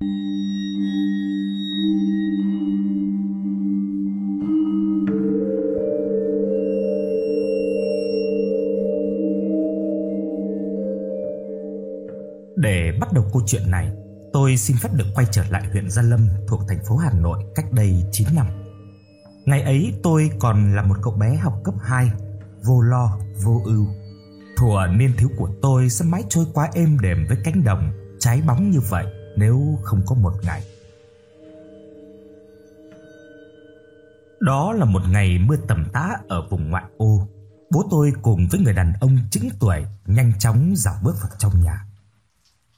Để bắt đầu câu chuyện này, tôi xin phép được quay trở lại huyện Gia Lâm thuộc thành phố Hà Nội cách đây 9 năm. Ngày ấy tôi còn là một cậu bé học cấp 2, vô lo, vô ưu. Thuở niên thiếu của tôi sẽ mãi trôi qua êm đềm với cánh đồng trái bóng như vậy nếu không có một ngày. Đó là một ngày mưa tầm tã ở vùng ngoại ô. Bố tôi cùng với người đàn ông chững tuổi nhanh chóng dạo bước vào trong nhà.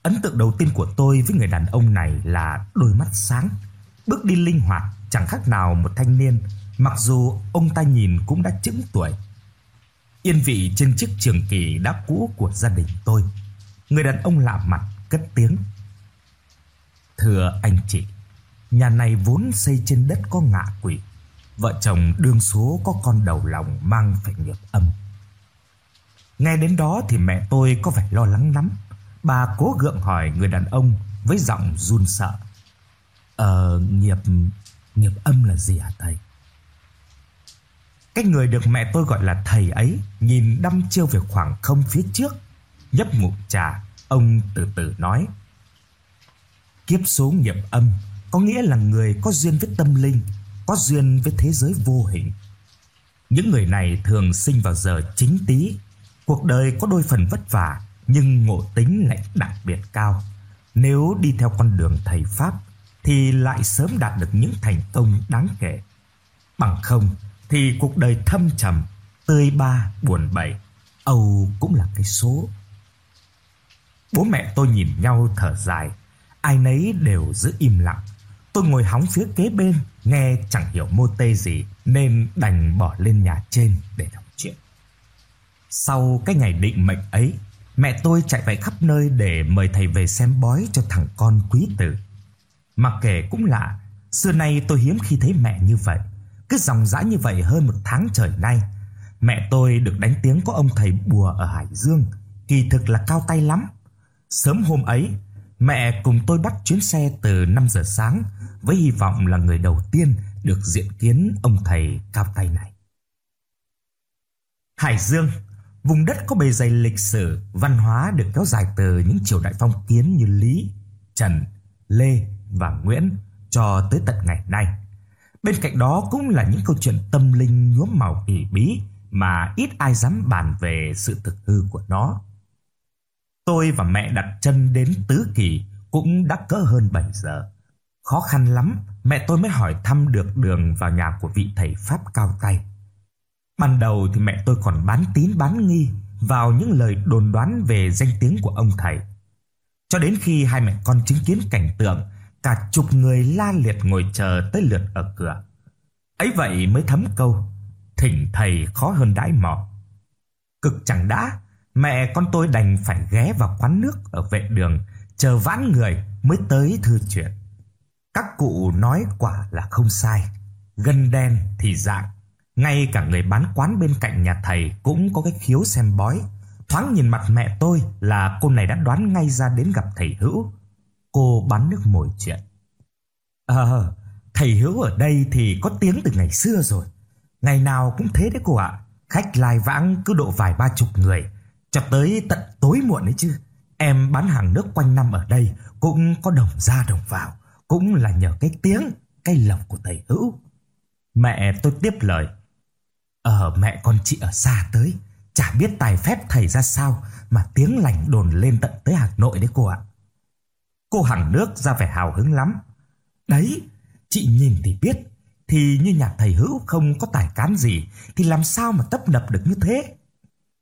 Ấn tượng đầu tiên của tôi với người đàn ông này là đôi mắt sáng, bước đi linh hoạt chẳng khác nào một thanh niên, mặc dù ông ta nhìn cũng đã chững tuổi. Yên vị trên chiếc trường kỳ đã cũ của gia đình tôi. Người đàn ông lạ mặt cất tiếng. Thưa anh chị, nhà này vốn xây trên đất có ngạ quỷ. Vợ chồng đương số có con đầu lòng mang phải nghiệp âm. Nghe đến đó thì mẹ tôi có vẻ lo lắng lắm. Bà cố gượng hỏi người đàn ông với giọng run sợ. Ờ, nghiệp nghiệp âm là gì hả thầy? Cái người được mẹ tôi gọi là thầy ấy nhìn đăm chiêu về khoảng không phía trước, nhấp ngụm trà, ông từ từ nói: Kiếp số nghiệp âm có nghĩa là người có duyên với tâm linh, có duyên với thế giới vô hình. Những người này thường sinh vào giờ chính tý, cuộc đời có đôi phần vất vả nhưng ngộ tính lại đặc biệt cao. Nếu đi theo con đường thầy pháp thì lại sớm đạt được những thành công đáng kể. Bằng không thì cuộc đời thâm trầm, tươi ba, buồn bảy. âu cũng là cái số. Bố mẹ tôi nhìn nhau thở dài, ai nấy đều giữ im lặng. Tôi ngồi hóng phía kế bên, nghe chẳng hiểu mô tê gì nên đành bỏ lên nhà trên để đọc chuyện. Sau cái ngày định mệnh ấy, Mẹ tôi chạy về khắp nơi để mời thầy về xem bói cho thằng con quý tử. Mặc kệ cũng lạ, xưa nay tôi hiếm khi thấy mẹ như vậy. Cứ dòng dã như vậy hơn một tháng trời nay. Mẹ tôi được đánh tiếng có ông thầy bùa ở Hải Dương, kỳ thực là cao tay lắm. Sớm hôm ấy, mẹ cùng tôi bắt chuyến xe từ 5 giờ sáng với hy vọng là người đầu tiên được diện kiến ông thầy cao tay này. Hải Dương Vùng đất có bề dày lịch sử, văn hóa được kéo dài từ những triều đại phong kiến như Lý, Trần, Lê và Nguyễn cho tới tận ngày nay. Bên cạnh đó cũng là những câu chuyện tâm linh nhuốm màu kỳ bí mà ít ai dám bàn về sự thực hư của nó. Tôi và mẹ đặt chân đến Tứ Kỳ cũng đã cỡ hơn 7 giờ. Khó khăn lắm, mẹ tôi mới hỏi thăm được đường vào nhà của vị thầy Pháp cao tay. Ban đầu thì mẹ tôi còn bán tín bán nghi vào những lời đồn đoán về danh tiếng của ông thầy. Cho đến khi hai mẹ con chứng kiến cảnh tượng cả chục người la liệt ngồi chờ tới lượt ở cửa. Ấy vậy mới thấm câu, thỉnh thầy khó hơn đãi mọ. Cực chẳng đã, mẹ con tôi đành phải ghé vào quán nước ở vệ đường, chờ vãn người mới tới thư chuyện. Các cụ nói quả là không sai, gân đen thì dạng, ngay cả người bán quán bên cạnh nhà thầy cũng có cái khiếu xem bói. Thoáng nhìn mặt mẹ tôi là cô này đã đoán ngay ra đến gặp thầy Hữu. Cô bán nước mồi chuyện. Ờ, thầy Hữu ở đây thì có tiếng từ ngày xưa rồi. Ngày nào cũng thế đấy cô ạ. Khách lai vãng cứ độ vài ba chục người. Cho tới tận tối muộn đấy chứ. Em bán hàng nước quanh năm ở đây cũng có đồng ra đồng vào. Cũng là nhờ cái tiếng, cái lộc của thầy Hữu. Mẹ tôi tiếp lời. Ờ mẹ con chị ở xa tới Chả biết tài phép thầy ra sao Mà tiếng lành đồn lên tận tới Hà Nội đấy cô ạ Cô hàng Nước ra vẻ hào hứng lắm Đấy Chị nhìn thì biết Thì như nhà thầy Hữu không có tài cán gì Thì làm sao mà tấp nập được như thế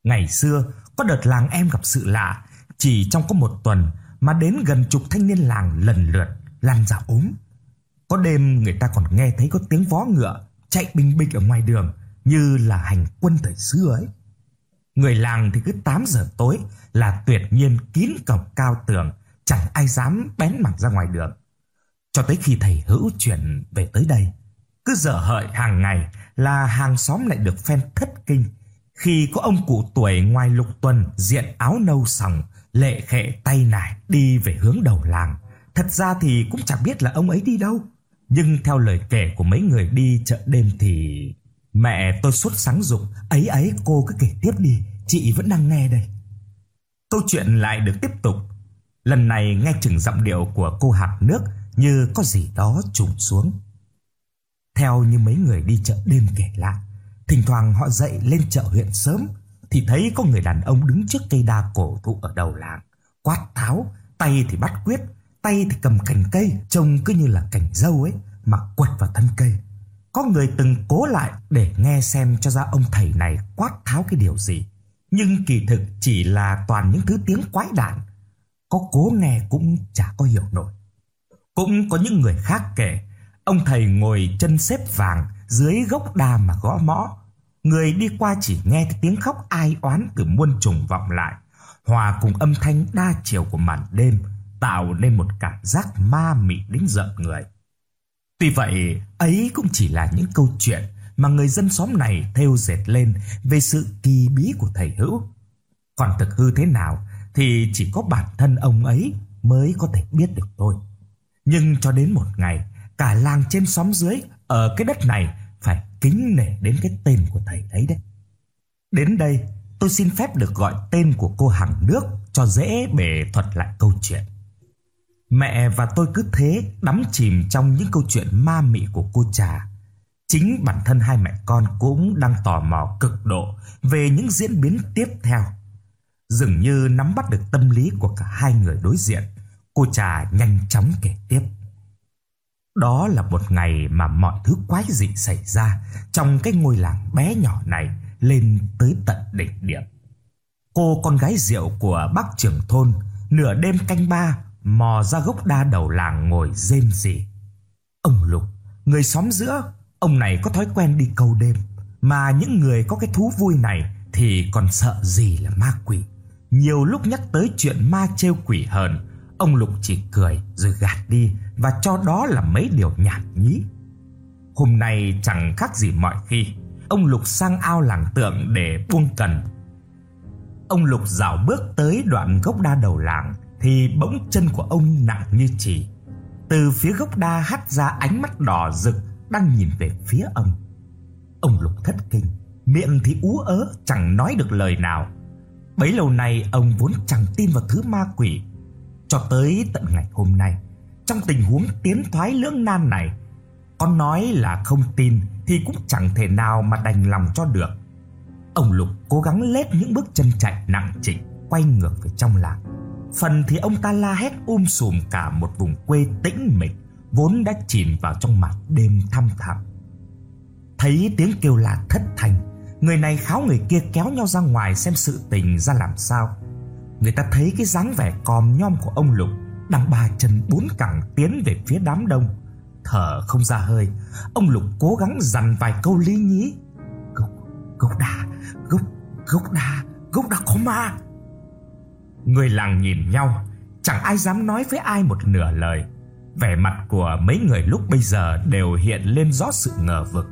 Ngày xưa có đợt làng em gặp sự lạ Chỉ trong có một tuần Mà đến gần chục thanh niên làng lần lượt Lan ra ốm Có đêm người ta còn nghe thấy có tiếng vó ngựa Chạy bình bịch ở ngoài đường như là hành quân thời xưa ấy. Người làng thì cứ 8 giờ tối là tuyệt nhiên kín cổng cao tường, chẳng ai dám bén mặt ra ngoài đường. Cho tới khi thầy hữu chuyển về tới đây, cứ dở hợi hàng ngày là hàng xóm lại được phen thất kinh. Khi có ông cụ tuổi ngoài lục tuần diện áo nâu sòng, lệ khệ tay nải đi về hướng đầu làng, Thật ra thì cũng chẳng biết là ông ấy đi đâu. Nhưng theo lời kể của mấy người đi chợ đêm thì... Mẹ tôi suốt sáng dụng Ấy ấy cô cứ kể tiếp đi Chị vẫn đang nghe đây. Câu chuyện lại được tiếp tục. Lần này nghe chừng giọng điệu của cô hạt nước Như có gì đó trùng xuống. Theo như mấy người đi chợ đêm kể lại Thỉnh thoảng họ dậy lên chợ huyện sớm, Thì thấy có người đàn ông đứng trước cây đa cổ thụ ở đầu làng. Quát tháo, Tay thì bắt quyết, Tay thì cầm cành cây, Trông cứ như là cành dâu ấy, Mà quật vào thân cây. Có người từng cố lại để nghe xem cho ra ông thầy này quát tháo cái điều gì. Nhưng kỳ thực chỉ là toàn những thứ tiếng quái đản. Có cố nghe cũng chả có hiểu nổi. Cũng có những người khác kể, Ông thầy ngồi chân xếp vàng dưới gốc đa mà gõ mõ Người đi qua chỉ nghe tiếng khóc ai oán từ muôn trùng vọng lại Hòa cùng âm thanh đa chiều của màn đêm Tạo nên một cảm giác ma mị đến giận người Tuy vậy, ấy cũng chỉ là những câu chuyện mà người dân xóm này theo dệt lên về sự kỳ bí của thầy hữu. Còn thực hư thế nào thì chỉ có bản thân ông ấy mới có thể biết được thôi. Nhưng cho đến một ngày, cả làng trên xóm dưới ở cái đất này phải kính nể đến cái tên của thầy ấy đấy. Đến đây, tôi xin phép được gọi tên của cô Hằng Nước cho dễ bề thuật lại câu chuyện. Mẹ và tôi cứ thế đắm chìm trong những câu chuyện ma mị của cô trà. Chính bản thân hai mẹ con cũng đang tò mò cực độ về những diễn biến tiếp theo. Dường như nắm bắt được tâm lý của cả hai người đối diện, cô trà nhanh chóng kể tiếp. Đó là một ngày mà mọi thứ quái dị xảy ra trong cái ngôi làng bé nhỏ này lên tới tận đỉnh điểm. Cô con gái rượu của bác trưởng thôn nửa đêm canh ba mò ra gốc đa đầu làng ngồi rên rỉ. Ông Lục, người xóm giữa, ông này có thói quen đi câu đêm, mà những người có cái thú vui này thì còn sợ gì là ma quỷ. Nhiều lúc nhắc tới chuyện ma trêu quỷ hờn, ông Lục chỉ cười rồi gạt đi và cho đó là mấy điều nhảm nhí. Hôm nay chẳng khác gì mọi khi, ông Lục sang ao làng tượng để buông cần. Ông Lục dạo bước tới đoạn gốc đa đầu làng thì bỗng chân của ông nặng như chỉ. Từ phía gốc đa hắt ra ánh mắt đỏ rực đang nhìn về phía ông. Ông Lục thất kinh, miệng thì ú ớ chẳng nói được lời nào. Bấy lâu nay ông vốn chẳng tin vào thứ ma quỷ. Cho tới tận ngày hôm nay, trong tình huống tiến thoái lưỡng nan này, con nói là không tin thì cũng chẳng thể nào mà đành lòng cho được. Ông Lục cố gắng lết những bước chân chạy nặng trịch quay ngược về trong làng. Phần thì ông ta la hét um sùm cả một vùng quê tĩnh mịch vốn đã chìm vào trong màn đêm thăm thẳm. Thấy tiếng kêu la thất thanh, người này kháo người kia kéo nhau ra ngoài xem sự tình ra làm sao. Người ta thấy cái dáng vẻ còm nhom của ông Lục đang ba chân bốn cẳng tiến về phía đám đông. Thở không ra hơi, ông Lục cố gắng dằn vài câu lý nhí. Gốc, gốc đà, gốc, gốc đà, gốc đà có ma. Người làng nhìn nhau, chẳng ai dám nói với ai một nửa lời. Vẻ mặt của mấy người lúc bây giờ đều hiện lên rõ sự ngờ vực.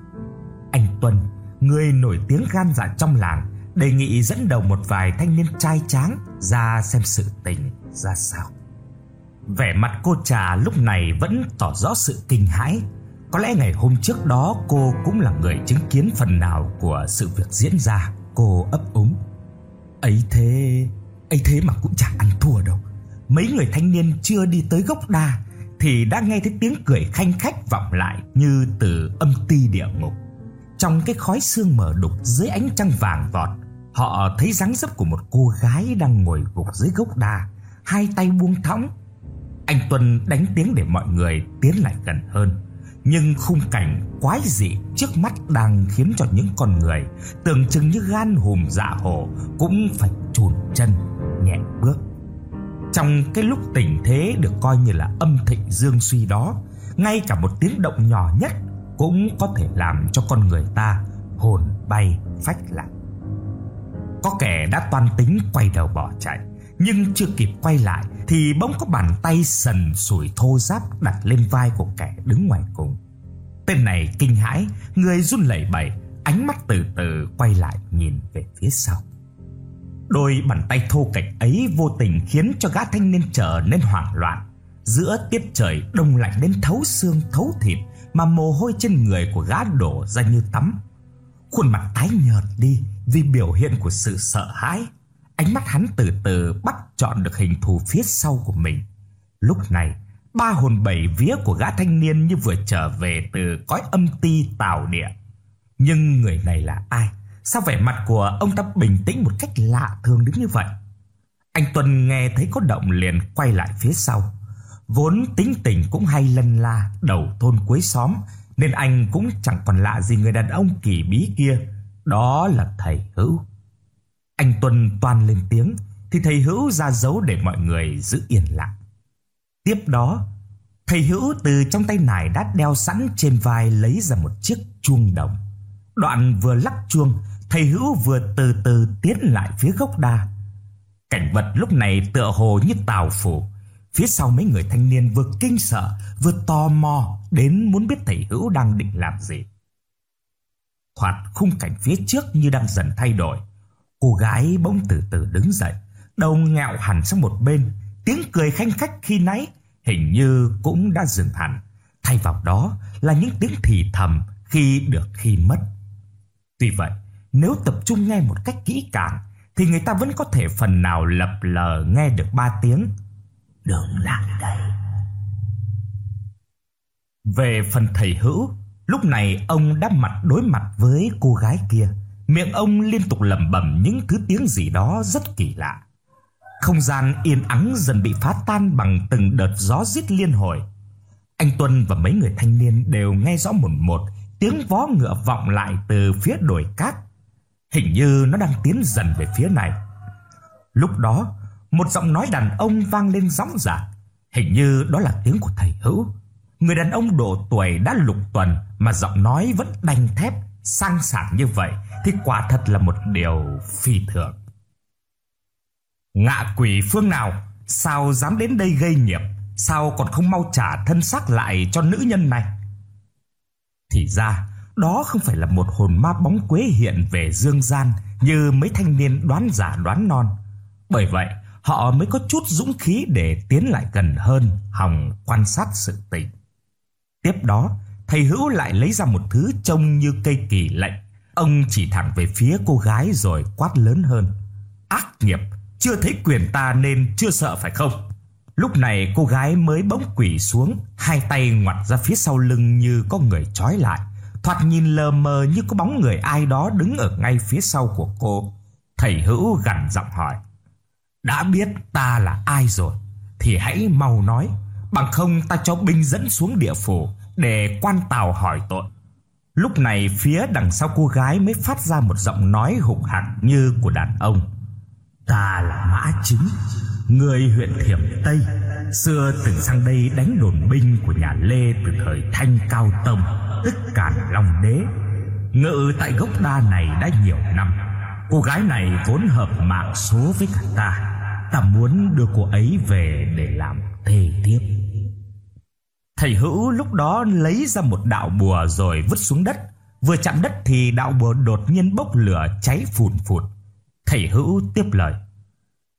Anh Tuân, người nổi tiếng gan dạ trong làng, đề nghị dẫn đầu một vài thanh niên trai tráng ra xem sự tình ra sao. Vẻ mặt cô trà lúc này vẫn tỏ rõ sự kinh hãi. Có lẽ ngày hôm trước đó cô cũng là người chứng kiến phần nào của sự việc diễn ra. Cô ấp úng. Ấy thế, ấy thế mà cũng chẳng ăn thua đâu. Mấy người thanh niên chưa đi tới gốc đa thì đã nghe thấy tiếng cười khanh khách vọng lại như từ âm ti địa ngục. Trong cái khói sương mờ đục dưới ánh trăng vàng vọt, họ thấy dáng dấp của một cô gái đang ngồi gục dưới gốc đa, hai tay buông thõng. Anh Tuân đánh tiếng để mọi người tiến lại gần hơn. Nhưng khung cảnh quái dị trước mắt đang khiến cho những con người tưởng chừng như gan hùm dạ hổ cũng phải chùn chân nhẹ bước. Trong cái lúc tình thế được coi như là âm thịnh dương suy đó, ngay cả một tiếng động nhỏ nhất cũng có thể làm cho con người ta hồn bay phách lạc. Có kẻ đã toan tính quay đầu bỏ chạy, nhưng chưa kịp quay lại thì bỗng có bàn tay sần sủi thô ráp đặt lên vai của kẻ đứng ngoài cùng. Tên này kinh hãi, người run lẩy bẩy, ánh mắt từ từ quay lại nhìn về phía sau. Đôi bàn tay thô kệch ấy vô tình khiến cho gã thanh niên trở nên hoảng loạn. Giữa tiết trời đông lạnh đến thấu xương thấu thịt Mà mồ hôi trên người của gã đổ ra như tắm Khuôn mặt tái nhợt đi vì biểu hiện của sự sợ hãi, Ánh mắt hắn từ từ bắt chọn được hình thù phía sau của mình Lúc này, Ba hồn bảy vía của gã thanh niên như vừa trở về từ cõi âm ti tào địa Nhưng người này là ai? Sao vẻ mặt của ông ta bình tĩnh một cách lạ thường đến như vậy? Anh Tuân nghe thấy có động liền quay lại phía sau Vốn tính tình cũng hay lân la, đầu thôn cuối xóm, Nên anh cũng chẳng còn lạ gì người đàn ông kỳ bí kia đó là thầy Hữu. Anh Tuân toan lên tiếng, Thì thầy Hữu ra dấu để mọi người giữ yên lặng. Tiếp đó, Thầy Hữu từ trong tay nải đã đeo sẵn trên vai lấy ra một chiếc chuông đồng. Đoạn vừa lắc chuông, Thầy Hữu vừa từ từ tiến lại phía gốc đa. Cảnh vật lúc này tựa hồ như tàu phủ. Phía sau mấy người thanh niên vừa kinh sợ, Vừa tò mò Đến muốn biết thầy Hữu đang định làm gì. Thoạt khung cảnh phía trước như đang dần thay đổi. Cô gái bỗng từ từ đứng dậy, Đầu ngạo hẳn sang một bên. Tiếng cười khanh khách khi nãy Hình như cũng đã dừng hẳn. Thay vào đó là những tiếng thì thầm Khi được khi mất. Tuy vậy, nếu tập trung nghe một cách kỹ càng, Thì người ta vẫn có thể phần nào lập lờ nghe được ba tiếng. Đường lại đây. Về phần thầy hữu Lúc này ông đã mặt đối mặt với cô gái kia. Miệng ông liên tục lẩm bẩm những thứ tiếng gì đó rất kỳ lạ. Không gian yên ắng dần bị phá tan bằng từng đợt gió rít liên hồi. Anh Tuân và mấy người thanh niên đều nghe rõ một một Tiếng vó ngựa vọng lại từ phía đồi cát. Hình như nó đang tiến dần về phía này. Lúc đó, Một giọng nói đàn ông vang lên gióng giả. Hình như đó là tiếng của thầy Hữu. Người đàn ông độ tuổi đã lục tuần Mà giọng nói vẫn đanh thép Sang sảng như vậy Thì quả thật là một điều phi thường Ngạ quỷ phương nào Sao dám đến đây gây nghiệp Sao còn không mau trả thân xác lại cho nữ nhân này Thì ra đó không phải là một hồn ma bóng quế hiện về dương gian như mấy thanh niên đoán giả đoán non. Bởi vậy, họ mới có chút dũng khí để tiến lại gần hơn, hòng quan sát sự tình. Tiếp đó, thầy Hữu lại lấy ra một thứ trông như cây kỳ lệnh. Ông chỉ thẳng về phía cô gái rồi quát lớn hơn. Ác nghiệp, chưa thấy quyền ta nên chưa sợ phải không? Lúc này cô gái mới bỗng quỷ xuống, hai tay ngoặt ra phía sau lưng như có người trói lại thoạt nhìn lờ mờ như có bóng người ai đó đứng ở ngay phía sau của cô. Thầy Hữu gằn giọng hỏi: "Đã biết ta là ai rồi thì hãy mau nói, bằng không ta cho binh dẫn xuống địa phủ để quan tào hỏi tội." Lúc này phía đằng sau cô gái mới phát ra một giọng nói hùng hạc như của đàn ông. "Ta là Mã Chính, người huyện Thiểm Tây." Xưa từng sang đây đánh đồn binh của nhà Lê từ thời Thanh Cao Tông tức Càn Long Đế Ngự tại gốc đa này đã nhiều năm Cô gái này vốn hợp mạng số với cả ta Ta muốn đưa cô ấy về để làm thê tiếp Thầy Hữu lúc đó lấy ra một đạo bùa rồi vứt xuống đất. Vừa chạm đất thì đạo bùa đột nhiên bốc lửa cháy phùn phụt. Thầy Hữu tiếp lời.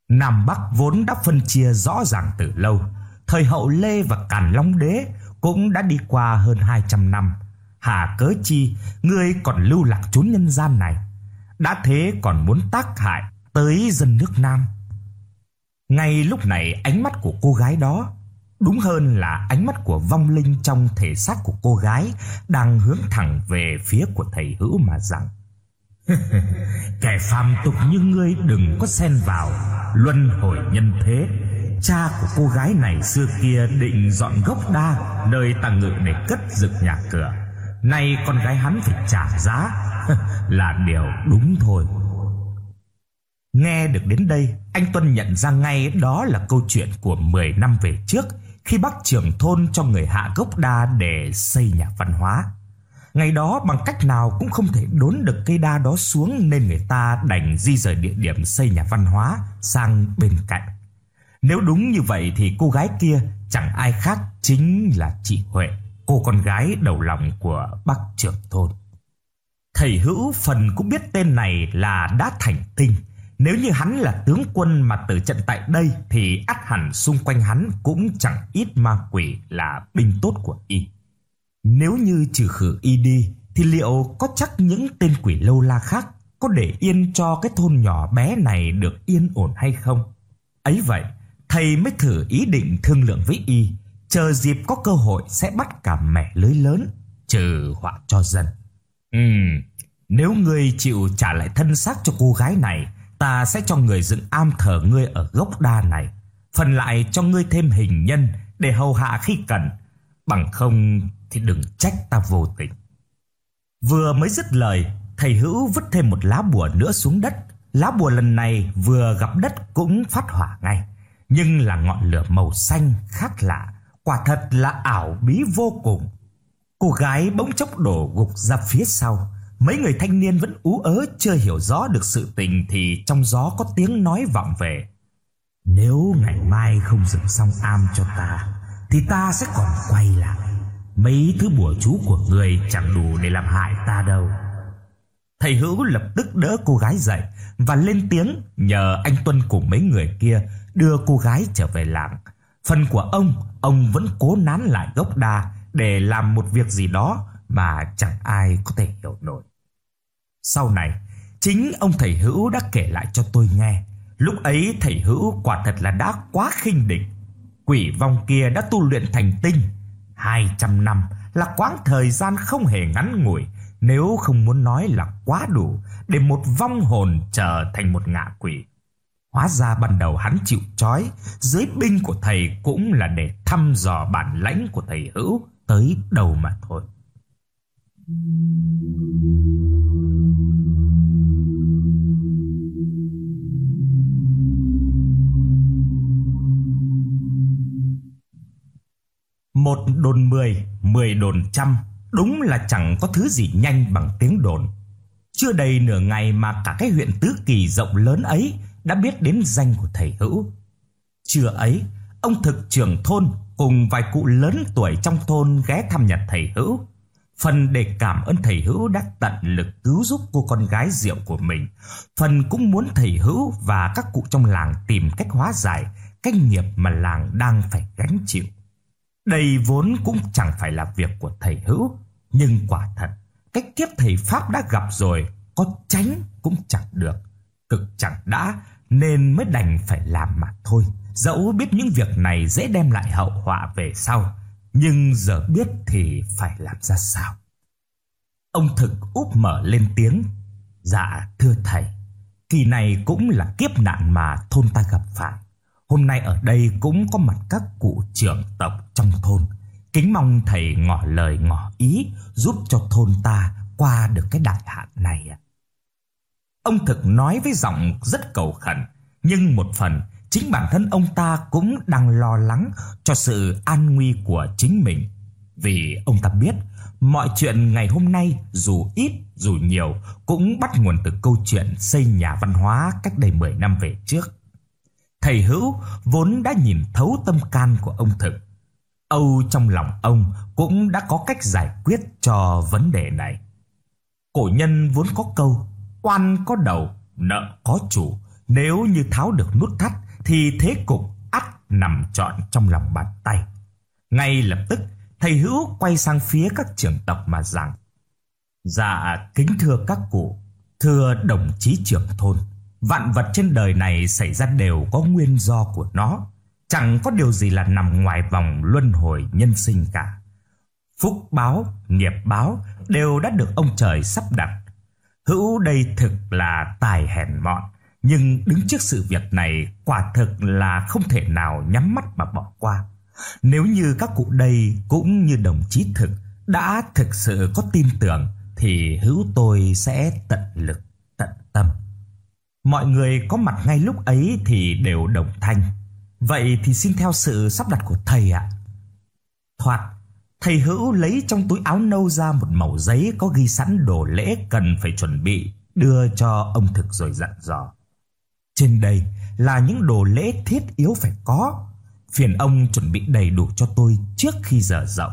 Nam Bắc vốn đã phân chia rõ ràng từ lâu. Thời hậu Lê và Càn Long Đế cũng đã đi qua hơn 200 năm. Hà cớ chi Ngươi còn lưu lạc trốn nhân gian này, Đã thế còn muốn tác hại Tới dân nước Nam. Ngay lúc này, ánh mắt của cô gái đó Đúng hơn là ánh mắt của vong linh trong thể xác của cô gái Đang hướng thẳng về phía của thầy hữu mà rằng, Kẻ phàm tục như ngươi đừng có xen vào. Luân hồi nhân thế, Cha của cô gái này xưa kia định dọn gốc đa Nơi ta ngự để cất dựng nhà cửa. Nay con gái hắn phải trả giá, Là điều đúng thôi. Nghe được đến đây, Anh Tuân nhận ra ngay đó là câu chuyện của 10 năm về trước. Khi bác trưởng thôn cho người hạ gốc đa để xây nhà văn hóa Ngày đó bằng cách nào cũng không thể đốn được cây đa đó xuống Nên người ta đành di rời địa điểm xây nhà văn hóa sang bên cạnh Nếu đúng như vậy thì cô gái kia chẳng ai khác chính là chị Huệ cô con gái đầu lòng của bác trưởng thôn. Thầy Hữu phần cũng biết tên này là đã thành tinh, nếu như hắn là tướng quân mà tử trận tại đây thì ắt hẳn xung quanh hắn cũng chẳng ít ma quỷ là binh tốt của y. Nếu như trừ khử y đi thì liệu có chắc những tên quỷ lâu la khác có để yên cho cái thôn nhỏ bé này được yên ổn hay không? Ấy vậy, thầy mới thử ý định thương lượng với y, chờ dịp có cơ hội sẽ bắt cả mẻ lưới lớn, trừ họa cho dân. Ừm, nếu ngươi chịu trả lại thân xác cho cô gái này, ta sẽ cho người dựng am thờ ngươi ở gốc đa này, phần lại cho ngươi thêm hình nhân để hầu hạ khi cần, bằng không thì đừng trách ta vô tình. Vừa mới dứt lời, thầy Hữu vứt thêm một lá bùa nữa xuống đất. Lá bùa lần này vừa gặp đất cũng phát hỏa ngay, nhưng là ngọn lửa màu xanh khác lạ, quả thật là ảo bí vô cùng. Cô gái bỗng chốc đổ gục ra phía sau, mấy người thanh niên vẫn ú ớ chưa hiểu rõ được sự tình thì trong gió có tiếng nói vọng về. Nếu ngày mai không dựng xong am cho ta, thì ta sẽ còn quay lại. Mấy thứ bùa chú của người chẳng đủ để làm hại ta đâu. Thầy Hữu lập tức đỡ cô gái dậy và lên tiếng nhờ anh Tuân cùng mấy người kia đưa cô gái trở về làng. Phần của ông, ông vẫn cố nán lại gốc đa để làm một việc gì đó mà chẳng ai có thể hiểu nổi. Sau này, chính ông thầy Hữu đã kể lại cho tôi nghe. Lúc ấy thầy Hữu quả thật là đã quá khinh địch. Quỷ vong kia đã tu luyện thành tinh. 200 năm là quãng thời gian không hề ngắn ngủi nếu không muốn nói là quá đủ để một vong hồn trở thành một ngạ quỷ. Hóa ra ban đầu hắn chịu trói, dưới binh của thầy cũng là để thăm dò bản lãnh của thầy hữu tới đầu mà thôi. Một đồn mười, mười đồn trăm, đúng là chẳng có thứ gì nhanh bằng tiếng đồn. Chưa đầy nửa ngày mà cả cái huyện Tứ Kỳ rộng lớn ấy đã biết đến danh của thầy Hữu. Trưa ấy, ông thực trưởng thôn cùng vài cụ lớn tuổi trong thôn ghé thăm nhà thầy Hữu. Phần để cảm ơn thầy Hữu đã tận lực cứu giúp cô con gái rượu của mình. Phần cũng muốn thầy Hữu và các cụ trong làng tìm cách hóa giải cái nghiệp mà làng đang phải gánh chịu. Đây vốn cũng chẳng phải là việc của thầy Hữu, nhưng quả thật, cách kiếp thầy Pháp đã gặp rồi, có tránh cũng chẳng được, cực chẳng đã nên mới đành phải làm mà thôi. Dẫu biết những việc này dễ đem lại hậu họa về sau, nhưng giờ biết thì phải làm ra sao. Ông thực úp mở lên tiếng, dạ thưa thầy, kỳ này cũng là kiếp nạn mà thôn ta gặp phải. Hôm nay ở đây cũng có mặt các cụ trưởng tộc trong thôn. Kính mong thầy ngỏ lời ngỏ ý giúp cho thôn ta qua được cái đại hạn này ạ. Ông thực nói với giọng rất cầu khẩn, nhưng một phần chính bản thân ông ta cũng đang lo lắng cho sự an nguy của chính mình. Vì ông ta biết mọi chuyện ngày hôm nay dù ít dù nhiều cũng bắt nguồn từ câu chuyện xây nhà văn hóa cách đây 10 năm về trước. Thầy Hữu vốn đã nhìn thấu tâm can của ông Thực. Âu trong lòng ông cũng đã có cách giải quyết cho vấn đề này. Cổ nhân vốn có câu Quan có đầu, nợ có chủ Nếu như tháo được nút thắt thì thế cục ắt nằm trọn trong lòng bàn tay. Ngay lập tức Thầy Hữu quay sang phía các trưởng tộc mà rằng Dạ kính thưa các cụ Thưa đồng chí trưởng thôn Vạn vật trên đời này xảy ra đều có nguyên do của nó. Chẳng có điều gì là nằm ngoài vòng luân hồi nhân sinh cả. Phúc báo, nghiệp báo đều đã được ông trời sắp đặt. Hữu đây thực là tài hèn mọn, nhưng đứng trước sự việc này quả thực là không thể nào nhắm mắt mà bỏ qua. Nếu như các cụ đây cũng như đồng chí thực đã thực sự có tin tưởng thì hữu tôi sẽ tận lực, tận tâm. Mọi người có mặt ngay lúc ấy thì đều đồng thanh. Vậy thì xin theo sự sắp đặt của thầy ạ. Thoạt Thầy Hữu lấy trong túi áo nâu ra một mẩu giấy có ghi sẵn đồ lễ cần phải chuẩn bị đưa cho ông thực rồi dặn dò. Trên đây là những đồ lễ thiết yếu phải có. Phiền ông chuẩn bị đầy đủ cho tôi trước khi giờ rộng.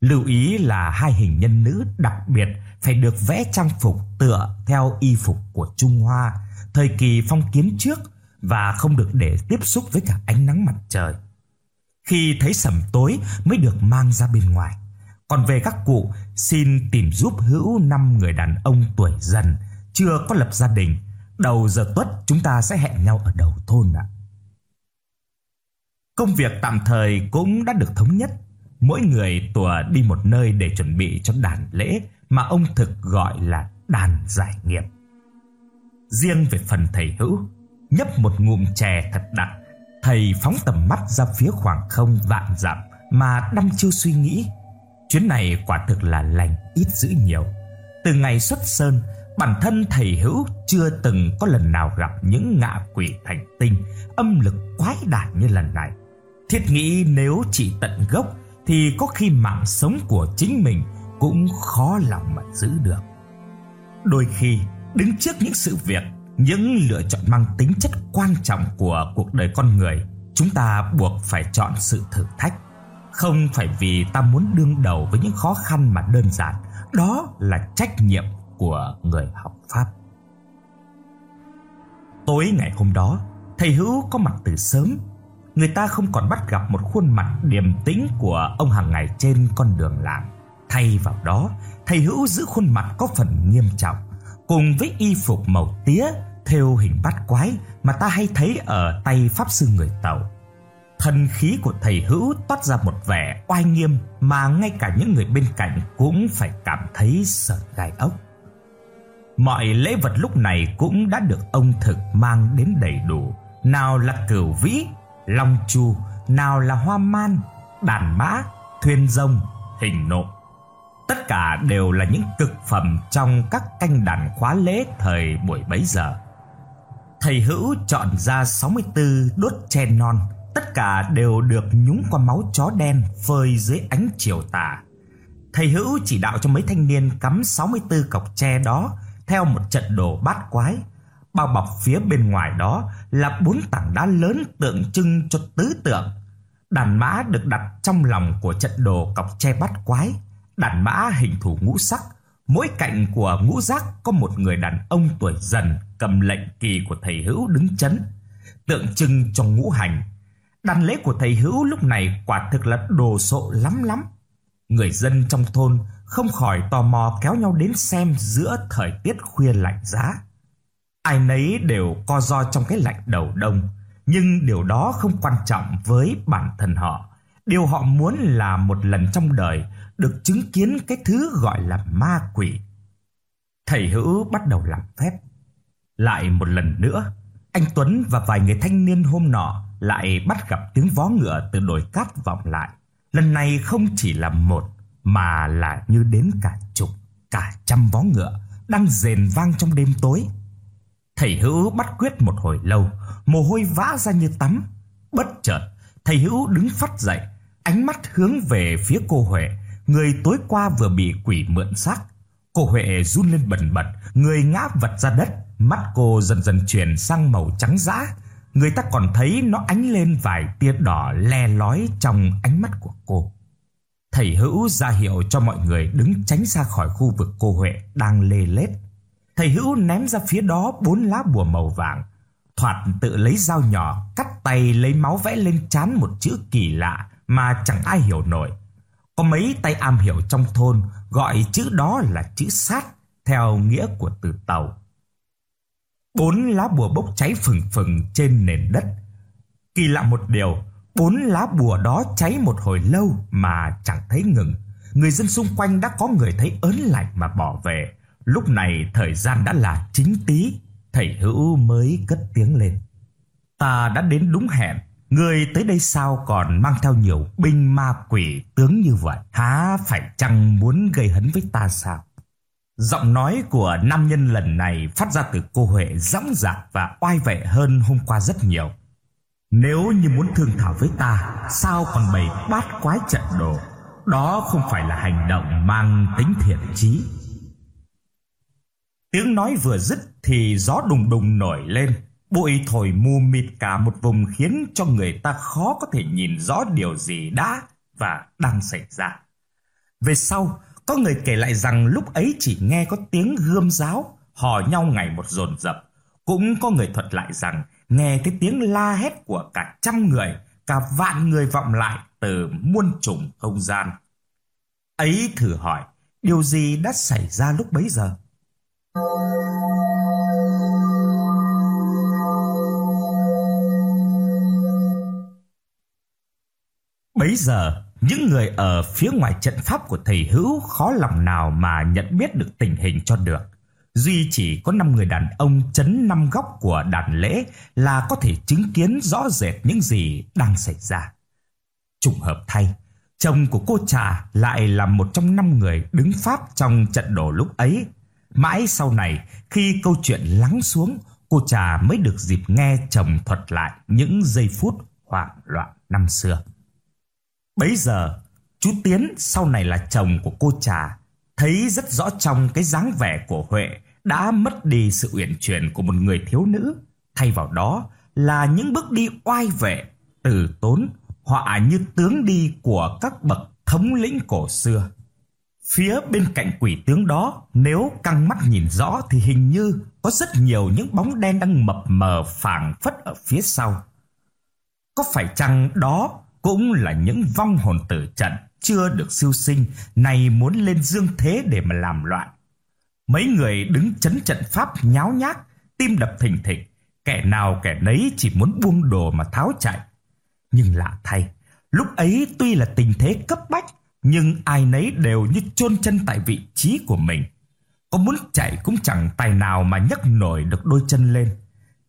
Lưu ý là hai hình nhân nữ đặc biệt phải được vẽ trang phục tựa theo y phục của Trung Hoa thời kỳ phong kiến trước và không được để tiếp xúc với cả ánh nắng mặt trời. Khi thấy sẩm tối mới được mang ra bên ngoài. Còn về các cụ, xin tìm giúp hữu năm người đàn ông tuổi dần, chưa có lập gia đình. Đầu giờ tuất chúng ta sẽ hẹn nhau ở đầu thôn ạ. Công việc tạm thời cũng đã được thống nhất. Mỗi người tùa đi một nơi để chuẩn bị cho đàn lễ mà ông thực gọi là đàn giải nghiệp. Riêng về phần thầy hữu, nhấp một ngụm chè thật đặc, thầy phóng tầm mắt ra phía khoảng không vạn dặm mà đăm chiêu suy nghĩ. Chuyến này quả thực là lành ít dữ nhiều. Từ ngày xuất sơn, bản thân thầy hữu chưa từng có lần nào gặp những ngạ quỷ thành tinh, âm lực quái đản như lần này. Thiết nghĩ nếu chỉ tận gốc thì có khi mạng sống của chính mình cũng khó lòng mà giữ được. Đôi khi, đứng trước những sự việc, những lựa chọn mang tính chất quan trọng của cuộc đời con người, chúng ta buộc phải chọn sự thử thách. Không phải vì ta muốn đương đầu với những khó khăn mà đơn giản, đó là trách nhiệm của người học pháp. Tối ngày hôm đó, thầy Hữu có mặt từ sớm. Người ta không còn bắt gặp một khuôn mặt điềm tĩnh của ông hàng ngày trên con đường làng. Thay vào đó, thầy Hữu giữ khuôn mặt có phần nghiêm trọng, cùng với y phục màu tía theo hình bát quái mà ta hay thấy ở tay pháp sư người Tàu. Thần khí của thầy Hữu toát ra một vẻ oai nghiêm mà ngay cả những người bên cạnh cũng phải cảm thấy sợ gai ốc. Mọi lễ vật lúc này cũng đã được ông thực mang đến đầy đủ, nào là cửu vĩ, long chu, nào là hoa man, đàn mã, thuyền rồng, hình nộm. Tất cả đều là những cực phẩm trong các canh đàn khóa lễ thời buổi bấy giờ. Thầy Hữu chọn ra 64 đốt tre non, tất cả đều được nhúng qua máu chó đen phơi dưới ánh chiều tà. Thầy Hữu chỉ đạo cho mấy thanh niên cắm 64 cọc tre đó theo một trận đồ bát quái. Bao bọc phía bên ngoài đó là bốn tảng đá lớn tượng trưng cho tứ tượng. Đàn mã được đặt trong lòng của trận đồ cọc tre bát quái đàn mã hình thù ngũ sắc, mỗi cạnh của ngũ giác có một người đàn ông tuổi dần cầm lệnh kỳ của thầy Hữu đứng chấn, tượng trưng cho ngũ hành. Đàn lễ của thầy Hữu lúc này quả thực là đồ sộ lắm lắm. Người dân trong thôn không khỏi tò mò kéo nhau đến xem giữa thời tiết khuya lạnh giá. Ai nấy đều co ro trong cái lạnh đầu đông, nhưng điều đó không quan trọng với bản thân họ. Điều họ muốn là một lần trong đời được chứng kiến cái thứ gọi là ma quỷ. Thầy Hữu bắt đầu làm phép. Lại một lần nữa, anh Tuấn và vài người thanh niên hôm nọ lại bắt gặp tiếng vó ngựa từ đồi cát vọng lại. Lần này không chỉ là một mà là như đến cả chục, cả trăm vó ngựa đang rền vang trong đêm tối. Thầy Hữu bắt quyết một hồi lâu, mồ hôi vã ra như tắm. Bất chợt, thầy Hữu đứng phát dậy, ánh mắt hướng về phía cô Huệ Người tối qua vừa bị quỷ mượn xác. Cô Huệ run lên bần bật, người ngã vật ra đất, mắt cô dần dần chuyển sang màu trắng dã. Người ta còn thấy nó ánh lên vài tia đỏ le lói trong ánh mắt của cô. Thầy Hữu ra hiệu cho mọi người đứng tránh xa khỏi khu vực cô Huệ đang lê lết. Thầy Hữu ném ra phía đó bốn lá bùa màu vàng. Thoạt tự lấy dao nhỏ, cắt tay lấy máu vẽ lên chán một chữ kỳ lạ mà chẳng ai hiểu nổi. Có mấy tay am hiểu trong thôn gọi chữ đó là chữ sát theo nghĩa của từ tàu. Bốn lá bùa bốc cháy phừng phừng trên nền đất. Kỳ lạ một điều, bốn lá bùa đó cháy một hồi lâu mà chẳng thấy ngừng. Người dân xung quanh đã có người thấy ớn lạnh mà bỏ về. Lúc này thời gian đã là chính tí, thầy hữu mới cất tiếng lên. Ta đã đến đúng hẹn, Người tới đây sao còn mang theo nhiều binh ma quỷ tướng như vậy? Há phải chăng muốn gây hấn với ta sao? Giọng nói của nam nhân lần này phát ra từ cô Huệ dõng dạc và oai vệ hơn hôm qua rất nhiều. Nếu như muốn thương thảo với ta, sao còn bày bát quái trận đồ? Đó không phải là hành động mang tính thiện trí. Tiếng nói vừa dứt thì gió đùng đùng nổi lên, Bụi thổi mù mịt cả một vùng khiến cho người ta khó có thể nhìn rõ điều gì đã và đang xảy ra. Về sau, có người kể lại rằng lúc ấy chỉ nghe có tiếng gươm giáo hò nhau ngày một dồn dập. Cũng có người thuật lại rằng nghe thấy tiếng la hét của cả trăm người, cả vạn người vọng lại từ muôn trùng không gian. Ấy thử hỏi, điều gì đã xảy ra lúc bấy giờ? Bấy giờ, những người ở phía ngoài trận pháp của thầy Hữu khó lòng nào mà nhận biết được tình hình cho được. Duy chỉ có 5 người đàn ông chấn năm góc của đàn lễ là có thể chứng kiến rõ rệt những gì đang xảy ra. Trùng hợp thay, chồng của cô trà lại là một trong năm người đứng pháp trong trận đổ lúc ấy. Mãi sau này, khi câu chuyện lắng xuống, cô trà mới được dịp nghe chồng thuật lại những giây phút hoảng loạn năm xưa. Bấy giờ, chú Tiến sau này là chồng của cô trà, thấy rất rõ trong cái dáng vẻ của Huệ đã mất đi sự uyển chuyển của một người thiếu nữ, thay vào đó là những bước đi oai vệ, từ tốn, họa như tướng đi của các bậc thống lĩnh cổ xưa. Phía bên cạnh quỷ tướng đó, nếu căng mắt nhìn rõ thì hình như có rất nhiều những bóng đen đang mập mờ phảng phất ở phía sau. Có phải chăng đó cũng là những vong hồn tử trận chưa được siêu sinh này muốn lên dương thế để mà làm loạn. Mấy người đứng chấn trận pháp nháo nhác, tim đập thình thịch, kẻ nào kẻ nấy chỉ muốn buông đồ mà tháo chạy. Nhưng lạ thay, lúc ấy tuy là tình thế cấp bách, nhưng ai nấy đều như chôn chân tại vị trí của mình. Có muốn chạy cũng chẳng tài nào mà nhấc nổi được đôi chân lên.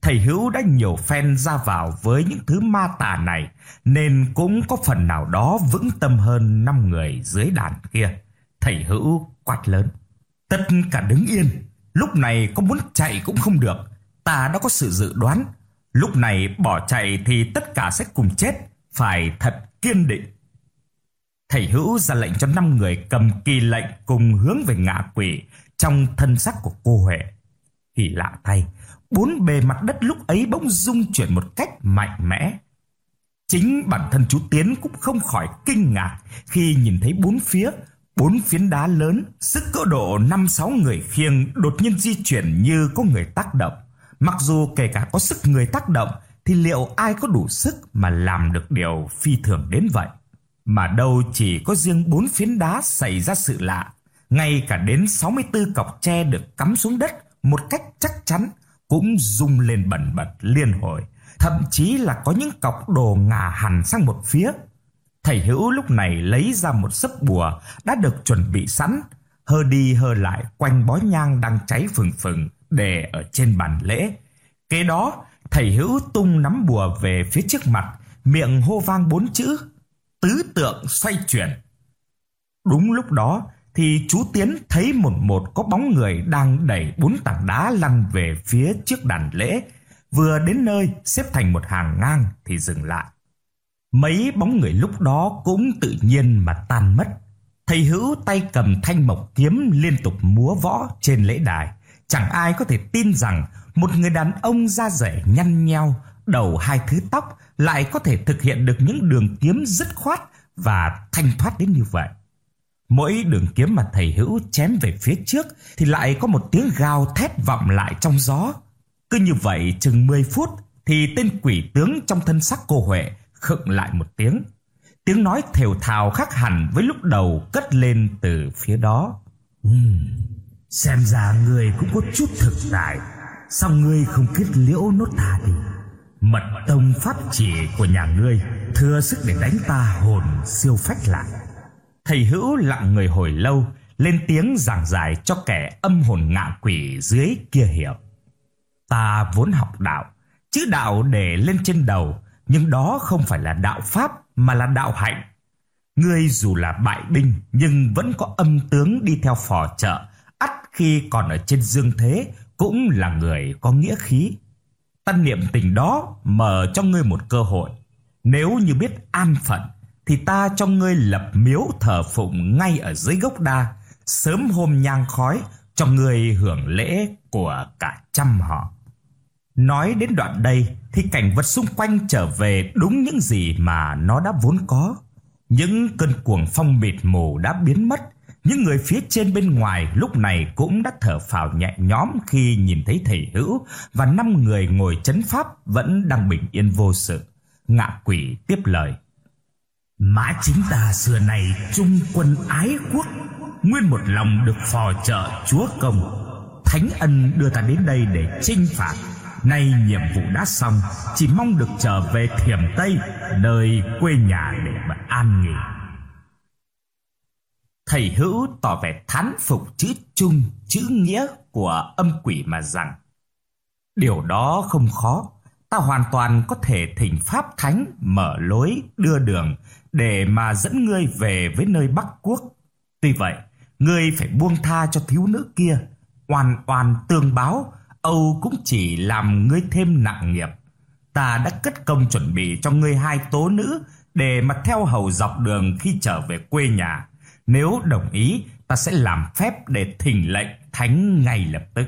Thầy Hữu đã nhiều phen ra vào với những thứ ma tà này nên cũng có phần nào đó vững tâm hơn năm người dưới đàn kia. Thầy Hữu quát lớn. Tất cả đứng yên, lúc này có muốn chạy cũng không được. Ta đã có sự dự đoán, lúc này bỏ chạy thì tất cả sẽ cùng chết, phải thật kiên định. Thầy Hữu ra lệnh cho năm người cầm kỳ lệnh cùng hướng về ngạ quỷ trong thân sắc của cô Huệ. Kỳ lạ thay, bốn bề mặt đất lúc ấy bỗng rung chuyển một cách mạnh mẽ. Chính bản thân chú Tiến cũng không khỏi kinh ngạc khi nhìn thấy bốn phía, bốn phiến đá lớn, sức cỡ độ 5-6 người khiêng đột nhiên di chuyển như có người tác động. Mặc dù kể cả có sức người tác động thì liệu ai có đủ sức mà làm được điều phi thường đến vậy? Mà đâu chỉ có riêng bốn phiến đá xảy ra sự lạ, ngay cả đến 64 cọc tre được cắm xuống đất một cách chắc chắn cũng rung lên bẩn bật liên hồi, thậm chí là có những cọc đồ ngả hẳn sang một phía. Thầy Hữu lúc này lấy ra một sấp bùa đã được chuẩn bị sẵn, hơ đi hơ lại quanh bó nhang đang cháy phừng phừng để ở trên bàn lễ. Kế đó, thầy Hữu tung nắm bùa về phía trước mặt, miệng hô vang bốn chữ, tứ tượng xoay chuyển. Đúng lúc đó, thì chú Tiến thấy một một có bóng người đang đẩy bốn tảng đá lăn về phía trước đàn lễ. Vừa đến nơi xếp thành một hàng ngang thì dừng lại. Mấy bóng người lúc đó cũng tự nhiên mà tan mất. Thầy hữu tay cầm thanh mộc kiếm liên tục múa võ trên lễ đài. Chẳng ai có thể tin rằng một người đàn ông da rẻ nhăn nheo, đầu hai thứ tóc lại có thể thực hiện được những đường kiếm dứt khoát và thanh thoát đến như vậy. Mỗi đường kiếm mà thầy hữu chém về phía trước thì lại có một tiếng gào thét vọng lại trong gió. Cứ như vậy chừng 10 phút thì tên quỷ tướng trong thân sắc cô Huệ khựng lại một tiếng. Tiếng nói thều thào khác hẳn với lúc đầu cất lên từ phía đó. Uhm, xem ra người cũng có chút thực tại. Sao ngươi không kết liễu nốt ta đi? Mật tông pháp chỉ của nhà ngươi thừa sức để đánh ta hồn siêu phách lại. Thầy hữu lặng người hồi lâu, lên tiếng giảng giải cho kẻ âm hồn ngạ quỷ dưới kia hiểu. Ta vốn học đạo, chữ đạo để lên trên đầu, nhưng đó không phải là đạo pháp mà là đạo hạnh. Ngươi dù là bại binh nhưng vẫn có âm tướng đi theo phò trợ, ắt khi còn ở trên dương thế cũng là người có nghĩa khí. Tân niệm tình đó mở cho ngươi một cơ hội. Nếu như biết an phận thì ta cho ngươi lập miếu thờ phụng ngay ở dưới gốc đa, sớm hôm nhang khói cho ngươi hưởng lễ của cả trăm họ. Nói đến đoạn đây thì cảnh vật xung quanh trở về đúng những gì mà nó đã vốn có. Những cơn cuồng phong mịt mù đã biến mất, Những người phía trên bên ngoài lúc này cũng đã thở phào nhẹ nhõm khi nhìn thấy thầy hữu và năm người ngồi chấn pháp vẫn đang bình yên vô sự. Ngạ quỷ tiếp lời. Mã chính ta xưa này trung quân ái quốc, nguyên một lòng được phò trợ chúa công. Thánh ân đưa ta đến đây để chinh phạt. Nay nhiệm vụ đã xong, chỉ mong được trở về Thiểm Tây, nơi quê nhà để mà an nghỉ. Thầy hữu tỏ vẻ thán phục chữ chung chữ nghĩa của âm quỷ mà rằng Điều đó không khó, ta hoàn toàn có thể thỉnh Pháp Thánh mở lối đưa đường để mà dẫn ngươi về với nơi Bắc Quốc. Tuy vậy, ngươi phải buông tha cho thiếu nữ kia, oan oan tương báo, Âu cũng chỉ làm ngươi thêm nặng nghiệp. Ta đã cất công chuẩn bị cho ngươi hai tố nữ để mà theo hầu dọc đường khi trở về quê nhà. Nếu đồng ý, ta sẽ làm phép để thỉnh lệnh thánh ngay lập tức.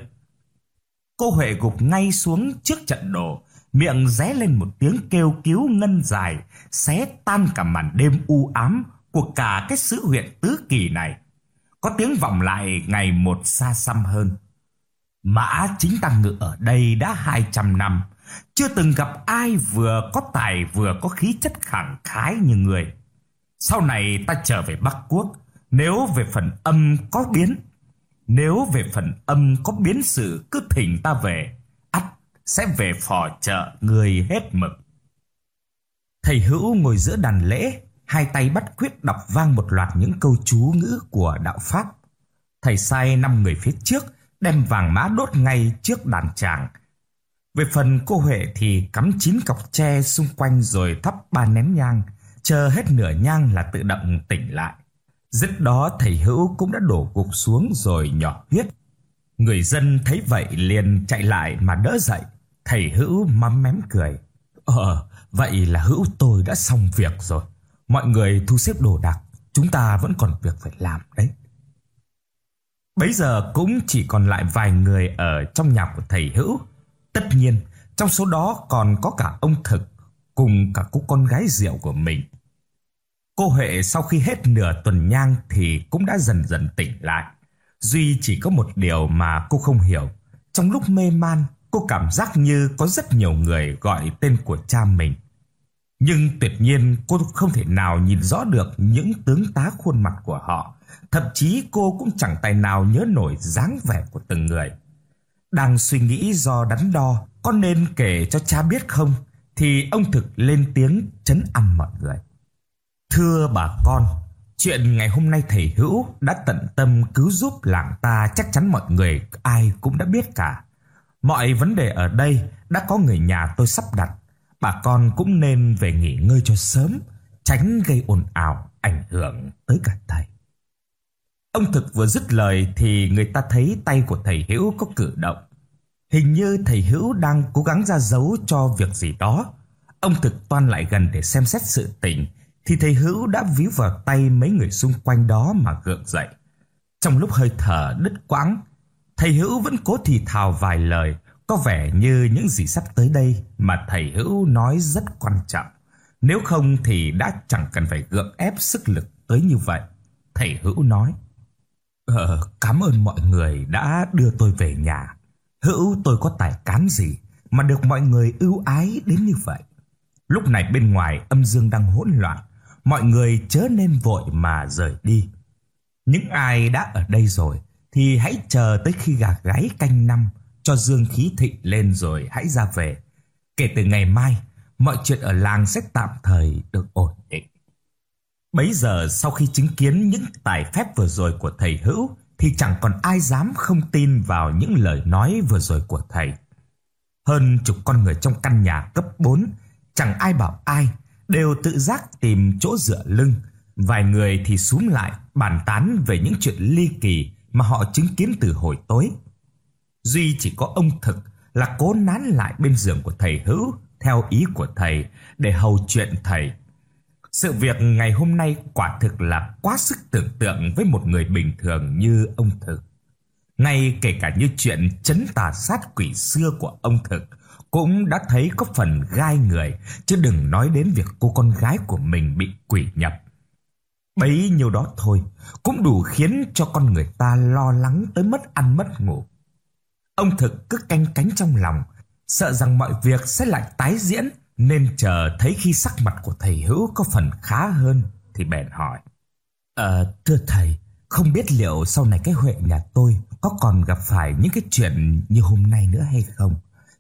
Cô Huệ gục ngay xuống trước trận đồ, miệng ré lên một tiếng kêu cứu ngân dài, xé tan cả màn đêm u ám của cả cái xứ huyện tứ kỳ này. Có tiếng vọng lại ngày một xa xăm hơn. Mã chính tăng ngự ở đây đã 200 năm, chưa từng gặp ai vừa có tài vừa có khí chất khẳng khái như người. Sau này ta trở về Bắc Quốc, nếu về phần âm có biến, nếu về phần âm có biến sự cứ thỉnh ta về, ắt sẽ về phò trợ người hết mực. Thầy Hữu ngồi giữa đàn lễ, hai tay bắt quyết đọc vang một loạt những câu chú ngữ của đạo Pháp. Thầy sai năm người phía trước, đem vàng mã đốt ngay trước đàn tràng. Về phần cô Huệ thì cắm chín cọc tre xung quanh rồi thắp ba nén nhang, chờ hết nửa nhang là tự động tỉnh lại. Dứt đó thầy Hữu cũng đã đổ gục xuống rồi nhỏ huyết. Người dân thấy vậy liền chạy lại mà đỡ dậy. Thầy Hữu mắm mém cười. Ờ, vậy là Hữu tôi đã xong việc rồi. Mọi người thu xếp đồ đạc, chúng ta vẫn còn việc phải làm đấy. Bấy giờ cũng chỉ còn lại vài người ở trong nhà của thầy Hữu. Tất nhiên, trong số đó còn có cả ông Thực cùng cả cô con gái rượu của mình. Cô Huệ sau khi hết nửa tuần nhang thì cũng đã dần dần tỉnh lại. Duy chỉ có một điều mà cô không hiểu. Trong lúc mê man, cô cảm giác như có rất nhiều người gọi tên của cha mình. Nhưng tuyệt nhiên cô không thể nào nhìn rõ được những tướng tá khuôn mặt của họ. Thậm chí cô cũng chẳng tài nào nhớ nổi dáng vẻ của từng người. Đang suy nghĩ do đắn đo có nên kể cho cha biết không thì ông thực lên tiếng chấn an mọi người. Thưa bà con, chuyện ngày hôm nay thầy Hữu đã tận tâm cứu giúp làng ta chắc chắn mọi người ai cũng đã biết cả. Mọi vấn đề ở đây đã có người nhà tôi sắp đặt. Bà con cũng nên về nghỉ ngơi cho sớm, tránh gây ồn ào, ảnh hưởng tới cả thầy. Ông Thực vừa dứt lời thì người ta thấy tay của thầy Hữu có cử động. Hình như thầy Hữu đang cố gắng ra dấu cho việc gì đó. Ông Thực toan lại gần để xem xét sự tình thì thầy Hữu đã víu vào tay mấy người xung quanh đó mà gượng dậy. Trong lúc hơi thở đứt quãng, thầy Hữu vẫn cố thì thào vài lời, có vẻ như những gì sắp tới đây mà thầy Hữu nói rất quan trọng. Nếu không thì đã chẳng cần phải gượng ép sức lực tới như vậy. Thầy Hữu nói, Ờ, cảm ơn mọi người đã đưa tôi về nhà. Hữu tôi có tài cán gì mà được mọi người ưu ái đến như vậy. Lúc này bên ngoài âm dương đang hỗn loạn, mọi người chớ nên vội mà rời đi. Những ai đã ở đây rồi thì hãy chờ tới khi gà gáy canh năm cho dương khí thịnh lên rồi hãy ra về. Kể từ ngày mai, mọi chuyện ở làng sẽ tạm thời được ổn định. Bấy giờ sau khi chứng kiến những tài phép vừa rồi của thầy Hữu thì chẳng còn ai dám không tin vào những lời nói vừa rồi của thầy. Hơn chục con người trong căn nhà cấp 4, chẳng ai bảo ai đều tự giác tìm chỗ dựa lưng. Vài người thì súm lại bàn tán về những chuyện ly kỳ mà họ chứng kiến từ hồi tối. Duy chỉ có ông Thực là cố nán lại bên giường của thầy Hữu theo ý của thầy để hầu chuyện thầy. Sự việc ngày hôm nay quả thực là quá sức tưởng tượng với một người bình thường như ông Thực. Ngay kể cả như chuyện chấn tà sát quỷ xưa của ông Thực cũng đã thấy có phần gai người, chứ đừng nói đến việc cô con gái của mình bị quỷ nhập. Bấy nhiêu đó thôi cũng đủ khiến cho con người ta lo lắng tới mất ăn mất ngủ. Ông thực cứ canh cánh trong lòng, sợ rằng mọi việc sẽ lại tái diễn nên chờ thấy khi sắc mặt của thầy Hữu có phần khá hơn thì bèn hỏi. Ờ, thưa thầy, không biết liệu sau này cái Huệ nhà tôi có còn gặp phải những cái chuyện như hôm nay nữa hay không?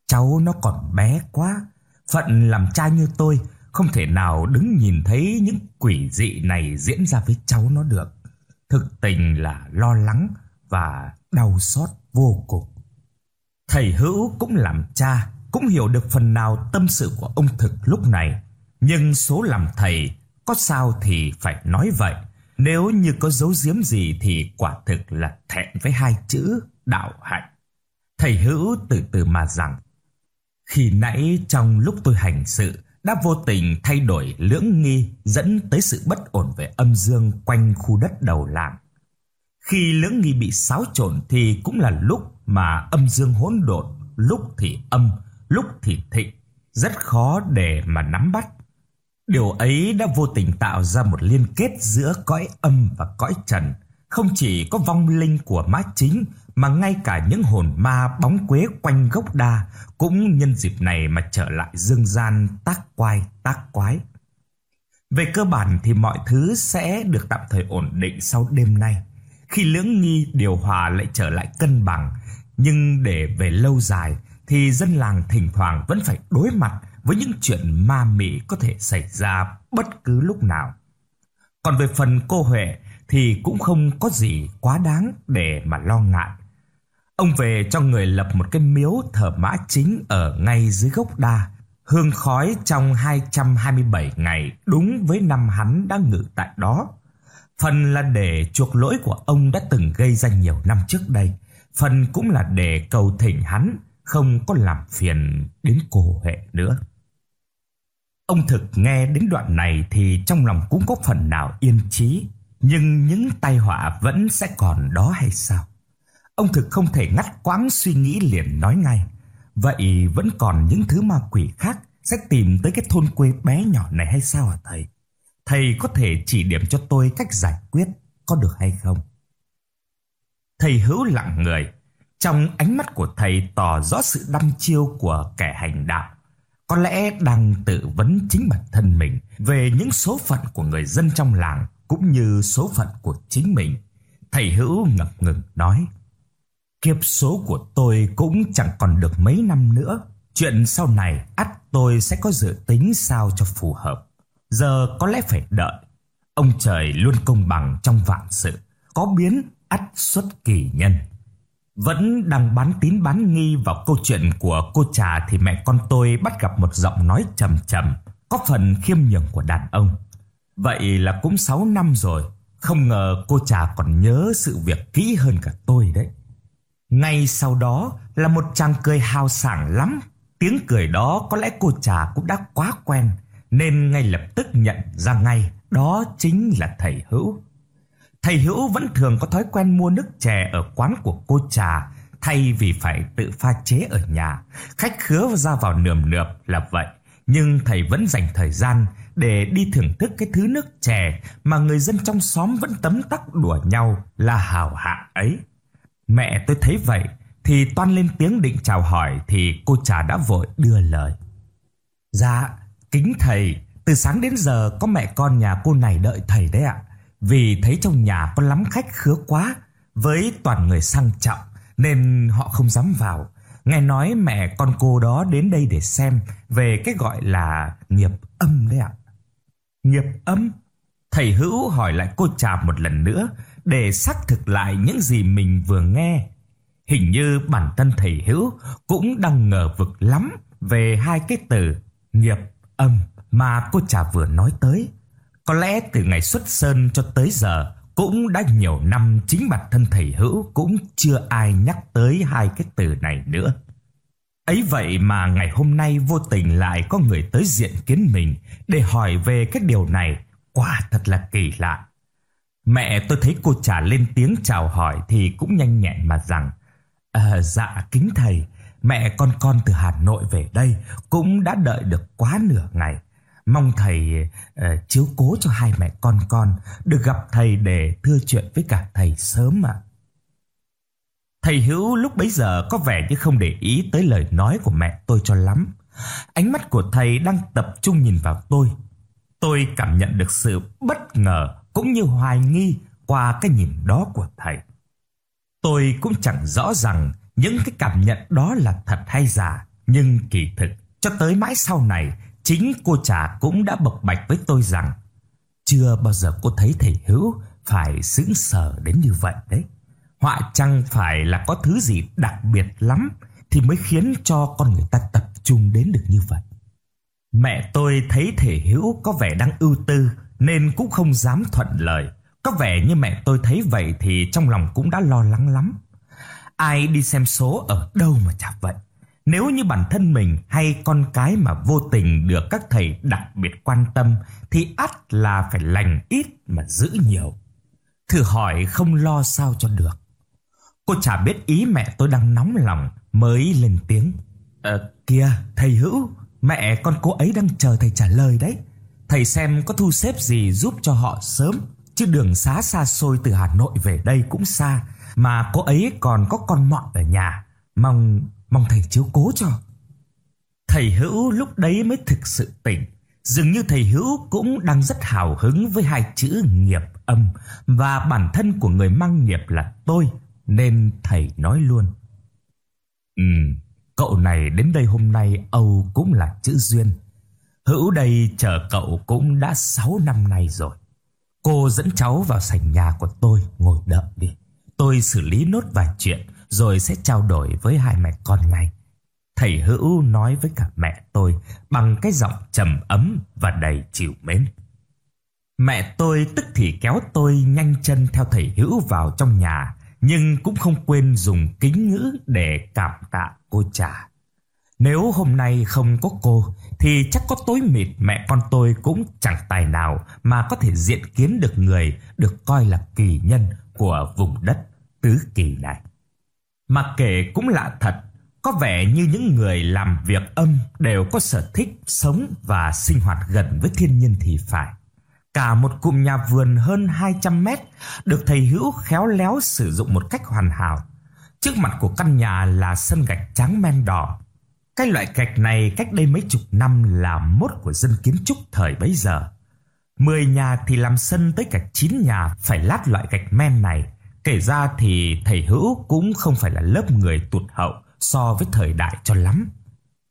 Cháu nó còn bé quá, phận làm cha như tôi không thể nào đứng nhìn thấy những quỷ dị này diễn ra với cháu nó được. Thực tình là lo lắng và đau xót vô cùng. Thầy Hữu cũng làm cha, cũng hiểu được phần nào tâm sự của ông Thực lúc này. Nhưng số làm thầy, có sao thì phải nói vậy. Nếu như có dấu giếm gì thì quả thực là thẹn với hai chữ đạo hạnh. Thầy Hữu từ từ mà rằng, khi nãy trong lúc tôi hành sự, đã vô tình thay đổi lưỡng nghi dẫn tới sự bất ổn về âm dương quanh khu đất đầu làng. Khi lưỡng nghi bị xáo trộn thì cũng là lúc mà âm dương hỗn độn, lúc thì âm, lúc thì thịnh, rất khó để mà nắm bắt. Điều ấy đã vô tình tạo ra một liên kết giữa cõi âm và cõi trần, không chỉ có vong linh của má chính mà ngay cả những hồn ma bóng quế quanh gốc đa cũng nhân dịp này mà trở lại dương gian tác quai tác quái. Về cơ bản thì mọi thứ sẽ được tạm thời ổn định sau đêm nay. Khi lưỡng nghi điều hòa lại trở lại cân bằng, nhưng để về lâu dài thì dân làng thỉnh thoảng vẫn phải đối mặt với những chuyện ma mị có thể xảy ra bất cứ lúc nào. Còn về phần cô Huệ thì cũng không có gì quá đáng để mà lo ngại. Ông về cho người lập một cái miếu thờ mã chính ở ngay dưới gốc đa, hương khói trong 227 ngày đúng với năm hắn đã ngự tại đó. Phần là để chuộc lỗi của ông đã từng gây ra nhiều năm trước đây, phần cũng là để cầu thỉnh hắn không có làm phiền đến cô hệ nữa. Ông thực nghe đến đoạn này thì trong lòng cũng có phần nào yên trí, nhưng những tai họa vẫn sẽ còn đó hay sao? Ông thực không thể ngắt quãng suy nghĩ liền nói ngay. Vậy vẫn còn những thứ ma quỷ khác sẽ tìm tới cái thôn quê bé nhỏ này hay sao hả thầy? Thầy có thể chỉ điểm cho tôi cách giải quyết có được hay không? Thầy hữu lặng người. Trong ánh mắt của thầy tỏ rõ sự đăm chiêu của kẻ hành đạo. Có lẽ đang tự vấn chính bản thân mình về những số phận của người dân trong làng cũng như số phận của chính mình. Thầy hữu ngập ngừng nói. Kiếp số của tôi cũng chẳng còn được mấy năm nữa. Chuyện sau này ắt tôi sẽ có dự tính sao cho phù hợp. Giờ có lẽ phải đợi. Ông trời luôn công bằng trong vạn sự. Có biến, ắt xuất kỳ nhân. Vẫn đang bán tín bán nghi vào câu chuyện của cô trà thì mẹ con tôi bắt gặp một giọng nói trầm trầm, có phần khiêm nhường của đàn ông. Vậy là cũng 6 năm rồi, không ngờ cô trà còn nhớ sự việc kỹ hơn cả tôi đấy. Ngay sau đó là một chàng cười hào sảng lắm. Tiếng cười đó có lẽ cô trà cũng đã quá quen, nên ngay lập tức nhận ra ngay đó chính là thầy Hữu. Thầy Hữu vẫn thường có thói quen mua nước chè ở quán của cô trà thay vì phải tự pha chế ở nhà. Khách khứa ra vào nườm nượp là vậy, nhưng thầy vẫn dành thời gian để đi thưởng thức cái thứ nước chè mà người dân trong xóm vẫn tấm tắc đùa nhau là hào hạ ấy. Mẹ tôi thấy vậy thì toan lên tiếng định chào hỏi thì cô trà đã vội đưa lời. Dạ, kính thầy, từ sáng đến giờ có mẹ con nhà cô này đợi thầy đấy ạ. Vì thấy trong nhà có lắm khách khứa quá, với toàn người sang trọng nên họ không dám vào. Nghe nói mẹ con cô đó đến đây để xem về cái gọi là nghiệp âm đấy ạ. Nghiệp âm? Thầy Hữu hỏi lại cô trà một lần nữa để xác thực lại những gì mình vừa nghe. Hình như bản thân thầy Hữu cũng đang ngờ vực lắm về hai cái từ nghiệp âm mà cô trà vừa nói tới. Có lẽ từ ngày xuất sơn cho tới giờ cũng đã nhiều năm chính bản thân thầy Hữu cũng chưa ai nhắc tới hai cái từ này nữa. Ấy vậy mà ngày hôm nay vô tình lại có người tới diện kiến mình để hỏi về cái điều này, quả thật là kỳ lạ. Mẹ tôi thấy cô trả lên tiếng chào hỏi thì cũng nhanh nhẹn mà rằng À dạ kính thầy, mẹ con con từ Hà Nội về đây cũng đã đợi được quá nửa ngày. Mong thầy uh, chiếu cố cho hai mẹ con con được gặp thầy để thưa chuyện với cả thầy sớm ạ. Thầy Hữu lúc bấy giờ có vẻ như không để ý tới lời nói của mẹ tôi cho lắm. Ánh mắt của thầy đang tập trung nhìn vào tôi. Tôi cảm nhận được sự bất ngờ cũng như hoài nghi qua cái nhìn đó của thầy. Tôi cũng chẳng rõ rằng những cái cảm nhận đó là thật hay giả, nhưng kỳ thực cho tới mãi sau này, chính cô trà cũng đã bộc bạch với tôi rằng, chưa bao giờ cô thấy thầy Hữu phải sững sờ đến như vậy đấy. Họa chăng phải là có thứ gì đặc biệt lắm thì mới khiến cho con người ta tập trung đến được như vậy. Mẹ tôi thấy thể hữu có vẻ đang ưu tư nên cũng không dám thuận lời. Có vẻ như mẹ tôi thấy vậy thì trong lòng cũng đã lo lắng lắm. Ai đi xem số ở đâu mà chả vậy. Nếu như bản thân mình hay con cái mà vô tình được các thầy đặc biệt quan tâm thì ắt là phải lành ít mà giữ nhiều. Thử hỏi không lo sao cho được. Cô chả biết ý mẹ tôi đang nóng lòng mới lên tiếng. Ờ, kìa, thầy Hữu, mẹ con cô ấy đang chờ thầy trả lời đấy. Thầy xem có thu xếp gì giúp cho họ sớm, chứ đường xá xa xôi từ Hà Nội về đây cũng xa, mà cô ấy còn có con mọn ở nhà. Mong, mong thầy chiếu cố cho. Thầy Hữu lúc đấy mới thực sự tỉnh. Dường như thầy Hữu cũng đang rất hào hứng với hai chữ nghiệp âm và bản thân của người mang nghiệp là tôi nên thầy nói luôn. Ừ, cậu này đến đây hôm nay Âu cũng là chữ duyên. Hữu đây chờ cậu cũng đã 6 năm nay rồi. Cô dẫn cháu vào sảnh nhà của tôi ngồi đợi đi. Tôi xử lý nốt vài chuyện rồi sẽ trao đổi với hai mẹ con này. Thầy Hữu nói với cả mẹ tôi bằng cái giọng trầm ấm và đầy chịu mến. Mẹ tôi tức thì kéo tôi nhanh chân theo thầy Hữu vào trong nhà, nhưng cũng không quên dùng kính ngữ để cảm tạ cô trà. Nếu hôm nay không có cô, thì chắc có tối mịt mẹ con tôi cũng chẳng tài nào mà có thể diện kiến được người được coi là kỳ nhân của vùng đất tứ kỳ này. Mà kể cũng lạ thật, có vẻ như những người làm việc âm đều có sở thích sống và sinh hoạt gần với thiên nhiên thì phải. Cả một cụm nhà vườn hơn 200 mét được thầy Hữu khéo léo sử dụng một cách hoàn hảo. Trước mặt của căn nhà là sân gạch trắng men đỏ. Cái loại gạch này cách đây mấy chục năm là mốt của dân kiến trúc thời bấy giờ. Mười nhà thì làm sân tới cả chín nhà phải lát loại gạch men này. Kể ra thì thầy Hữu cũng không phải là lớp người tụt hậu so với thời đại cho lắm.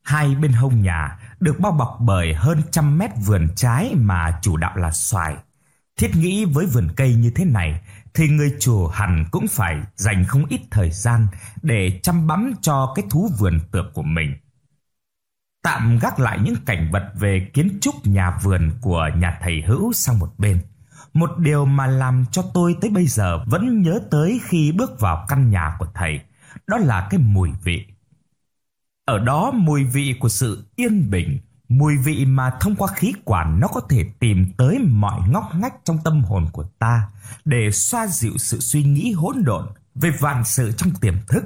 Hai bên hông nhà được bao bọc bởi hơn trăm mét vườn trái mà chủ đạo là xoài. Thiết nghĩ với vườn cây như thế này thì người chủ hẳn cũng phải dành không ít thời gian để chăm bắm cho cái thú vườn tược của mình. Tạm gác lại những cảnh vật về kiến trúc nhà vườn của nhà thầy Hữu sang một bên. Một điều mà làm cho tôi tới bây giờ vẫn nhớ tới khi bước vào căn nhà của thầy, đó là cái mùi vị ở đó mùi vị của sự yên bình, mùi vị mà thông qua khí quản nó có thể tìm tới mọi ngóc ngách trong tâm hồn của ta để xoa dịu sự suy nghĩ hỗn độn về vạn sự trong tiềm thức.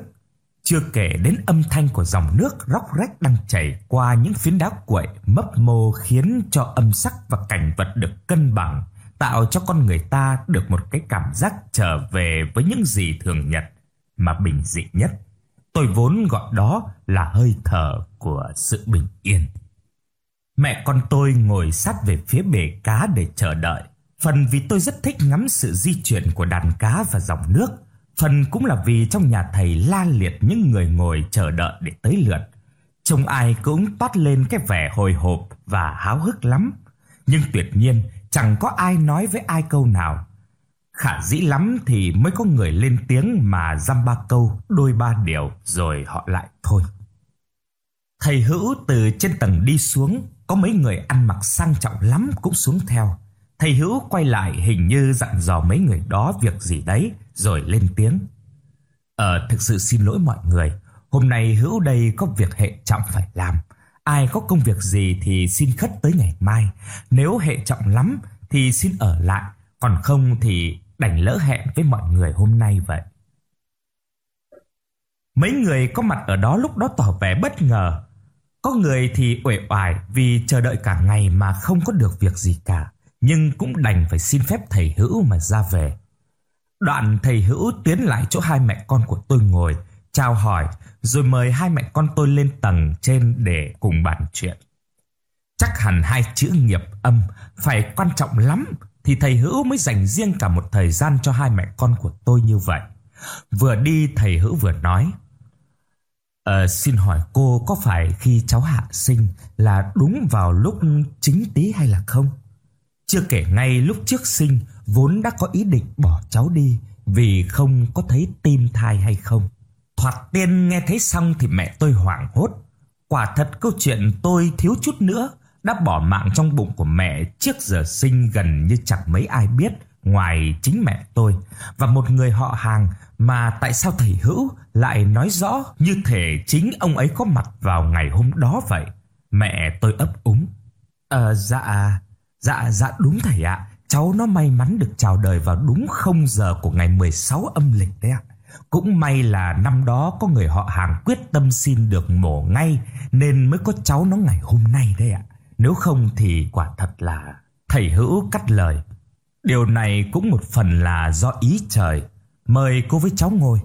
Chưa kể đến âm thanh của dòng nước róc rách đang chảy qua những phiến đá quậy mấp mô khiến cho âm sắc và cảnh vật được cân bằng, tạo cho con người ta được một cái cảm giác trở về với những gì thường nhật mà bình dị nhất. Tôi vốn gọi đó là hơi thở của sự bình yên. Mẹ con tôi ngồi sát về phía bể cá để chờ đợi. Phần vì tôi rất thích ngắm sự di chuyển của đàn cá và dòng nước. Phần cũng là vì trong nhà thầy la liệt những người ngồi chờ đợi để tới lượt. Trông ai cũng toát lên cái vẻ hồi hộp và háo hức lắm. Nhưng tuyệt nhiên chẳng có ai nói với ai câu nào. Khả dĩ lắm thì mới có người lên tiếng mà dăm ba câu, đôi ba điều rồi họ lại thôi. Thầy Hữu từ trên tầng đi xuống, có mấy người ăn mặc sang trọng lắm cũng xuống theo. Thầy Hữu quay lại hình như dặn dò mấy người đó việc gì đấy rồi lên tiếng. Ờ, thực sự xin lỗi mọi người, hôm nay Hữu đây có việc hệ trọng phải làm. Ai có công việc gì thì xin khất tới ngày mai, nếu hệ trọng lắm thì xin ở lại, còn không thì đành lỡ hẹn với mọi người hôm nay vậy. Mấy người có mặt ở đó lúc đó tỏ vẻ bất ngờ. Có người thì uể oải vì chờ đợi cả ngày mà không có được việc gì cả, nhưng cũng đành phải xin phép thầy Hữu mà ra về. Đoạn thầy Hữu tiến lại chỗ hai mẹ con của tôi ngồi, chào hỏi, rồi mời hai mẹ con tôi lên tầng trên để cùng bàn chuyện. Chắc hẳn hai chữ nghiệp âm phải quan trọng lắm thì thầy Hữu mới dành riêng cả một thời gian cho hai mẹ con của tôi như vậy. Vừa đi, thầy Hữu vừa nói Ờ xin hỏi cô có phải khi cháu hạ sinh là đúng vào lúc chính tí hay là không? Chưa kể ngay lúc trước sinh, vốn đã có ý định bỏ cháu đi vì không có thấy tim thai hay không. Thoạt tiên nghe thấy xong thì mẹ tôi hoảng hốt. Quả thật câu chuyện tôi thiếu chút nữa đã bỏ mạng trong bụng của mẹ trước giờ sinh gần như chẳng mấy ai biết ngoài chính mẹ tôi và một người họ hàng mà tại sao thầy Hữu lại nói rõ như thể chính ông ấy có mặt vào ngày hôm đó vậy. Mẹ tôi ấp úng. Ờ dạ, dạ dạ đúng thầy ạ. Cháu nó may mắn được chào đời vào đúng không giờ của ngày 16 âm lịch đấy ạ. Cũng may là năm đó có người họ hàng quyết tâm xin được mổ ngay nên mới có cháu nó ngày hôm nay đấy ạ. Nếu không thì quả thật là thầy hữu cắt lời. Điều này cũng một phần là do ý trời. Mời cô với cháu ngồi.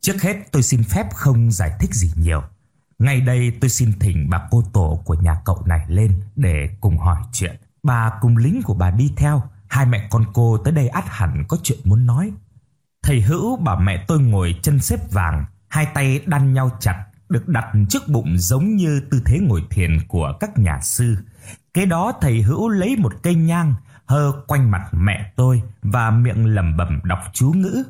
Trước hết tôi xin phép không giải thích gì nhiều. Ngay đây tôi xin thỉnh bà cô tổ của nhà cậu này lên để cùng hỏi chuyện. Bà cùng lính của bà đi theo, hai mẹ con cô tới đây át hẳn có chuyện muốn nói. Thầy Hữu bảo mẹ tôi ngồi chân xếp vàng, hai tay đan nhau chặt, được đặt trước bụng giống như tư thế ngồi thiền của các nhà sư. Kế đó thầy Hữu lấy một cây nhang, hơ quanh mặt mẹ tôi và miệng lẩm bẩm đọc chú ngữ.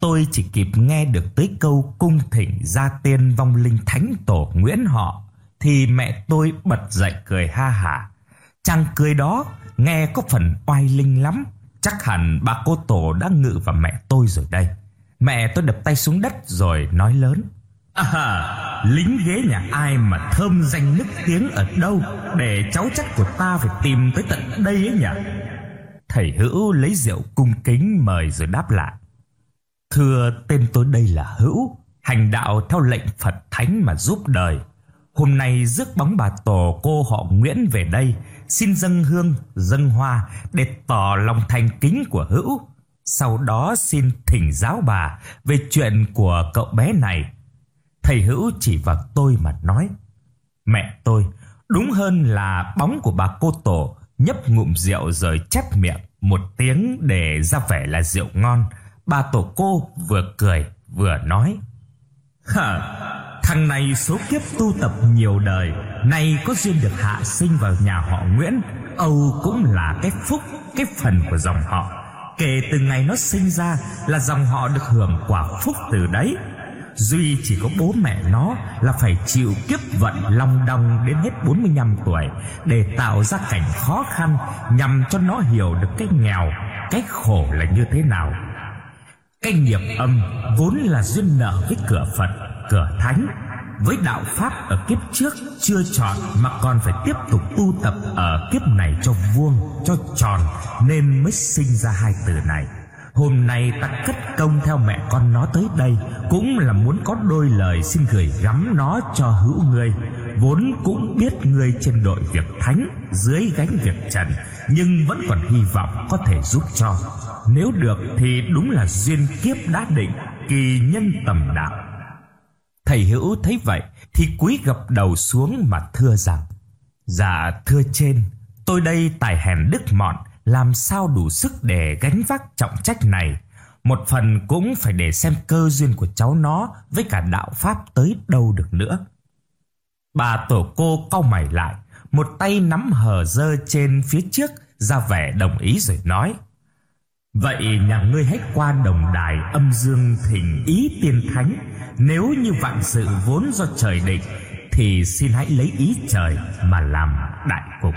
Tôi chỉ kịp nghe được tới câu cung thỉnh gia tiên vong linh thánh tổ Nguyễn họ thì mẹ tôi bật dậy cười ha hả. Chàng cười đó nghe có phần oai linh lắm. Chắc hẳn bà cô tổ đã ngự vào mẹ tôi rồi đây. Mẹ tôi đập tay xuống đất rồi nói lớn. À, lính ghế nhà ai mà thơm danh nức tiếng ở đâu để cháu chắc của ta phải tìm tới tận đây ấy nhỉ? Thầy Hữu lấy rượu cung kính mời rồi đáp lại. Thưa tên tôi đây là Hữu, hành đạo theo lệnh Phật Thánh mà giúp đời. Hôm nay rước bóng bà tổ cô họ Nguyễn về đây, xin dâng hương, dâng hoa để tỏ lòng thành kính của Hữu. Sau đó xin thỉnh giáo bà về chuyện của cậu bé này. Thầy Hữu chỉ vào tôi mà nói. Mẹ tôi, đúng hơn là bóng của bà cô tổ nhấp ngụm rượu rồi chép miệng một tiếng để ra vẻ là rượu ngon. Bà tổ cô vừa cười vừa nói. Hả, thằng này số kiếp tu tập nhiều đời, nay có duyên được hạ sinh vào nhà họ Nguyễn, Âu cũng là cái phúc, cái phần của dòng họ. Kể từ ngày nó sinh ra là dòng họ được hưởng quả phúc từ đấy. Duy chỉ có bố mẹ nó là phải chịu kiếp vận long đong đến hết 45 tuổi để tạo ra cảnh khó khăn nhằm cho nó hiểu được cái nghèo, cái khổ là như thế nào. Cái nghiệp âm vốn là duyên nợ với cửa Phật, cửa Thánh. Với đạo pháp ở kiếp trước chưa chọn mà còn phải tiếp tục tu tập ở kiếp này cho vuông, cho tròn nên mới sinh ra hai từ này. Hôm nay ta cất công theo mẹ con nó tới đây Cũng là muốn có đôi lời xin gửi gắm nó cho hữu ngươi Vốn cũng biết ngươi trên đội việc thánh Dưới gánh việc trần Nhưng vẫn còn hy vọng có thể giúp cho. Nếu được thì đúng là duyên kiếp đã định Kỳ nhân tầm đạo. Thầy hữu thấy vậy Thì cúi gập đầu xuống mà thưa rằng Dạ thưa trên Tôi đây tài hèn đức mọn làm sao đủ sức để gánh vác trọng trách này. Một phần cũng phải để xem cơ duyên của cháu nó với cả đạo Pháp tới đâu được nữa. Bà tổ cô cau mày lại, một tay nắm hờ dơ trên phía trước ra vẻ đồng ý rồi nói. Vậy nhà ngươi hãy qua đồng đài âm dương thỉnh ý tiên thánh Nếu như vạn sự vốn do trời định Thì xin hãy lấy ý trời mà làm đại cục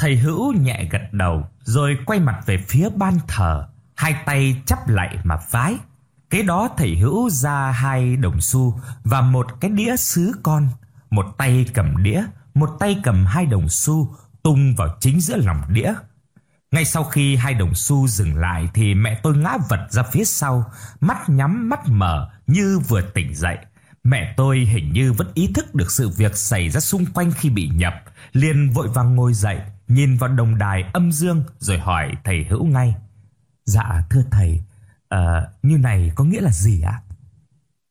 Thầy Hữu nhẹ gật đầu rồi quay mặt về phía ban thờ, hai tay chắp lại mà vái. Kế đó thầy Hữu ra hai đồng xu và một cái đĩa sứ con, một tay cầm đĩa, một tay cầm hai đồng xu tung vào chính giữa lòng đĩa. Ngay sau khi hai đồng xu dừng lại thì mẹ tôi ngã vật ra phía sau, mắt nhắm mắt mở như vừa tỉnh dậy. Mẹ tôi hình như vẫn ý thức được sự việc xảy ra xung quanh khi bị nhập, liền vội vàng ngồi dậy, nhìn vào đồng đài âm dương rồi hỏi thầy Hữu ngay. Dạ thưa thầy, uh, như này có nghĩa là gì ạ?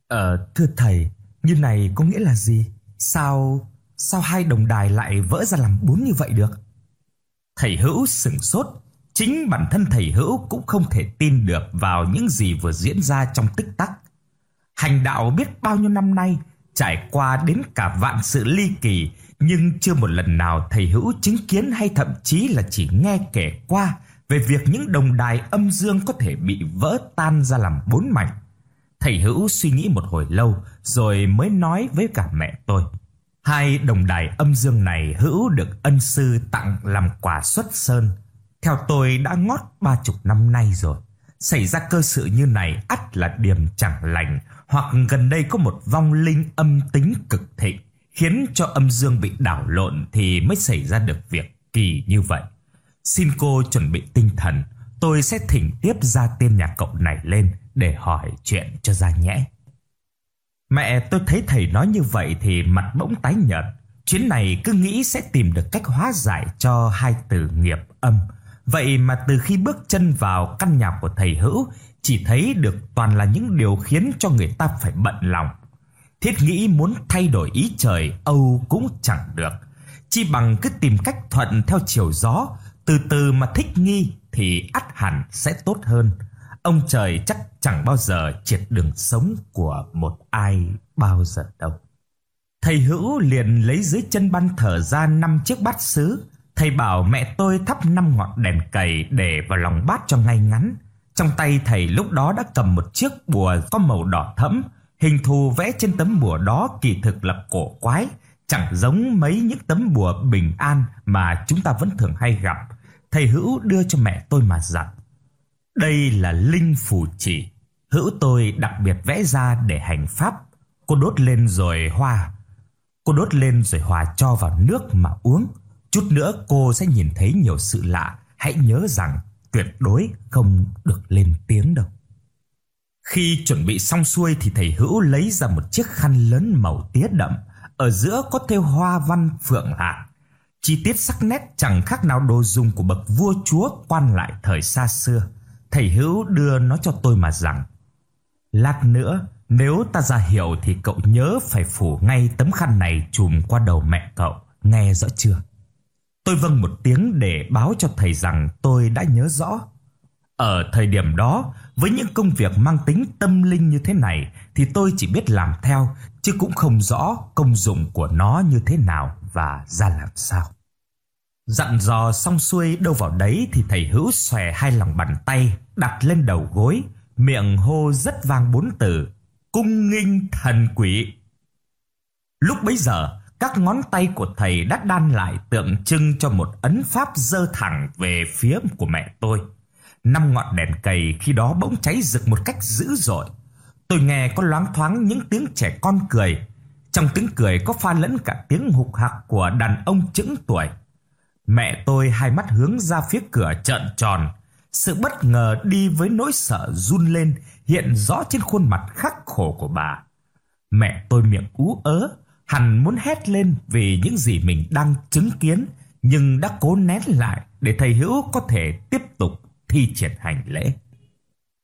Ờ thưa thầy, như này có nghĩa là gì? Sao sao hai đồng đài lại vỡ ra làm bốn như vậy được? Thầy Hữu sửng sốt, chính bản thân thầy Hữu cũng không thể tin được vào những gì vừa diễn ra trong tích tắc. Hành đạo biết bao nhiêu năm nay, trải qua đến cả vạn sự ly kỳ, nhưng chưa một lần nào thầy Hữu chứng kiến hay thậm chí là chỉ nghe kể qua về việc những đồng đài âm dương có thể bị vỡ tan ra làm bốn mảnh. Thầy Hữu suy nghĩ một hồi lâu rồi mới nói với cả mẹ tôi. Hai đồng đài âm dương này Hữu được ân sư tặng làm quà xuất sơn. Theo tôi đã ngót ba chục năm nay rồi. Xảy ra cơ sự như này ắt là điểm chẳng lành hoặc gần đây có một vong linh âm tính cực thịnh khiến cho âm dương bị đảo lộn thì mới xảy ra được việc kỳ như vậy. Xin cô chuẩn bị tinh thần, tôi sẽ thỉnh tiếp ra tên nhà cậu này lên để hỏi chuyện cho ra nhẽ. Mẹ tôi thấy thầy nói như vậy thì mặt bỗng tái nhợt. Chuyến này cứ nghĩ sẽ tìm được cách hóa giải cho hai từ nghiệp âm. Vậy mà từ khi bước chân vào căn nhà của thầy Hữu, chỉ thấy được toàn là những điều khiến cho người ta phải bận lòng. Thiết nghĩ muốn thay đổi ý trời Âu cũng chẳng được. Chỉ bằng cứ tìm cách thuận theo chiều gió, từ từ mà thích nghi thì ắt hẳn sẽ tốt hơn. Ông trời chắc chẳng bao giờ triệt đường sống của một ai bao giờ đâu. Thầy Hữu liền lấy dưới chân ban thờ ra năm chiếc bát sứ. Thầy bảo, mẹ tôi thắp năm ngọn đèn cầy để vào lòng bát cho ngay ngắn. Trong tay thầy lúc đó đã cầm một chiếc bùa có màu đỏ thẫm. Hình thù vẽ trên tấm bùa đó kỳ thực là cổ quái. Chẳng giống mấy những tấm bùa bình an mà chúng ta vẫn thường hay gặp. Thầy Hữu đưa cho mẹ tôi mà dặn. Đây là linh phù chỉ, hữu tôi đặc biệt vẽ ra để hành pháp. Cô đốt lên rồi hòa. Cô đốt lên rồi hòa cho vào nước mà uống. Chút nữa cô sẽ nhìn thấy nhiều sự lạ. Hãy nhớ rằng tuyệt đối không được lên tiếng đâu. Khi chuẩn bị xong xuôi thì thầy Hữu lấy ra một chiếc khăn lớn màu tía đậm, ở giữa có thêu hoa văn phượng hạ. Chi tiết sắc nét chẳng khác nào đồ dùng của bậc vua chúa quan lại thời xa xưa. Thầy Hữu đưa nó cho tôi mà rằng, Lát nữa, nếu ta ra hiệu thì cậu nhớ phải phủ ngay tấm khăn này trùm qua đầu mẹ cậu, Nghe rõ chưa? Tôi vâng một tiếng để báo cho thầy rằng tôi đã nhớ rõ. Ở thời điểm đó, với những công việc mang tính tâm linh như thế này Thì tôi chỉ biết làm theo, Chứ cũng không rõ công dụng của nó như thế nào và ra làm sao. Dặn dò xong xuôi đâu vào đấy thì thầy hữu xòe hai lòng bàn tay đặt lên đầu gối, miệng hô rất vang bốn từ, cung nghinh thần quỷ. Lúc bấy giờ, các ngón tay của thầy đã đan lại tượng trưng cho một ấn pháp dơ thẳng về phía của mẹ tôi. Năm ngọn đèn cầy khi đó bỗng cháy rực một cách dữ dội. Tôi nghe có loáng thoáng những tiếng trẻ con cười. Trong tiếng cười có pha lẫn cả tiếng hục hạc của đàn ông chững tuổi. Mẹ tôi hai mắt hướng ra phía cửa trợn tròn. Sự bất ngờ đi với nỗi sợ run lên hiện rõ trên khuôn mặt khắc khổ của bà. Mẹ tôi miệng ú ớ, hẳn muốn hét lên vì những gì mình đang chứng kiến, nhưng đã cố nén lại để thầy Hữu có thể tiếp tục thi triển hành lễ.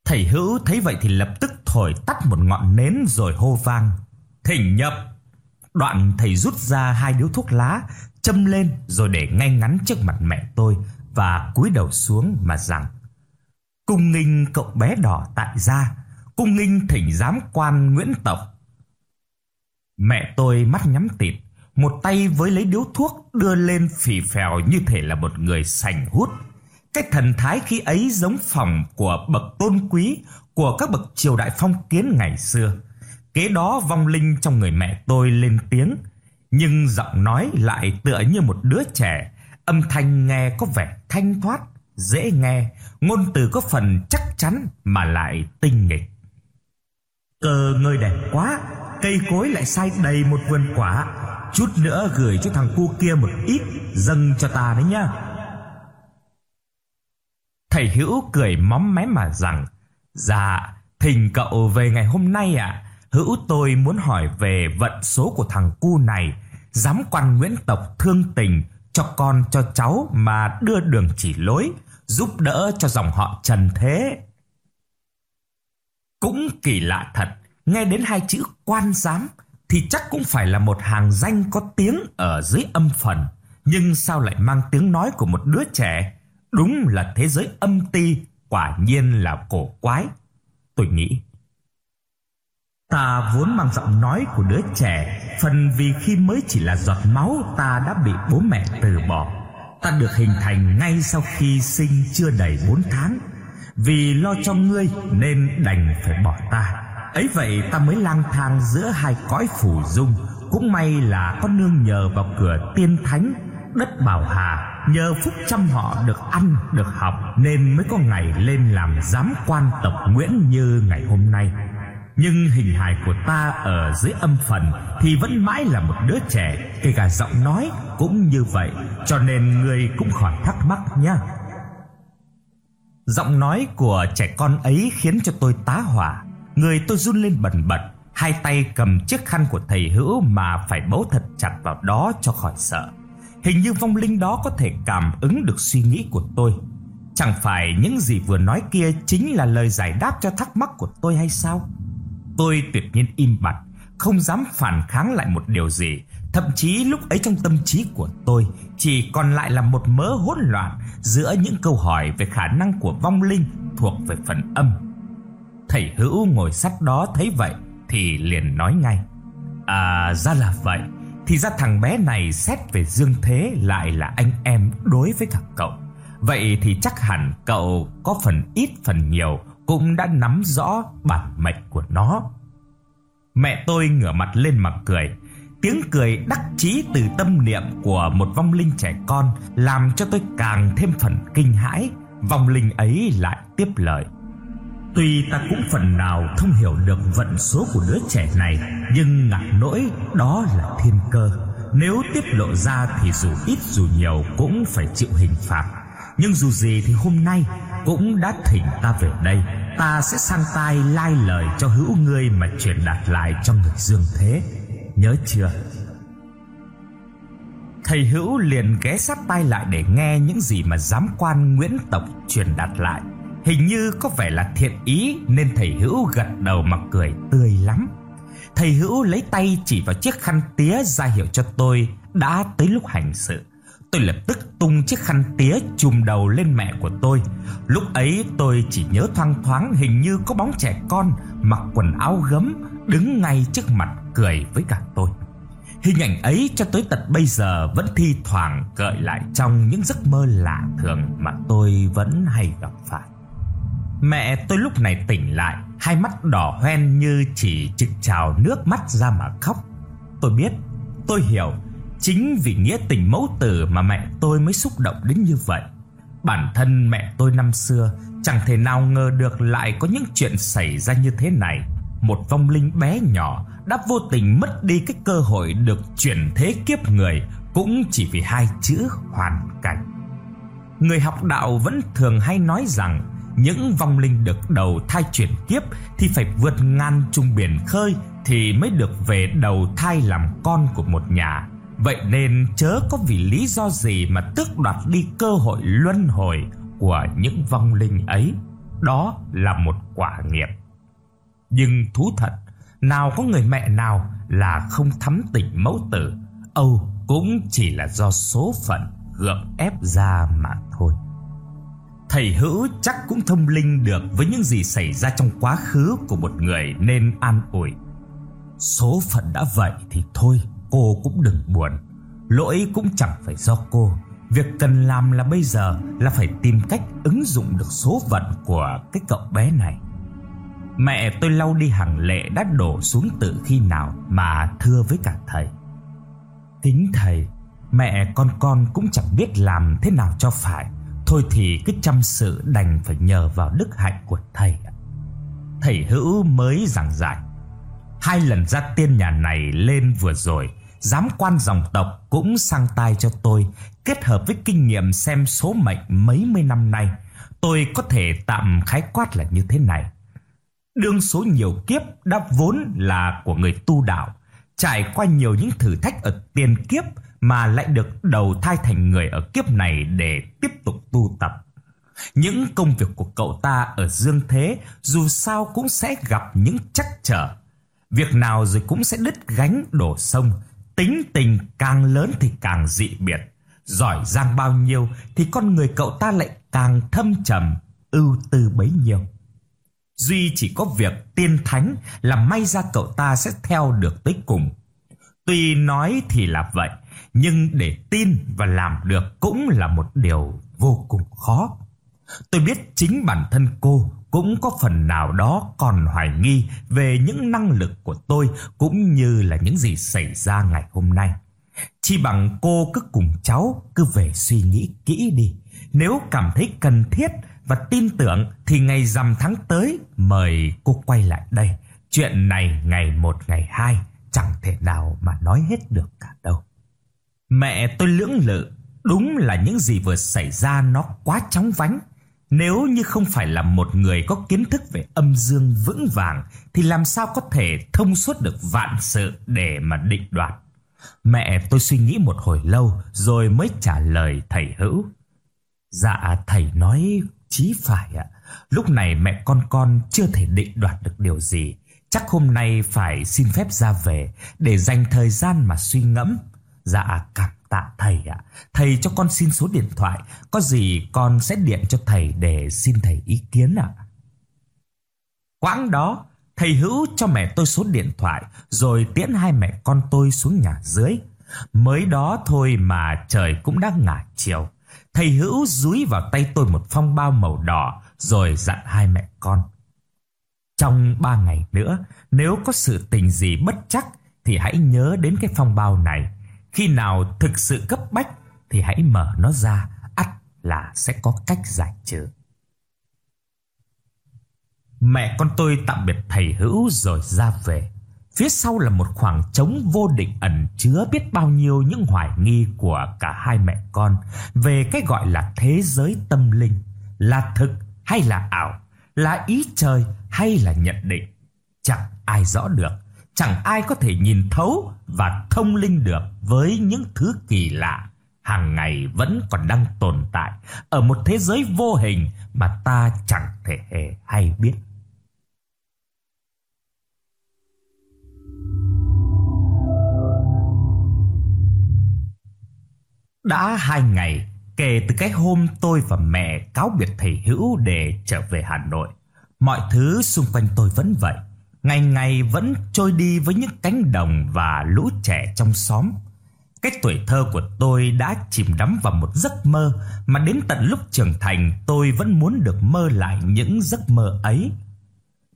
Thầy Hữu thấy vậy thì lập tức thổi tắt một ngọn nến rồi hô vang. Thỉnh nhập! Đoạn thầy rút ra hai điếu thuốc lá châm lên rồi để ngay ngắn trước mặt mẹ tôi và cúi đầu xuống mà rằng Cung nghinh cậu bé đỏ tại gia, cung nghinh thỉnh giám quan Nguyễn Tộc. Mẹ tôi mắt nhắm tịt, một tay với lấy điếu thuốc đưa lên phì phèo như thể là một người sành hút. Cái thần thái khi ấy giống phòng của bậc tôn quý của các bậc triều đại phong kiến ngày xưa. Kế đó vong linh trong người mẹ tôi lên tiếng nhưng giọng nói lại tựa như một đứa trẻ, âm thanh nghe có vẻ thanh thoát, dễ nghe, ngôn từ có phần chắc chắn mà lại tinh nghịch. Cờ ngơi đẹp quá, cây cối lại sai đầy một vườn quả, chút nữa gửi cho thằng cu kia một ít dâng cho ta đấy nhá. Thầy Hữu cười móm mém mà rằng, dạ, thỉnh cậu về ngày hôm nay ạ, Hữu tôi muốn hỏi về vận số của thằng cu này, dám quan Nguyễn tộc thương tình cho con cho cháu mà đưa đường chỉ lối, giúp đỡ cho dòng họ Trần thế. Cũng kỳ lạ thật, nghe đến hai chữ quan giám thì chắc cũng phải là một hàng danh có tiếng ở dưới âm phần, nhưng sao lại mang tiếng nói của một đứa trẻ? Đúng là thế giới âm ti, quả nhiên là cổ quái. Tôi nghĩ Ta vốn mang giọng nói của đứa trẻ Phần vì khi mới chỉ là giọt máu Ta đã bị bố mẹ từ bỏ Ta được hình thành ngay sau khi sinh chưa đầy bốn tháng. Vì lo cho ngươi nên đành phải bỏ ta. Ấy vậy ta mới lang thang giữa hai cõi phủ dung. Cũng may là có nương nhờ vào cửa tiên thánh, Đất bảo hà. Nhờ phúc trăm họ được ăn, được học, Nên mới có ngày lên làm giám quan tộc Nguyễn như ngày hôm nay nhưng hình hài của ta ở dưới âm phần thì vẫn mãi là một đứa trẻ, kể cả giọng nói cũng như vậy, cho nên ngươi cũng khỏi thắc mắc nhé. Giọng nói của trẻ con ấy khiến cho tôi tá hỏa, người tôi run lên bần bật, hai tay cầm chiếc khăn của thầy Hữu mà phải bấu thật chặt vào đó cho khỏi sợ. Hình như vong linh đó có thể cảm ứng được suy nghĩ của tôi. Chẳng phải những gì vừa nói kia chính là lời giải đáp cho thắc mắc của tôi hay sao? Tôi tuyệt nhiên im bặt, không dám phản kháng lại một điều gì. Thậm chí lúc ấy trong tâm trí của tôi chỉ còn lại là một mớ hỗn loạn giữa những câu hỏi về khả năng của vong linh thuộc về phần âm. Thầy Hữu ngồi sát đó thấy vậy thì liền nói ngay. À ra là vậy, thì ra thằng bé này xét về dương thế lại là anh em đối với cả cậu. Vậy thì chắc hẳn cậu có phần ít phần nhiều cũng đã nắm rõ bản mệnh của nó. Mẹ tôi ngửa mặt lên mà cười, tiếng cười đắc chí từ tâm niệm của một vong linh trẻ con làm cho tôi càng thêm phần kinh hãi. Vong linh ấy lại tiếp lời. Tuy ta cũng phần nào thông hiểu được vận số của đứa trẻ này, nhưng ngặt nỗi đó là thiên cơ. Nếu tiết lộ ra thì dù ít dù nhiều cũng phải chịu hình phạt. Nhưng dù gì thì hôm nay cũng đã thỉnh ta về đây. Ta sẽ sang tai lai lời cho hữu ngươi mà truyền đạt lại cho người dương thế. Nhớ chưa? Thầy hữu liền ghé sát tai lại để nghe những gì mà giám quan nguyễn tộc truyền đạt lại. Hình như có vẻ là thiện ý nên thầy hữu gật đầu mà cười tươi lắm. Thầy hữu lấy tay chỉ vào chiếc khăn tía ra hiệu cho tôi, đã tới lúc hành sự. Tôi lập tức tung chiếc khăn tía chùm đầu lên mẹ của tôi. Lúc ấy tôi chỉ nhớ thoang thoáng hình như có bóng trẻ con mặc quần áo gấm đứng ngay trước mặt cười với cả tôi. Hình ảnh ấy cho tới tận bây giờ vẫn thi thoảng gợi lại trong những giấc mơ lạ thường mà tôi vẫn hay gặp phải. Mẹ tôi lúc này tỉnh lại, hai mắt đỏ hoen như chỉ trực trào nước mắt ra mà khóc. Tôi biết, tôi hiểu Chính vì nghĩa tình mẫu tử mà mẹ tôi mới xúc động đến như vậy. Bản thân mẹ tôi năm xưa, chẳng thể nào ngờ được lại có những chuyện xảy ra như thế này. Một vong linh bé nhỏ đã vô tình mất đi cái cơ hội được chuyển thế kiếp người, cũng chỉ vì hai chữ hoàn cảnh. Người học đạo vẫn thường hay nói rằng, những vong linh được đầu thai chuyển kiếp thì phải vượt ngàn trung biển khơi thì mới được về đầu thai làm con của một nhà. Vậy nên chớ có vì lý do gì mà tước đoạt đi cơ hội luân hồi của những vong linh ấy. Đó là một quả nghiệp. Nhưng thú thật, nào có người mẹ nào là không thắm tình mẫu tử, Âu cũng chỉ là do số phận gượng ép ra mà thôi. Thầy Hữu chắc cũng thông linh được với những gì xảy ra trong quá khứ của một người nên an ủi. Số phận đã vậy thì thôi, cô cũng đừng buồn. Lỗi cũng chẳng phải do cô. Việc cần làm là bây giờ Là phải tìm cách ứng dụng được số phận Của cái cậu bé này. Mẹ tôi lau đi hàng lệ đã đổ xuống từ khi nào Mà thưa với cả thầy. Kính thầy, Mẹ con con cũng chẳng biết làm thế nào cho phải. Thôi thì cứ chăm sự đành phải nhờ vào đức hạnh của thầy Thầy Hữu mới giảng giải Hai lần ra tiên nhà này lên vừa rồi giám quan dòng tộc cũng sang tay cho tôi, kết hợp với kinh nghiệm xem số mệnh mấy mươi năm nay, tôi có thể tạm khái quát là như thế này. Đương số nhiều kiếp đã vốn là của người tu đạo, trải qua nhiều những thử thách ở tiền kiếp mà lại được đầu thai thành người ở kiếp này để tiếp tục tu tập. Những công việc của cậu ta ở dương thế dù sao cũng sẽ gặp những trắc trở. Việc nào rồi cũng sẽ đứt gánh đổ sông, tính tình càng lớn thì càng dị biệt. Giỏi giang bao nhiêu thì con người cậu ta lại càng thâm trầm, ưu tư bấy nhiêu. Duy chỉ có việc tiên thánh là may ra cậu ta sẽ theo được tới cùng. Tuy nói thì là vậy, nhưng để tin và làm được cũng là một điều vô cùng khó. Tôi biết chính bản thân cô cũng có phần nào đó còn hoài nghi về những năng lực của tôi cũng như là những gì xảy ra ngày hôm nay. Chỉ bằng cô cứ cùng cháu cứ về suy nghĩ kỹ đi. Nếu cảm thấy cần thiết và tin tưởng thì ngày rằm tháng tới mời cô quay lại đây. Chuyện này ngày một ngày hai chẳng thể nào mà nói hết được cả đâu. Mẹ tôi lưỡng lự, đúng là những gì vừa xảy ra nó quá chóng vánh. Nếu như không phải là một người có kiến thức về âm dương vững vàng, thì làm sao có thể thông suốt được vạn sự để mà định đoạt. Mẹ tôi suy nghĩ một hồi lâu rồi mới trả lời thầy hữu. Dạ thầy nói chí phải ạ. Lúc này mẹ con con chưa thể định đoạt được điều gì. Chắc hôm nay phải xin phép ra về để dành thời gian mà suy ngẫm. Dạ cảm tạ thầy ạ. Thầy cho con xin số điện thoại. Có gì con sẽ điện cho thầy để xin thầy ý kiến ạ. Quãng đó, thầy Hữu cho mẹ tôi số điện thoại rồi tiễn hai mẹ con tôi xuống nhà dưới. Mới đó thôi mà trời cũng đã ngả chiều. Thầy Hữu dúi vào tay tôi một phong bao màu đỏ rồi dặn hai mẹ con. Trong ba ngày nữa, nếu có sự tình gì bất chắc thì hãy nhớ đến cái phong bao này. Khi nào thực sự cấp bách thì hãy mở nó ra, ắt là sẽ có cách giải trừ. Mẹ con tôi tạm biệt thầy Hữu rồi ra về. Phía sau là một khoảng trống vô định ẩn chứa biết bao nhiêu những hoài nghi của cả hai mẹ con về cái gọi là thế giới tâm linh, là thực hay là ảo, là ý trời hay là nhận định. Chẳng ai rõ được, chẳng ai có thể nhìn thấu và thông linh được với những thứ kỳ lạ hàng ngày vẫn còn đang tồn tại ở một thế giới vô hình mà ta chẳng thể hề hay biết. Đã hai ngày kể từ cái hôm tôi và mẹ cáo biệt thầy Hữu để trở về Hà Nội. Mọi thứ xung quanh tôi vẫn vậy. Ngày ngày vẫn trôi đi với những cánh đồng và lũ trẻ trong xóm. Cái tuổi thơ của tôi đã chìm đắm vào một giấc mơ mà đến tận lúc trưởng thành tôi vẫn muốn được mơ lại những giấc mơ ấy.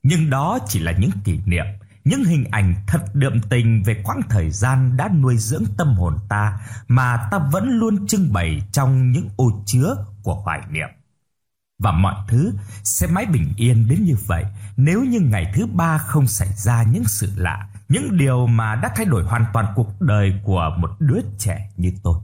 Nhưng đó chỉ là những kỷ niệm, những hình ảnh thật đượm tình về quãng thời gian đã nuôi dưỡng tâm hồn ta mà ta vẫn luôn trưng bày trong những ô chứa của hoài niệm. Và mọi thứ sẽ mãi bình yên đến như vậy nếu như ngày thứ ba không xảy ra những sự lạ, những điều mà đã thay đổi hoàn toàn cuộc đời của một đứa trẻ như tôi.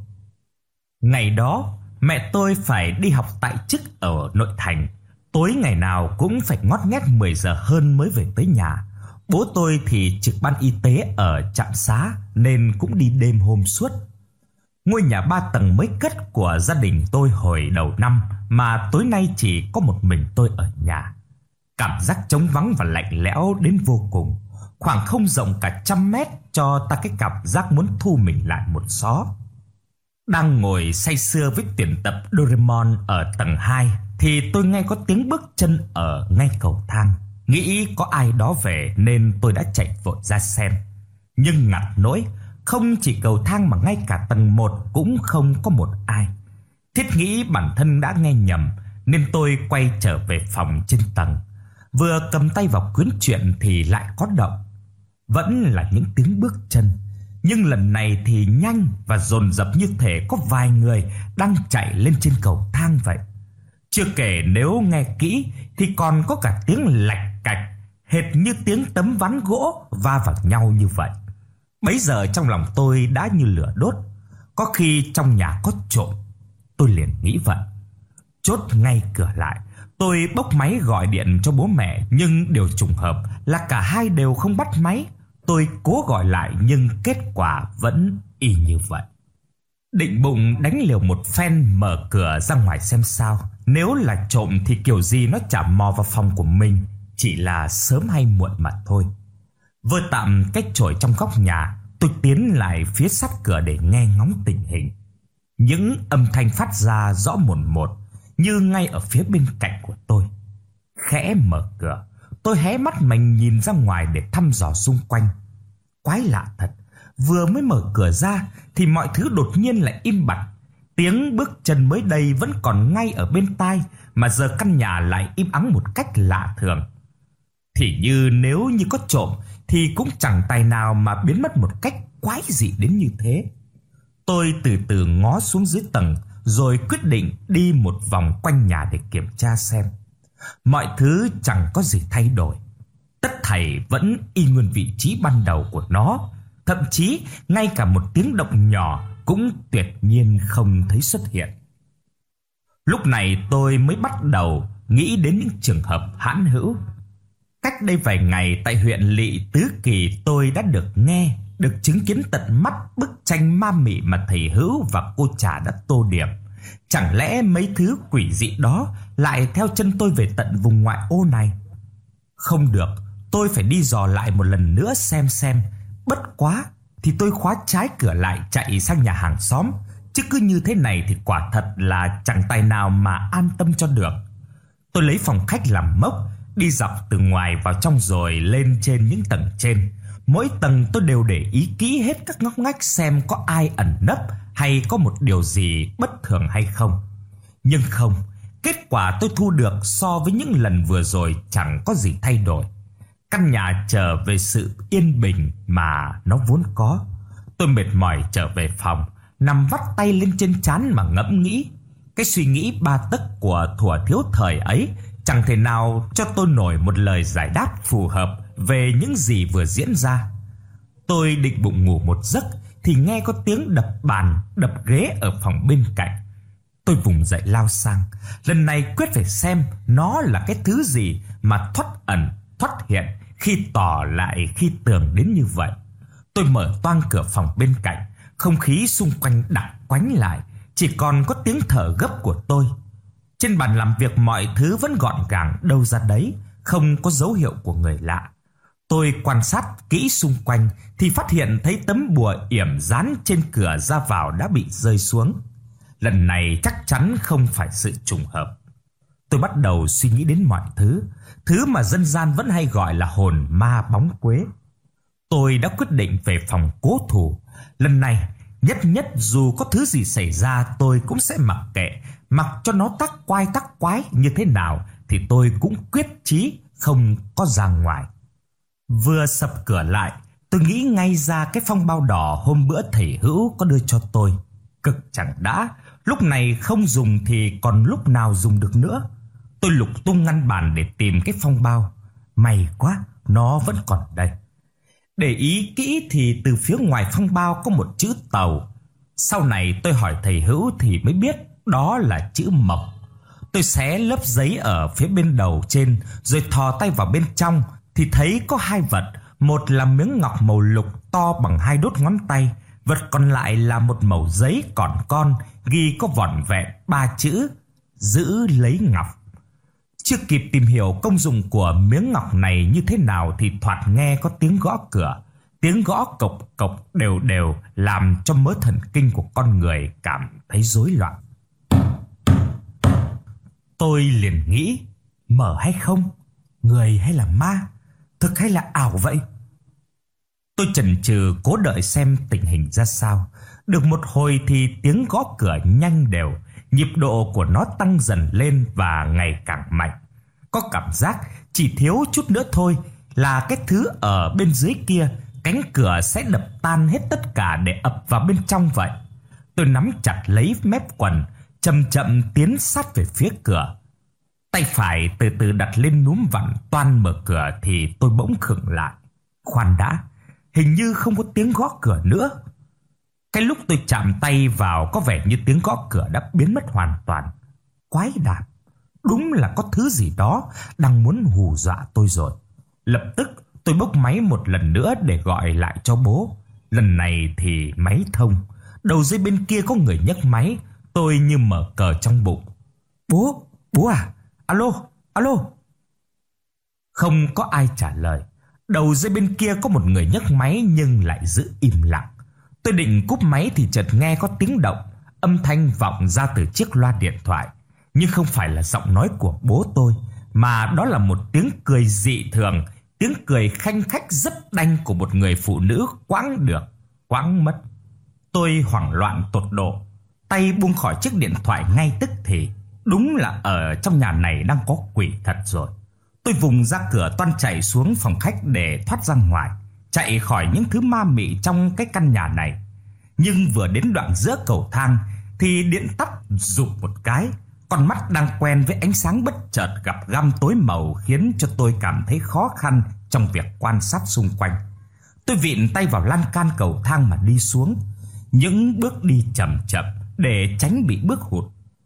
Ngày đó, mẹ tôi phải đi học tại chức ở nội thành. Tối ngày nào cũng phải ngót nghét 10 giờ hơn mới về tới nhà Bố tôi thì trực ban y tế ở trạm xá nên cũng đi đêm hôm suốt. Ngôi nhà ba tầng mới cất của gia đình tôi hồi đầu năm mà tối nay chỉ có một mình tôi ở nhà. Cảm giác trống vắng và lạnh lẽo đến vô cùng. Khoảng không rộng cả trăm mét cho ta cái cảm giác muốn thu mình lại một xó. Đang ngồi say sưa với tuyển tập Doraemon ở tầng 2 thì tôi nghe có tiếng bước chân ở ngay cầu thang. Nghĩ có ai đó về nên tôi đã chạy vội ra xem. Nhưng ngặt nỗi, không chỉ cầu thang mà ngay cả tầng 1 cũng không có một ai. Thiết nghĩ bản thân đã nghe nhầm nên tôi quay trở về phòng trên tầng. Vừa cầm tay vào cuốn truyện thì lại có động. Vẫn là những tiếng bước chân, nhưng lần này thì nhanh và dồn dập như thể có vài người đang chạy lên trên cầu thang vậy. Chưa kể nếu nghe kỹ thì còn có cả tiếng lạch cạch, hệt như tiếng tấm ván gỗ va vào nhau như vậy. Bấy giờ trong lòng tôi đã như lửa đốt, có khi trong nhà có trộm. Tôi liền nghĩ vậy. Chốt ngay cửa lại Tôi bốc máy gọi điện cho bố mẹ, Nhưng điều trùng hợp là cả hai đều không bắt máy. Tôi cố gọi lại, nhưng kết quả vẫn y như vậy. Định bụng đánh liều một phen mở cửa ra ngoài xem sao. Nếu là trộm thì kiểu gì nó chả mò vào phòng của mình, Chỉ là sớm hay muộn mà thôi. Vừa tạm cách chổi trong góc nhà, Tôi tiến lại phía sát cửa để nghe ngóng tình hình. Những âm thanh phát ra rõ mồn một. Như ngay ở phía bên cạnh của tôi. Khẽ mở cửa, Tôi hé mắt mình nhìn ra ngoài để thăm dò xung quanh. Quái lạ thật, Vừa mới mở cửa ra Thì mọi thứ đột nhiên lại im bặt. Tiếng bước chân mới đây vẫn còn ngay ở bên tai, Mà giờ căn nhà lại im ắng một cách lạ thường. Thì như nếu như có trộm Thì cũng chẳng tài nào mà biến mất một cách quái dị đến như thế. Tôi từ từ ngó xuống dưới tầng rồi quyết định đi một vòng quanh nhà để kiểm tra xem Mọi thứ chẳng có gì thay đổi Tất thảy vẫn y nguyên vị trí ban đầu của nó Thậm chí ngay cả một tiếng động nhỏ cũng tuyệt nhiên không thấy xuất hiện. Lúc này tôi mới bắt đầu nghĩ đến những trường hợp hãn hữu. Cách đây vài ngày tại huyện Lị Tứ Kỳ tôi đã được nghe, được chứng kiến tận mắt bức tranh ma mị mà thầy Hữu và cô trà đã tô điểm. Chẳng lẽ mấy thứ quỷ dị đó lại theo chân tôi về tận vùng ngoại ô này? Không được, tôi phải đi dò lại một lần nữa xem xem Bất quá thì tôi khóa trái cửa lại chạy sang nhà hàng xóm, chứ cứ như thế này thì quả thật là chẳng tài nào mà an tâm cho được. Tôi lấy phòng khách làm mốc, đi dọc từ ngoài vào trong rồi lên trên những tầng trên. Mỗi tầng tôi đều để ý kỹ hết các ngóc ngách xem có ai ẩn nấp hay có một điều gì bất thường hay không. Nhưng không, kết quả tôi thu được so với những lần vừa rồi chẳng có gì thay đổi. Căn nhà trở về sự yên bình mà nó vốn có. Tôi mệt mỏi trở về phòng, nằm vắt tay lên trên trán mà ngẫm nghĩ. Cái suy nghĩ ba tấc của thuở thiếu thời ấy chẳng thể nào cho tôi nổi một lời giải đáp phù hợp về những gì vừa diễn ra. Tôi định bụng ngủ một giấc thì nghe có tiếng đập bàn, đập ghế ở phòng bên cạnh. Tôi vùng dậy lao sang, lần này quyết phải xem nó là cái thứ gì mà thoát ẩn, thoát hiện khi tỏ lại khi tưởng đến như vậy. Tôi mở toang cửa phòng bên cạnh, không khí xung quanh đặc quánh lại, chỉ còn có tiếng thở gấp của tôi. Trên bàn làm việc mọi thứ vẫn gọn gàng đâu ra đấy, không có dấu hiệu của người lạ. Tôi quan sát kỹ xung quanh thì phát hiện thấy tấm bùa yểm dán trên cửa ra vào đã bị rơi xuống. Lần này chắc chắn không phải sự trùng hợp. Tôi bắt đầu suy nghĩ đến mọi thứ, thứ mà dân gian vẫn hay gọi là hồn ma bóng quế. Tôi đã quyết định về phòng cố thủ. Lần này, nhất nhất dù có thứ gì xảy ra tôi cũng sẽ mặc kệ, mặc cho nó tắc quai tắc quái như thế nào thì tôi cũng quyết chí không có ra ngoài. Vừa sập cửa lại, tôi nghĩ ngay ra cái phong bao đỏ hôm bữa thầy Hữu có đưa cho tôi. Cực chẳng đã, lúc này không dùng thì còn lúc nào dùng được nữa. Tôi lục tung ngăn bàn để tìm cái phong bao. May quá, nó vẫn còn đây. Để ý kỹ thì từ phía ngoài phong bao có một chữ tàu. Sau này tôi hỏi thầy Hữu thì mới biết đó là chữ mộc. Tôi xé lớp giấy ở phía bên đầu trên rồi thò tay vào bên trong thì thấy có hai vật. Một là miếng ngọc màu lục to bằng hai đốt ngón tay. Vật còn lại là một mẩu giấy còn con ghi có vỏn vẹn ba chữ giữ lấy ngọc. Chưa kịp tìm hiểu công dụng của miếng ngọc này như thế nào thì thoạt nghe có tiếng gõ cửa. Tiếng gõ cộc cộc đều đều làm cho mớ thần kinh của con người cảm thấy rối loạn. Tôi liền nghĩ, mở hay không? Người hay là ma? Thực hay là ảo vậy? Tôi chần chừ cố đợi xem tình hình ra sao. Được một hồi thì tiếng gõ cửa nhanh đều, nhịp độ của nó tăng dần lên và ngày càng mạnh. Có cảm giác chỉ thiếu chút nữa thôi là cái thứ ở bên dưới kia, cánh cửa sẽ đập tan hết tất cả để ập vào bên trong vậy. Tôi nắm chặt lấy mép quần, chậm chậm tiến sát về phía cửa. Tay phải từ từ đặt lên núm vặn toan mở cửa thì tôi bỗng khựng lại. Khoan đã, hình như không có tiếng gõ cửa nữa. Cái lúc tôi chạm tay vào có vẻ như tiếng gõ cửa đã biến mất hoàn toàn. Quái đản, đúng là có thứ gì đó đang muốn hù dọa tôi rồi. Lập tức tôi bốc máy một lần nữa để gọi lại cho bố. Lần này thì máy thông. Đầu dây bên kia có người nhấc máy, tôi như mở cờ trong bụng. Bố, bố à? Alo, alo. Không có ai trả lời. Đầu dây bên kia có một người nhấc máy nhưng lại giữ im lặng. Tôi định cúp máy thì chợt nghe có tiếng động, âm thanh vọng ra từ chiếc loa điện thoại, nhưng không phải là giọng nói của bố tôi, mà đó là một tiếng cười dị thường, tiếng cười khanh khách rất đanh của một người phụ nữ quãng được, quãng mất. Tôi hoảng loạn tột độ, tay buông khỏi chiếc điện thoại ngay tức thì, đúng là ở trong nhà này đang có quỷ thật rồi. Tôi vùng ra cửa toan chạy xuống phòng khách để thoát ra ngoài, chạy khỏi những thứ ma mị trong cái căn nhà này. Nhưng vừa đến đoạn giữa cầu thang thì điện tắt rụp một cái, con mắt đang quen với ánh sáng bất chợt gặp găm tối màu khiến cho tôi cảm thấy khó khăn trong việc quan sát xung quanh. Tôi vịn tay vào lan can cầu thang mà đi xuống, những bước đi chậm chậm để tránh bị bước hụt.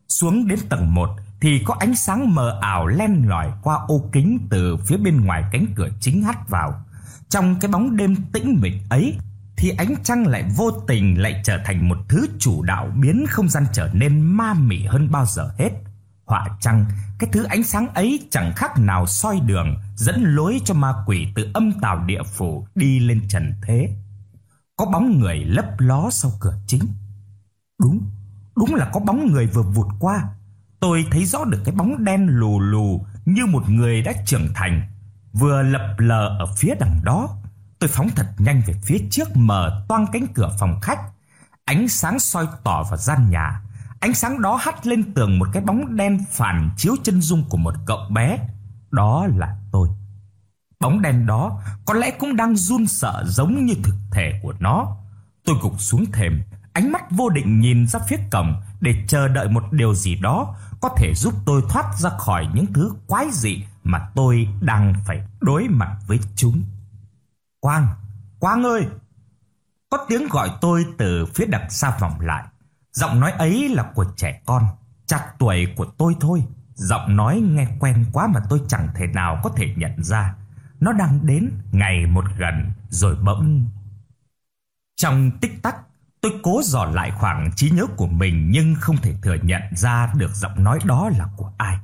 Xuống đến tầng 1 thì có ánh sáng mờ ảo len lỏi qua ô kính từ phía bên ngoài cánh cửa chính hắt vào. Trong cái bóng đêm tĩnh mịch ấy thì ánh trăng lại vô tình lại trở thành một thứ chủ đạo biến không gian trở nên ma mị hơn bao giờ hết. Họa trăng, cái thứ ánh sáng ấy chẳng khác nào soi đường, dẫn lối cho ma quỷ từ âm tào địa phủ đi lên trần thế. Có bóng người lấp ló sau cửa chính. Đúng, đúng là có bóng người vừa vụt qua. Tôi thấy rõ được cái bóng đen lù lù như một người đã trưởng thành, vừa lập lờ ở phía đằng đó. Tôi phóng thật nhanh về phía trước mở toang cánh cửa phòng khách. Ánh sáng soi tỏ vào gian nhà. Ánh sáng đó hắt lên tường một cái bóng đen phản chiếu chân dung của một cậu bé. Đó là tôi. Bóng đen đó có lẽ cũng đang run sợ giống như thực thể của nó. Tôi gục xuống thềm, ánh mắt vô định nhìn ra phía cổng để chờ đợi một điều gì đó có thể giúp tôi thoát ra khỏi những thứ quái dị mà tôi đang phải đối mặt với chúng. Quang, Quang ơi! Có tiếng gọi tôi từ phía đằng xa vọng lại. Giọng nói ấy là của trẻ con, chặt tuổi của tôi thôi. Giọng nói nghe quen quá mà tôi chẳng thể nào có thể nhận ra. Nó đang đến ngày một gần rồi bỗng... Trong tích tắc, tôi cố dò lại khoảng trí nhớ của mình nhưng không thể thừa nhận ra được giọng nói đó là của ai.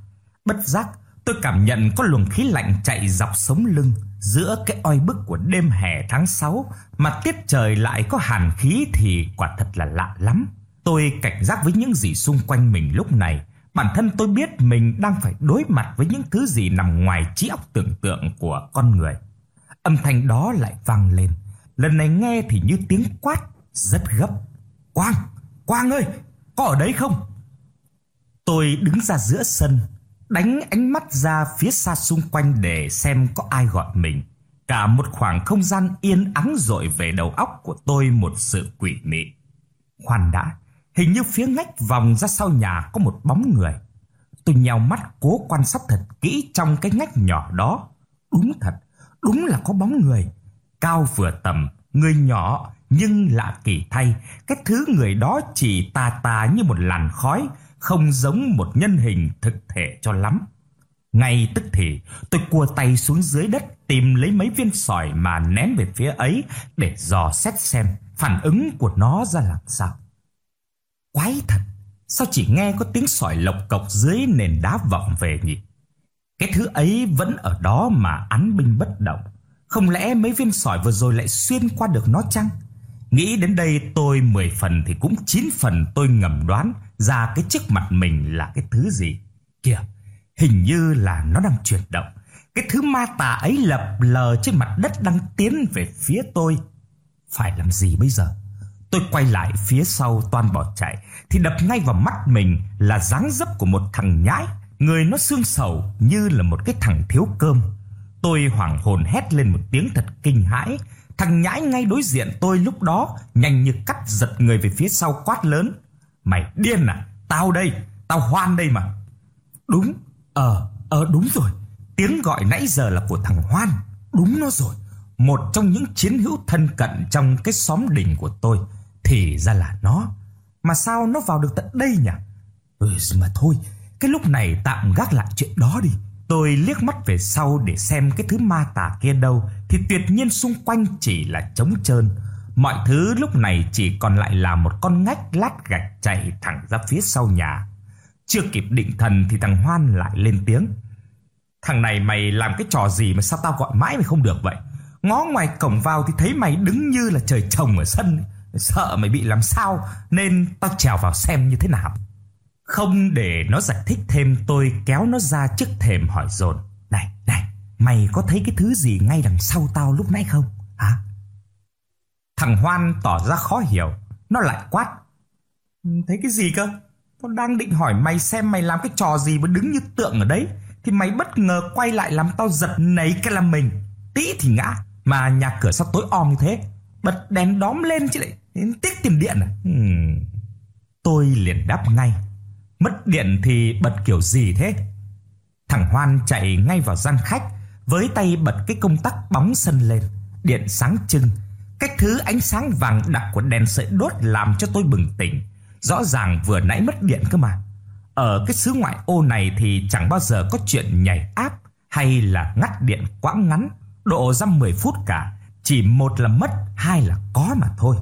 Bất giác, tôi cảm nhận có luồng khí lạnh chạy dọc sống lưng giữa cái oi bức của đêm hè tháng 6 mà tiết trời lại có hàn khí thì quả thật là lạ lắm. Tôi cảnh giác với những gì xung quanh mình lúc này. Bản thân tôi biết mình đang phải đối mặt với những thứ gì nằm ngoài trí óc tưởng tượng của con người. Âm thanh đó lại vang lên. Lần này nghe thì như tiếng quát, rất gấp. Quang, Quang ơi, có ở đấy không? Tôi đứng ra giữa sân, đánh ánh mắt ra phía xa xung quanh để xem có ai gọi mình. Cả một khoảng không gian yên ắng dội về đầu óc của tôi một sự quỷ mị. Khoan đã, hình như phía ngách vòng ra sau nhà có một bóng người. Tôi nhào mắt cố quan sát thật kỹ trong cái ngách nhỏ đó. Đúng thật, đúng là có bóng người. Cao vừa tầm, người nhỏ nhưng lạ kỳ thay, cái thứ người đó chỉ tà tà như một làn khói, không giống một nhân hình thực thể cho lắm. Ngay tức thì, tôi cua tay xuống dưới đất tìm lấy mấy viên sỏi mà ném về phía ấy để dò xét xem phản ứng của nó ra làm sao. Quái thật, sao chỉ nghe có tiếng sỏi lộc cộc dưới nền đá vọng về nhỉ? Cái thứ ấy vẫn ở đó mà án binh bất động. Không lẽ mấy viên sỏi vừa rồi lại xuyên qua được nó chăng? Nghĩ đến đây tôi 10 phần thì cũng 9 phần tôi ngầm đoán ra cái trước mặt mình là cái thứ gì. Kìa, hình như là nó đang chuyển động. Cái thứ ma tà ấy lập lờ trên mặt đất đang tiến về phía tôi. Phải làm gì bây giờ? Tôi quay lại phía sau toan bỏ chạy thì đập ngay vào mắt mình là dáng dấp của một thằng nhãi, người nó xương sầu như là một cái thằng thiếu cơm. Tôi hoảng hồn hét lên một tiếng thật kinh hãi, Thằng nhãi ngay đối diện tôi lúc đó nhanh như cắt giật người về phía sau quát lớn. Mày điên à? Tao đây, tao Hoan đây mà. Đúng, ờ, ờ đúng rồi. Tiếng gọi nãy giờ là của thằng Hoan. Đúng nó rồi. Một trong những chiến hữu thân cận trong cái xóm đỉnh của tôi. Thì ra là nó. Mà sao nó vào được tận đây nhỉ? Ừ mà thôi, Cái lúc này tạm gác lại chuyện đó đi. Tôi liếc mắt về sau để xem cái thứ ma tà kia đâu thì tuyệt nhiên xung quanh chỉ là trống trơn. Mọi thứ lúc này chỉ còn lại là một con ngách lát gạch chạy thẳng ra phía sau nhà. Chưa kịp định thần thì thằng Hoan lại lên tiếng. Thằng này mày làm cái trò gì mà sao tao gọi mãi mày không được vậy? Ngó ngoài cổng vào thì thấy mày đứng như là trời trồng ở sân. Sợ mày bị làm sao nên tao trèo vào xem như thế nào. Không để nó giải thích thêm tôi kéo nó ra trước thềm hỏi dồn Này, này, mày có thấy cái thứ gì ngay đằng sau tao lúc nãy không? Hả? Thằng Hoan tỏ ra khó hiểu Nó lại quát ừ, Thấy cái gì cơ? Tao đang định hỏi mày xem mày làm cái trò gì mà đứng như tượng ở đấy Thì mày bất ngờ quay lại làm tao giật nấy cái là mình Tí thì ngã Mà nhà cửa sao tối om như thế Bật đèn đóm lên chứ lại Tiết tiền điện à hmm. Tôi liền đáp ngay Mất điện thì bật kiểu gì thế? Thằng Hoan chạy ngay vào gian khách với tay bật cái công tắc bóng sân lên, điện sáng trưng. Cách thứ ánh sáng vàng đặc của đèn sợi đốt làm cho tôi bừng tỉnh. Rõ ràng vừa nãy mất điện cơ mà. Ở cái xứ ngoại ô này thì chẳng bao giờ có chuyện nhảy áp hay là ngắt điện quãng ngắn, độ dăm 10 phút cả. Chỉ một là mất, hai là có mà thôi.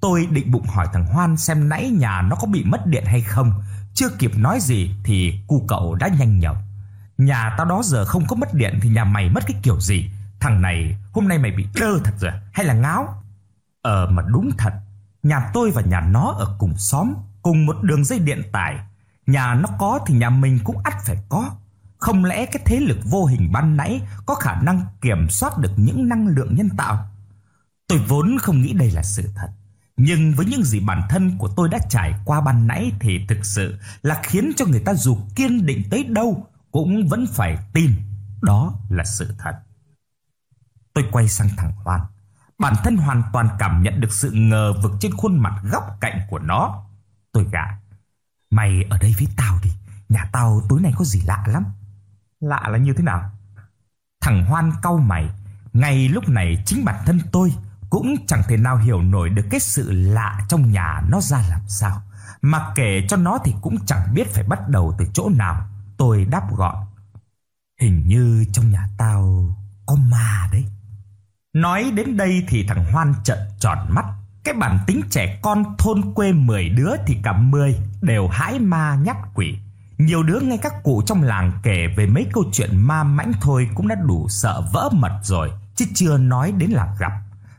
Tôi định bụng hỏi thằng Hoan xem nãy nhà nó có bị mất điện hay không chưa kịp nói gì thì cu cậu đã nhanh nhậu. Nhà tao đó giờ không có mất điện thì nhà mày mất cái kiểu gì? Thằng này hôm nay mày bị đơ thật rồi hay là ngáo? Ờ mà đúng thật, nhà tôi và nhà nó ở cùng xóm, cùng một đường dây điện tải. Nhà nó có thì nhà mình cũng ắt phải có. Không lẽ cái thế lực vô hình ban nãy có khả năng kiểm soát được những năng lượng nhân tạo? Tôi vốn không nghĩ đây là sự thật. Nhưng với những gì bản thân của tôi đã trải qua ban nãy thì thực sự là khiến cho người ta dù kiên định tới đâu cũng vẫn phải tin đó là sự thật. Tôi quay sang thằng Hoan. Bản thân hoàn toàn cảm nhận được sự ngờ vực trên khuôn mặt góc cạnh của nó. Tôi gạ. Mày ở đây với tao đi. Nhà tao tối nay có gì lạ lắm. Lạ là như thế nào? Thằng Hoan cau mày. Ngay lúc này chính bản thân tôi cũng chẳng thể nào hiểu nổi được cái sự lạ trong nhà nó ra làm sao. Mà kể cho nó thì cũng chẳng biết phải bắt đầu từ chỗ nào. Tôi đáp gọn. Hình như trong nhà tao có ma đấy. Nói đến đây thì thằng Hoan trợn tròn mắt. Cái bản tính trẻ con thôn quê 10 đứa thì cả 10 đều hãi ma nhát quỷ. Nhiều đứa nghe các cụ trong làng kể về mấy câu chuyện ma mãnh thôi cũng đã đủ sợ vỡ mật rồi, chứ chưa nói đến là gặp.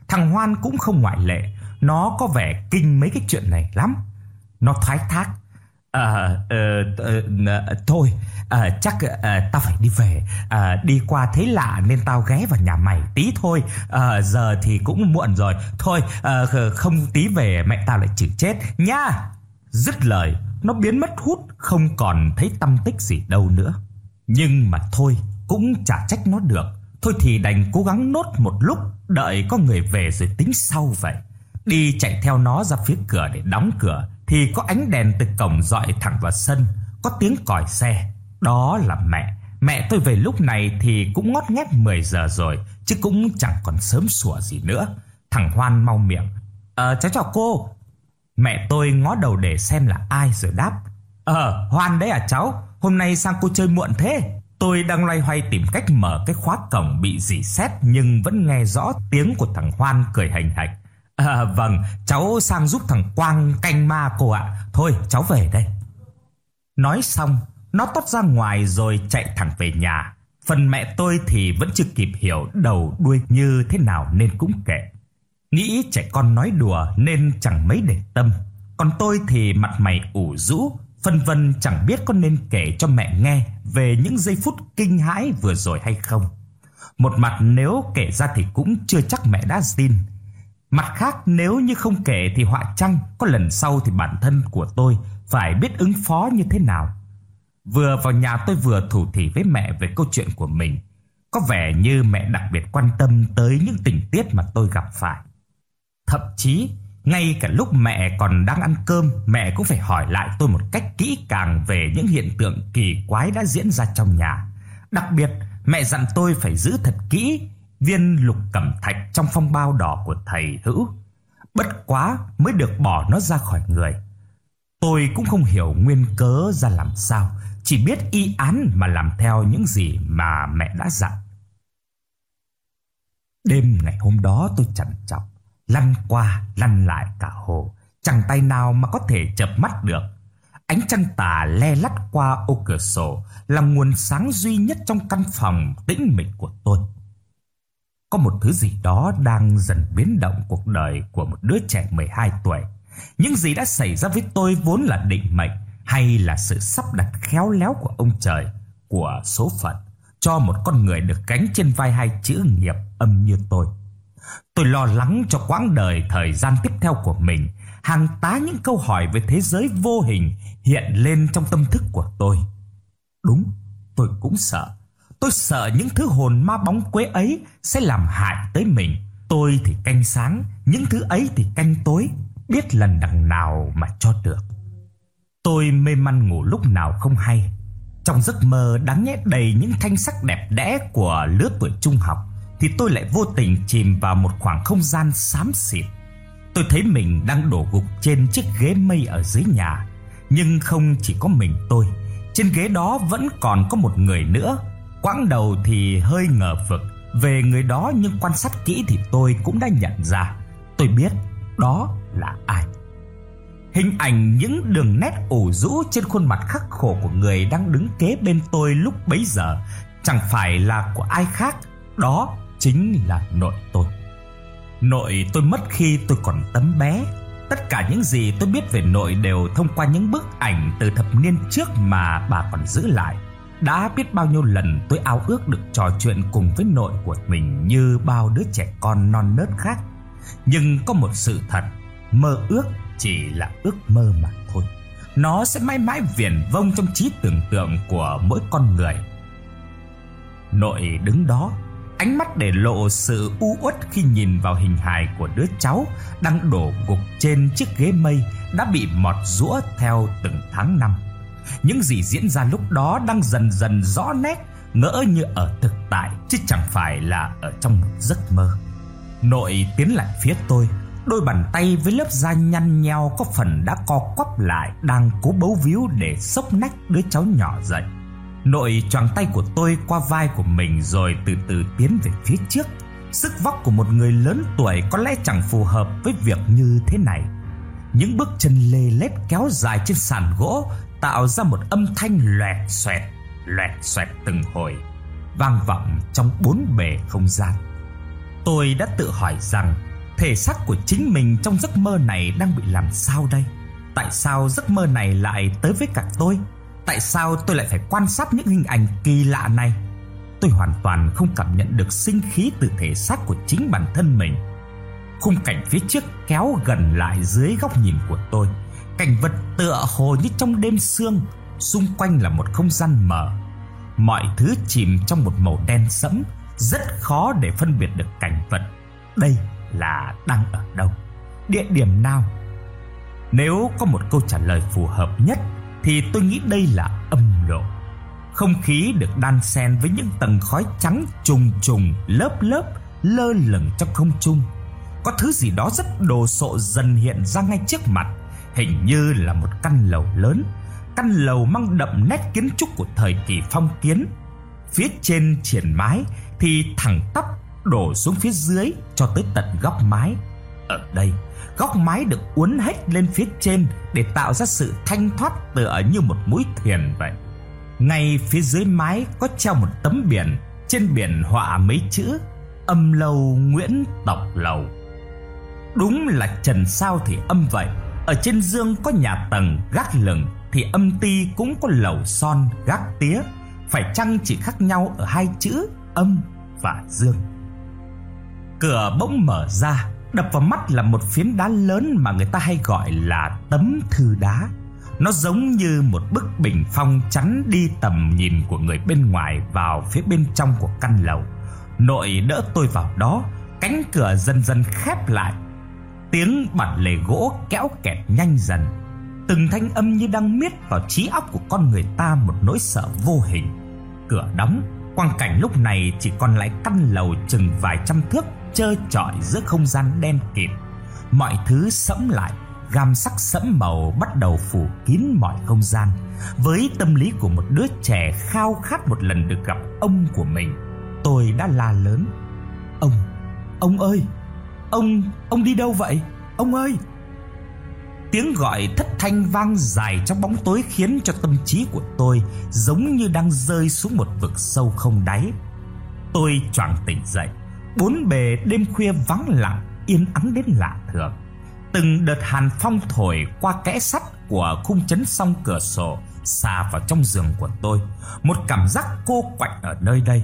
Thằng Hoan cũng không ngoại lệ, nó có vẻ kinh mấy cái chuyện này lắm. Nó thoái thác. À, à, thôi, à, chắc à, tao phải đi về. À, đi qua thấy lạ nên tao ghé vào nhà mày tí thôi. À, giờ thì cũng muộn rồi. Thôi, à, không tí về mẹ tao lại chửi chết nha. Dứt lời, nó biến mất hút, không còn thấy tâm tích gì đâu nữa. Nhưng mà thôi, cũng chả trách nó được. Thôi thì đành cố gắng nốt một lúc Đợi có người về rồi tính sau vậy Đi chạy theo nó ra phía cửa để đóng cửa thì có ánh đèn từ cổng dọi thẳng vào sân, Có tiếng còi xe. Đó là mẹ. Mẹ tôi về lúc này thì cũng ngót nghét 10 giờ rồi, Chứ cũng chẳng còn sớm sủa gì nữa. Thằng Hoan mau miệng Ờ cháu chào cô. Mẹ tôi ngó đầu để xem là ai rồi đáp Ờ Hoan đấy à cháu, Hôm nay sang cô chơi muộn thế. Tôi đang loay hoay tìm cách mở cái khóa cổng bị dỉ xét nhưng vẫn nghe rõ tiếng của thằng Hoan cười hành hạch. À, vâng, cháu sang giúp thằng Quang canh ma cô ạ. Thôi, cháu về đây. Nói xong, nó tót ra ngoài rồi chạy thẳng về nhà. Phần mẹ tôi thì vẫn chưa kịp hiểu đầu đuôi như thế nào nên cũng kệ. Nghĩ trẻ con nói đùa nên chẳng mấy để tâm. Còn tôi thì mặt mày ủ rũ, Phân vân chẳng biết có nên kể cho mẹ nghe về những giây phút kinh hãi vừa rồi hay không. Một mặt nếu kể ra thì cũng chưa chắc mẹ đã tin. Mặt khác nếu như không kể thì họa chăng có lần sau thì bản thân của tôi phải biết ứng phó như thế nào. Vừa vào nhà tôi vừa thủ thỉ với mẹ về câu chuyện của mình. Có vẻ như mẹ đặc biệt quan tâm tới những tình tiết mà tôi gặp phải. Thậm chí ngay cả lúc mẹ còn đang ăn cơm, mẹ cũng phải hỏi lại tôi một cách kỹ càng về những hiện tượng kỳ quái đã diễn ra trong nhà. Đặc biệt, mẹ dặn tôi phải giữ thật kỹ viên lục cẩm thạch trong phong bao đỏ của thầy Hữu. Bất quá mới được bỏ nó ra khỏi người. Tôi cũng không hiểu nguyên cớ ra làm sao, chỉ biết y án mà làm theo những gì mà mẹ đã dặn. Đêm ngày hôm đó tôi chằn chọc, lăn qua lăn lại cả hồ, chẳng tay nào mà có thể chập mắt được. Ánh trăng tà le lắt qua ô cửa sổ là nguồn sáng duy nhất trong căn phòng tĩnh mịch của tôi. Có một thứ gì đó đang dần biến động cuộc đời của một đứa trẻ 12 tuổi. Những gì đã xảy ra với tôi vốn là định mệnh hay là sự sắp đặt khéo léo của ông trời, của số phận cho một con người được gánh trên vai hai chữ nghiệp âm như tôi. Tôi lo lắng cho quãng đời thời gian tiếp theo của mình, hàng tá những câu hỏi về thế giới vô hình hiện lên trong tâm thức của tôi. Đúng, tôi cũng sợ. Tôi sợ những thứ hồn ma bóng quế ấy sẽ làm hại tới mình. Tôi thì canh sáng, những thứ ấy thì canh tối, biết lần đằng nào mà cho được. Tôi mê man ngủ lúc nào không hay. Trong giấc mơ đáng nhẽ đầy những thanh sắc đẹp đẽ của lứa tuổi trung học thì tôi lại vô tình chìm vào một khoảng không gian xám xịt. Tôi thấy mình đang đổ gục trên chiếc ghế mây ở dưới nhà, nhưng không chỉ có mình tôi, trên ghế đó vẫn còn có một người nữa. Quãng đầu thì hơi ngờ vực về người đó nhưng quan sát kỹ thì tôi cũng đã nhận ra. Tôi biết đó là ai. Hình ảnh những đường nét ủ rũ trên khuôn mặt khắc khổ của người đang đứng kế bên tôi lúc bấy giờ chẳng phải là của ai khác, đó chính là nội tôi. Nội tôi mất khi tôi còn tấm bé. Tất cả những gì tôi biết về nội đều thông qua những bức ảnh từ thập niên trước mà bà còn giữ lại. Đã biết bao nhiêu lần tôi ao ước được trò chuyện cùng với nội của mình như bao đứa trẻ con non nớt khác. Nhưng có một sự thật, mơ ước chỉ là ước mơ mà thôi. Nó sẽ mãi mãi viển vông trong trí tưởng tượng của mỗi con người. Nội đứng đó, ánh mắt để lộ sự u uất khi nhìn vào hình hài của đứa cháu đang đổ gục trên chiếc ghế mây đã bị mọt rũa theo từng tháng năm. Những gì diễn ra lúc đó đang dần dần rõ nét, ngỡ như ở thực tại chứ chẳng phải là ở trong một giấc mơ. Nội tiến lại phía tôi, Đôi bàn tay với lớp da nhăn nheo có phần đã co quắp lại đang cố bấu víu để sốc nách đứa cháu nhỏ dậy. Nội choàng tay của tôi qua vai của mình rồi từ từ tiến về phía trước. Sức vóc của một người lớn tuổi có lẽ chẳng phù hợp với việc như thế này. Những bước chân lê lết kéo dài trên sàn gỗ tạo ra một âm thanh loẹt xoẹt, loẹt xoẹt từng hồi, vang vọng trong bốn bề không gian. Tôi đã tự hỏi rằng Thể xác của chính mình trong giấc mơ này đang bị làm sao đây? Tại sao giấc mơ này lại tới với cả tôi? Tại sao tôi lại phải quan sát những hình ảnh kỳ lạ này? Tôi hoàn toàn không cảm nhận được sinh khí từ thể xác của chính bản thân mình. Khung cảnh phía trước kéo gần lại dưới góc nhìn của tôi. Cảnh vật tựa hồ như trong đêm sương, xung quanh là một không gian mờ. Mọi thứ chìm trong một màu đen sẫm, rất khó để phân biệt được cảnh vật. Đây là đang ở đâu, địa điểm nào. Nếu có một câu trả lời phù hợp nhất thì tôi nghĩ đây là âm lộ. Không khí được đan xen với những tầng khói trắng trùng trùng lớp lớp lơ lửng trong không trung. Có thứ gì đó rất đồ sộ dần hiện ra ngay trước mặt, hình như là một căn lầu lớn, căn lầu mang đậm nét kiến trúc của thời kỳ phong kiến. Phía trên triển mái thì thẳng tắp đổ xuống phía dưới cho tới tận góc mái. Ở đây, góc mái được uốn hết lên phía trên để tạo ra sự thanh thoát tựa như một mũi thuyền vậy. Ngay phía dưới mái có treo một tấm biển, trên biển họa mấy chữ Âm lâu Nguyễn Tộc Lầu. Đúng là trần sao thì âm vậy, ở trên dương có nhà tầng gác lửng thì âm ti cũng có lầu son gác tía, phải chăng chỉ khác nhau ở hai chữ âm và dương. Cửa bỗng mở ra, đập vào mắt là một phiến đá lớn mà người ta hay gọi là tấm thư đá. Nó giống như một bức bình phong chắn đi tầm nhìn của người bên ngoài vào phía bên trong của căn lầu. Nội đỡ tôi vào đó, cánh cửa dần dần khép lại. Tiếng bản lề gỗ kéo kẹt nhanh dần. Từng thanh âm như đang miết vào trí óc của con người ta một nỗi sợ vô hình. Cửa đóng, quang cảnh lúc này chỉ còn lại căn lầu chừng vài trăm thước trơ trọi giữa không gian đen kịt. Mọi thứ sẫm lại, gam sắc sẫm màu bắt đầu phủ kín mọi không gian, Với tâm lý của một đứa trẻ khao khát một lần được gặp ông của mình, tôi đã la lớn: "Ông, ông ơi, ông ông đi đâu vậy? Ông ơi!" Tiếng gọi thất thanh vang dài trong bóng tối khiến cho tâm trí của tôi giống như đang rơi xuống một vực sâu không đáy. Tôi choàng tỉnh dậy, bốn bề đêm khuya vắng lặng, yên ắng đến lạ thường. Từng đợt hàn phong thổi qua kẽ sắt của khung chấn song cửa sổ xà vào trong giường của tôi, một cảm giác cô quạnh ở nơi đây.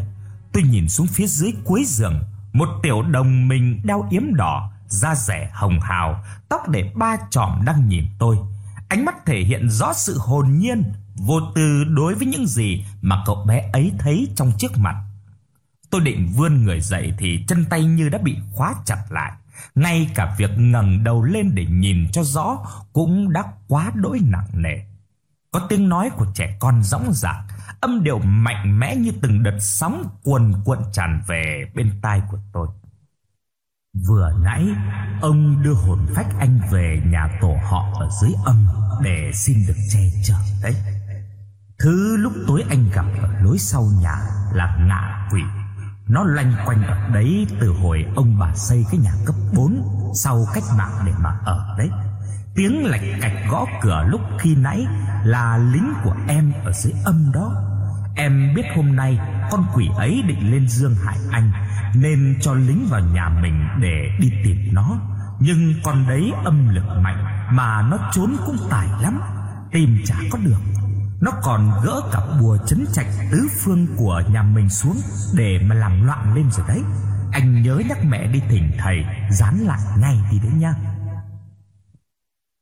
Tôi nhìn xuống phía dưới cuối giường, một tiểu đồng mình đeo yếm đỏ, da rẻ hồng hào, tóc để ba chòm đang nhìn tôi. Ánh mắt thể hiện rõ sự hồn nhiên, vô tư đối với những gì mà cậu bé ấy thấy trong trước mặt. Tôi định vươn người dậy thì chân tay như đã bị khóa chặt lại. Ngay cả việc ngẩng đầu lên để nhìn cho rõ cũng đã quá đỗi nặng nề. Có tiếng nói của trẻ con rõng rạc, âm điệu mạnh mẽ như từng đợt sóng cuồn cuộn tràn về bên tai của tôi. Vừa nãy, ông đưa hồn phách anh về nhà tổ họ ở dưới âm để xin được che chở đấy. Thứ lúc tối anh gặp ở lối sau nhà là ngạ quỷ nó loanh quanh ở đấy từ hồi ông bà xây cái nhà cấp 4 sau cách mạng để mà ở đấy. Tiếng lạch cạch gõ cửa lúc khi nãy là lính của em ở dưới âm đó. Em biết hôm nay con quỷ ấy định lên dương hại anh nên cho lính vào nhà mình để đi tìm nó. Nhưng con đấy âm lực mạnh mà nó trốn cũng tài lắm, tìm chả có được. Nó còn gỡ cả bùa chấn trạch tứ phương của nhà mình xuống để mà làm loạn lên rồi đấy. Anh nhớ nhắc mẹ đi thỉnh thầy dán lại ngay đi đấy nha.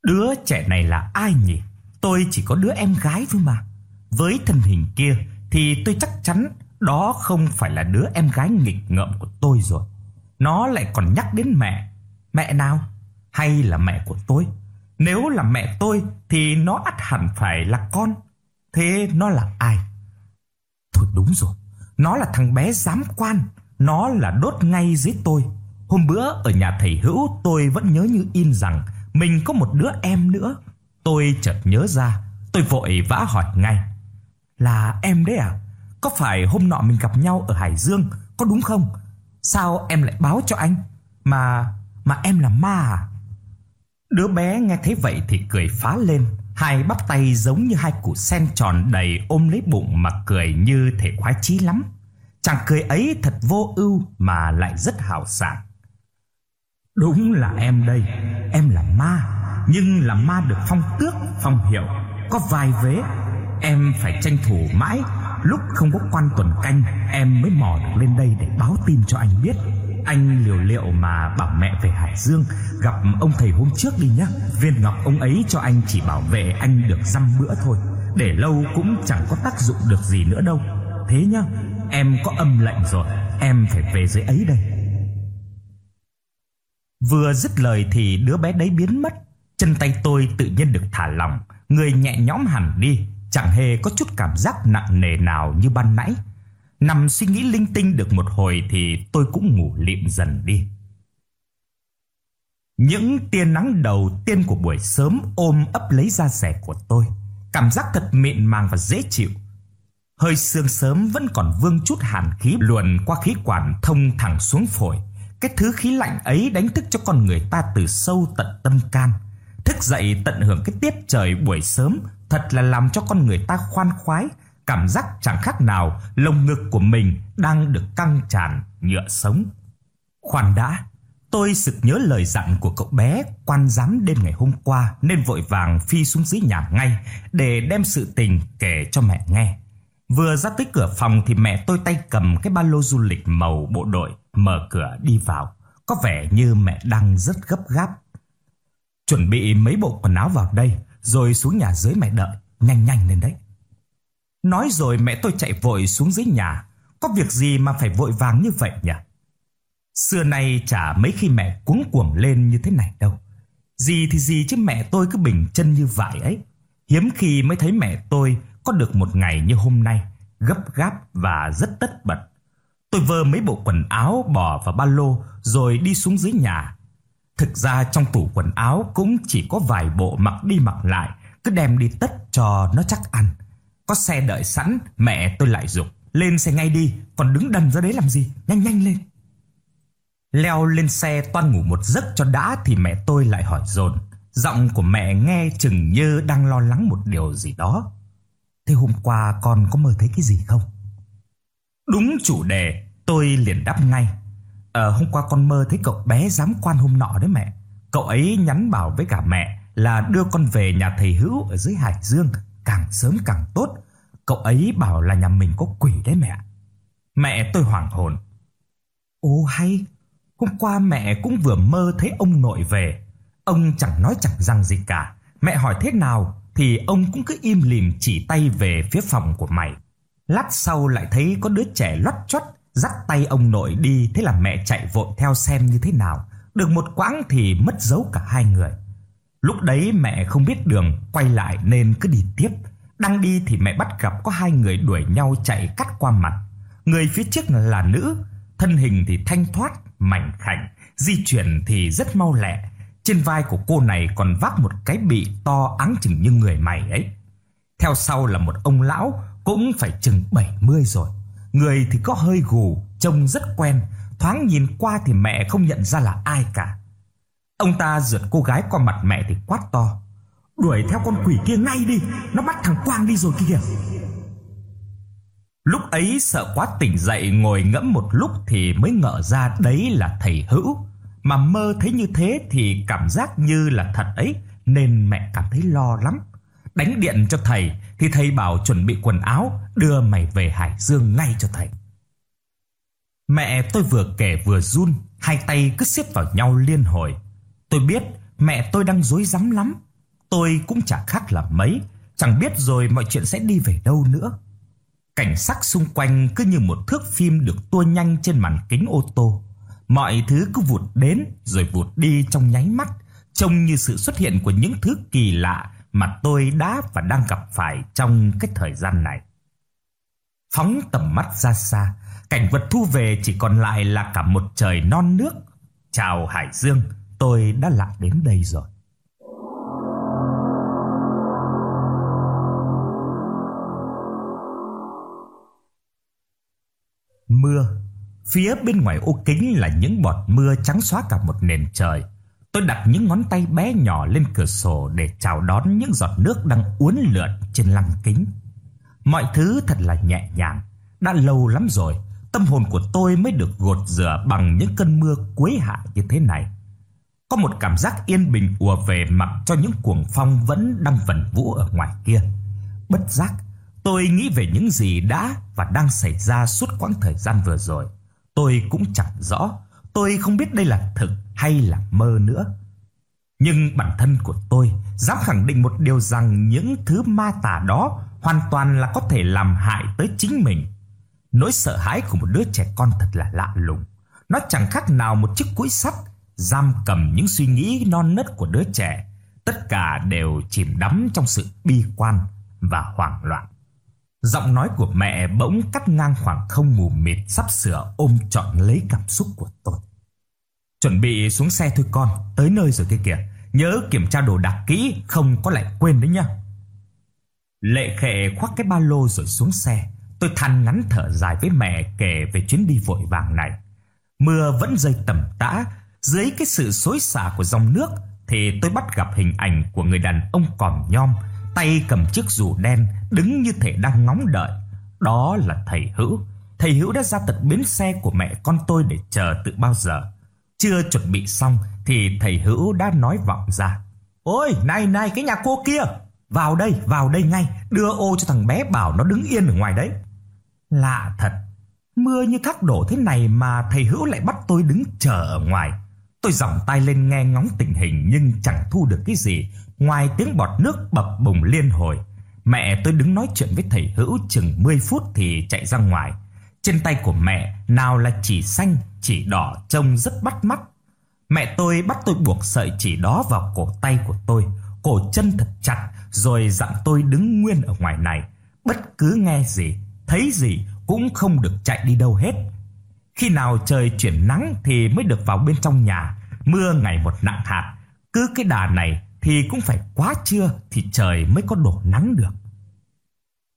Đứa trẻ này là ai nhỉ? Tôi chỉ có đứa em gái thôi mà. Với thân hình kia thì tôi chắc chắn đó không phải là đứa em gái nghịch ngợm của tôi rồi. Nó lại còn nhắc đến mẹ. Mẹ nào? Hay là mẹ của tôi? Nếu là mẹ tôi thì nó ắt hẳn phải là con. Thế nó là ai? Thôi đúng rồi, nó là thằng bé giám quan, nó là đốt ngay dưới tôi. Hôm bữa ở nhà thầy Hữu tôi vẫn nhớ như in rằng mình có một đứa em nữa. Tôi chợt nhớ ra, tôi vội vã hỏi ngay. Là em đấy à? Có phải hôm nọ mình gặp nhau ở Hải Dương, có đúng không? Sao em lại báo cho anh? Mà mà em là ma à? Đứa bé nghe thấy vậy thì cười phá lên, Hai bắp tay giống như hai củ sen tròn đầy ôm lấy bụng mà cười như thể khoái chí lắm. Chàng cười ấy thật vô ưu mà lại rất hào sảng. Đúng là em đây, em là ma, nhưng là ma được phong tước, phong hiệu, có vài vế. Em phải tranh thủ mãi, lúc không có quan tuần canh, em mới mò được lên đây để báo tin cho anh biết. Anh liều liệu mà bảo mẹ về Hải Dương Gặp ông thầy hôm trước đi nhá Viên ngọc ông ấy cho anh chỉ bảo vệ anh được dăm bữa thôi Để lâu cũng chẳng có tác dụng được gì nữa đâu Thế nhá Em có âm lệnh rồi Em phải về dưới ấy đây Vừa dứt lời thì đứa bé đấy biến mất Chân tay tôi tự nhiên được thả lỏng Người nhẹ nhõm hẳn đi Chẳng hề có chút cảm giác nặng nề nào như ban nãy Nằm suy nghĩ linh tinh được một hồi thì tôi cũng ngủ lịm dần đi. Những tia nắng đầu tiên của buổi sớm ôm ấp lấy da rẻ của tôi. Cảm giác thật mịn màng và dễ chịu. Hơi sương sớm vẫn còn vương chút hàn khí luồn qua khí quản thông thẳng xuống phổi. Cái thứ khí lạnh ấy đánh thức cho con người ta từ sâu tận tâm can. Thức dậy tận hưởng cái tiết trời buổi sớm thật là làm cho con người ta khoan khoái, cảm giác chẳng khác nào lồng ngực của mình đang được căng tràn nhựa sống. Khoan đã, tôi sực nhớ lời dặn của cậu bé quan giám đêm ngày hôm qua nên vội vàng phi xuống dưới nhà ngay để đem sự tình kể cho mẹ nghe. Vừa ra tới cửa phòng thì mẹ tôi tay cầm cái ba lô du lịch màu bộ đội, mở cửa đi vào. Có vẻ như mẹ đang rất gấp gáp. Chuẩn bị mấy bộ quần áo vào đây, rồi xuống nhà dưới mẹ đợi. Nhanh nhanh lên đấy. Nói rồi mẹ tôi chạy vội xuống dưới nhà. Có việc gì mà phải vội vàng như vậy nhỉ? Xưa nay chả mấy khi mẹ cuống cuồng lên như thế này đâu. Gì thì gì chứ mẹ tôi cứ bình chân như vậy ấy. Hiếm khi mới thấy mẹ tôi có được một ngày như hôm nay, gấp gáp và rất tất bật. Tôi vơ mấy bộ quần áo bỏ vào ba lô rồi đi xuống dưới nhà. Thực ra trong tủ quần áo cũng chỉ có vài bộ mặc đi mặc lại, cứ đem đi tất cho nó chắc ăn. Có xe đợi sẵn, mẹ tôi lại dục lên xe ngay đi, còn đứng đần ra đấy làm gì, nhanh nhanh lên. Leo lên xe toan ngủ một giấc cho đã thì mẹ tôi lại hỏi dồn. Giọng của mẹ nghe chừng như đang lo lắng một điều gì đó. Thế hôm qua con có mơ thấy cái gì không? Đúng chủ đề, tôi liền đáp ngay. Ờ, hôm qua con mơ thấy cậu bé giám quan hôm nọ đấy mẹ. Cậu ấy nhắn bảo với cả mẹ là đưa con về nhà thầy Hữu ở dưới Hải Dương, càng sớm càng tốt. Cậu ấy bảo là nhà mình có quỷ đấy mẹ. Mẹ tôi hoảng hồn. Ồ hay, hôm qua mẹ cũng vừa mơ thấy ông nội về. Ông chẳng nói chẳng rằng gì cả. Mẹ hỏi thế nào thì ông cũng cứ im lìm chỉ tay về phía phòng của mày. Lát sau lại thấy có đứa trẻ lót chót dắt tay ông nội đi, thế là mẹ chạy vội theo xem như thế nào. Được một quãng thì mất dấu cả hai người. Lúc đấy mẹ không biết đường, quay lại nên cứ đi tiếp. Đang đi thì mẹ bắt gặp có hai người đuổi nhau chạy cắt qua mặt. Người phía trước là nữ, thân hình thì thanh thoát, mảnh khảnh, di chuyển thì rất mau lẹ. Trên vai của cô này còn vác một cái bị to áng chừng như người mày ấy. Theo sau là một ông lão cũng phải chừng 70 rồi. Người thì có hơi gù, trông rất quen, thoáng nhìn qua thì mẹ không nhận ra là ai cả. Ông ta rượt cô gái qua mặt mẹ thì quát to. Đuổi theo con quỷ kia ngay đi, nó bắt thằng Quang đi rồi kìa. Lúc ấy sợ quá tỉnh dậy ngồi ngẫm một lúc thì mới ngỡ ra đấy là thầy Hữu. Mà mơ thấy như thế thì cảm giác như là thật ấy nên mẹ cảm thấy lo lắm. Đánh điện cho thầy thì thầy bảo chuẩn bị quần áo đưa mày về Hải Dương ngay cho thầy. Mẹ tôi vừa kể vừa run, hai tay cứ siết vào nhau liên hồi. Tôi biết mẹ tôi đang rối rắm lắm. Tôi cũng chả khác là mấy, chẳng biết rồi mọi chuyện sẽ đi về đâu nữa. Cảnh sắc xung quanh cứ như một thước phim được tua nhanh trên màn kính ô tô. Mọi thứ cứ vụt đến rồi vụt đi trong nháy mắt, trông như sự xuất hiện của những thứ kỳ lạ mà tôi đã và đang gặp phải trong cái thời gian này. Phóng tầm mắt ra xa, cảnh vật thu về chỉ còn lại là cả một trời non nước. Chào Hải Dương, tôi đã lại đến đây rồi. Mưa Phía bên ngoài ô kính là những bọt mưa trắng xóa cả một nền trời. Tôi đặt những ngón tay bé nhỏ lên cửa sổ để chào đón những giọt nước đang uốn lượn trên lăng kính. Mọi thứ thật là nhẹ nhàng. Đã lâu lắm rồi, tâm hồn của tôi mới được gột rửa bằng những cơn mưa cuối hạ như thế này. Có một cảm giác yên bình ùa về mặc cho những cuồng phong vẫn đang vần vũ ở ngoài kia. Bất giác, tôi nghĩ về những gì đã và đang xảy ra suốt quãng thời gian vừa rồi. Tôi cũng chẳng rõ, tôi không biết đây là thực hay là mơ nữa. Nhưng bản thân của tôi dám khẳng định một điều rằng những thứ ma tà đó hoàn toàn là có thể làm hại tới chính mình. Nỗi sợ hãi của một đứa trẻ con thật là lạ lùng. Nó chẳng khác nào một chiếc cối sắt giam cầm những suy nghĩ non nớt của đứa trẻ. Tất cả đều chìm đắm trong sự bi quan và hoảng loạn. Giọng nói của mẹ bỗng cắt ngang khoảng không mù mịt sắp sửa ôm trọn lấy cảm xúc của tôi. Chuẩn bị xuống xe thôi con, tới nơi rồi kia kìa. Nhớ kiểm tra đồ đạc kỹ, không có lại quên đấy nhá. Lệ khệ khoác cái ba lô rồi xuống xe. Tôi than ngắn thở dài với mẹ kể về chuyến đi vội vàng này. Mưa vẫn rơi tầm tã, dưới cái sự xối xả của dòng nước thì tôi bắt gặp hình ảnh của người đàn ông còm nhom, tay cầm chiếc dù đen, đứng như thể đang ngóng đợi. Đó là thầy Hữu. Thầy Hữu đã ra tận bến xe của mẹ con tôi để chờ từ bao giờ. Chưa chuẩn bị xong thì thầy Hữu đã nói vọng ra. Ôi, này này cái nhà cô kia, vào đây, vào đây ngay, đưa ô cho thằng bé bảo nó đứng yên ở ngoài đấy. Lạ thật, mưa như thác đổ thế này mà thầy Hữu lại bắt tôi đứng chờ ở ngoài. Tôi giỏng tay lên nghe ngóng tình hình nhưng chẳng thu được cái gì ngoài tiếng bọt nước bập bùng liên hồi. Mẹ tôi đứng nói chuyện với thầy Hữu chừng 10 phút thì chạy ra ngoài. Trên tay của mẹ nào là chỉ xanh, chỉ đỏ trông rất bắt mắt. Mẹ tôi bắt tôi buộc sợi chỉ đó vào cổ tay của tôi, cổ chân thật chặt rồi dặn tôi đứng nguyên ở ngoài này, bất cứ nghe gì, thấy gì cũng không được chạy đi đâu hết. Khi nào trời chuyển nắng thì mới được vào bên trong nhà, mưa ngày một nặng hạt. Cứ cái đà này thì cũng phải quá trưa thì trời mới có đổ nắng được.